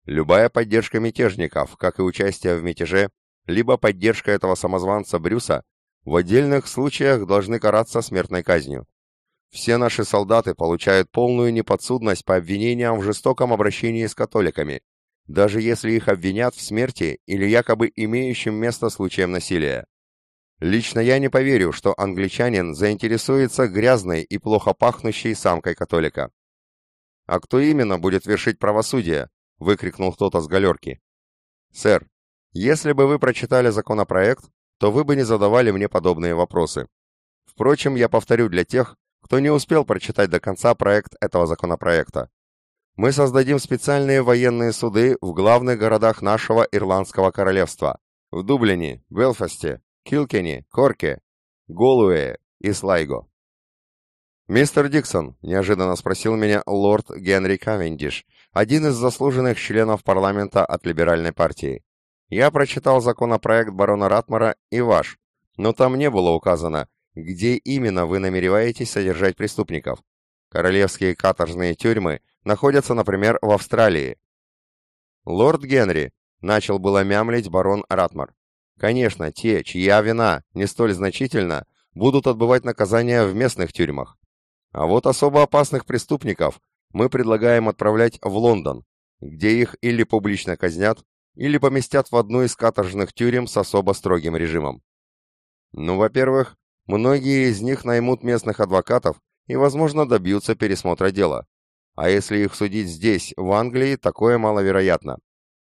Любая поддержка мятежников, как и участие в мятеже, либо поддержка этого самозванца Брюса, в отдельных случаях должны караться смертной казнью. Все наши солдаты получают полную неподсудность по обвинениям в жестоком обращении с католиками, даже если их обвинят в смерти или якобы имеющим место случаем насилия. Лично я не поверю, что англичанин заинтересуется грязной и плохо пахнущей самкой католика. «А кто именно будет вершить правосудие?» — выкрикнул кто-то с галерки. «Сэр, если бы вы прочитали законопроект, то вы бы не задавали мне подобные вопросы. Впрочем, я повторю для тех, кто не успел прочитать до конца проект этого законопроекта. Мы создадим специальные военные суды в главных городах нашего Ирландского королевства. В Дублине, Белфасте, Килкене, Корке, Голуэ и Слайго. «Мистер Диксон», — неожиданно спросил меня лорд Генри Кавендиш, один из заслуженных членов парламента от либеральной партии. «Я прочитал законопроект барона Ратмара и ваш, но там не было указано, где именно вы намереваетесь содержать преступников? Королевские каторжные тюрьмы находятся, например, в Австралии. Лорд Генри, начал было мямлить барон Ратмар. Конечно, те, чья вина не столь значительна, будут отбывать наказание в местных тюрьмах. А вот особо опасных преступников мы предлагаем отправлять в Лондон, где их или публично казнят, или поместят в одну из каторжных тюрем с особо строгим режимом. Ну, во-первых, Многие из них наймут местных адвокатов и, возможно, добьются пересмотра дела. А если их судить здесь, в Англии, такое маловероятно.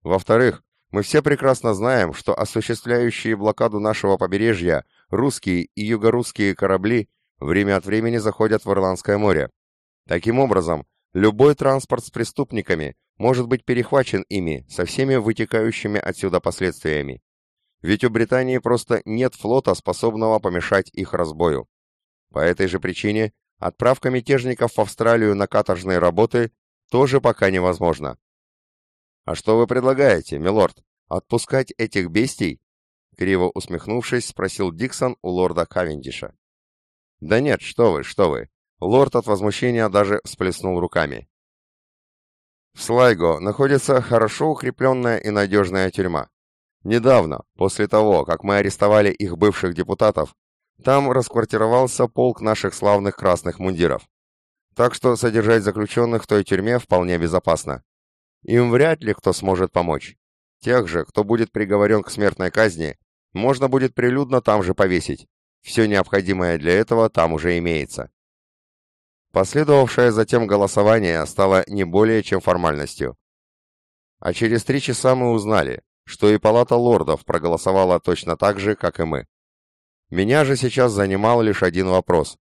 Во-вторых, мы все прекрасно знаем, что осуществляющие блокаду нашего побережья русские и югорусские корабли время от времени заходят в Ирландское море. Таким образом, любой транспорт с преступниками может быть перехвачен ими со всеми вытекающими отсюда последствиями. Ведь у Британии просто нет флота, способного помешать их разбою. По этой же причине отправка мятежников в Австралию на каторжные работы тоже пока невозможна. «А что вы предлагаете, милорд? Отпускать этих бестий?» Криво усмехнувшись, спросил Диксон у лорда Кавендиша. «Да нет, что вы, что вы!» Лорд от возмущения даже всплеснул руками. В Слайго находится хорошо укрепленная и надежная тюрьма. Недавно, после того, как мы арестовали их бывших депутатов, Там расквартировался полк наших славных красных мундиров. Так что содержать заключенных в той тюрьме вполне безопасно. Им вряд ли кто сможет помочь. Тех же, кто будет приговорен к смертной казни, можно будет прилюдно там же повесить. Все необходимое для этого там уже имеется. Последовавшее затем голосование стало не более чем формальностью. А через три часа мы узнали, что и Палата лордов проголосовала точно так же, как и мы. Меня же сейчас занимал лишь один вопрос.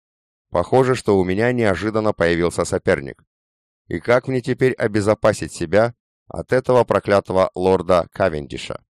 Похоже, что у меня неожиданно появился соперник. И как мне теперь обезопасить себя от этого проклятого лорда Кавендиша?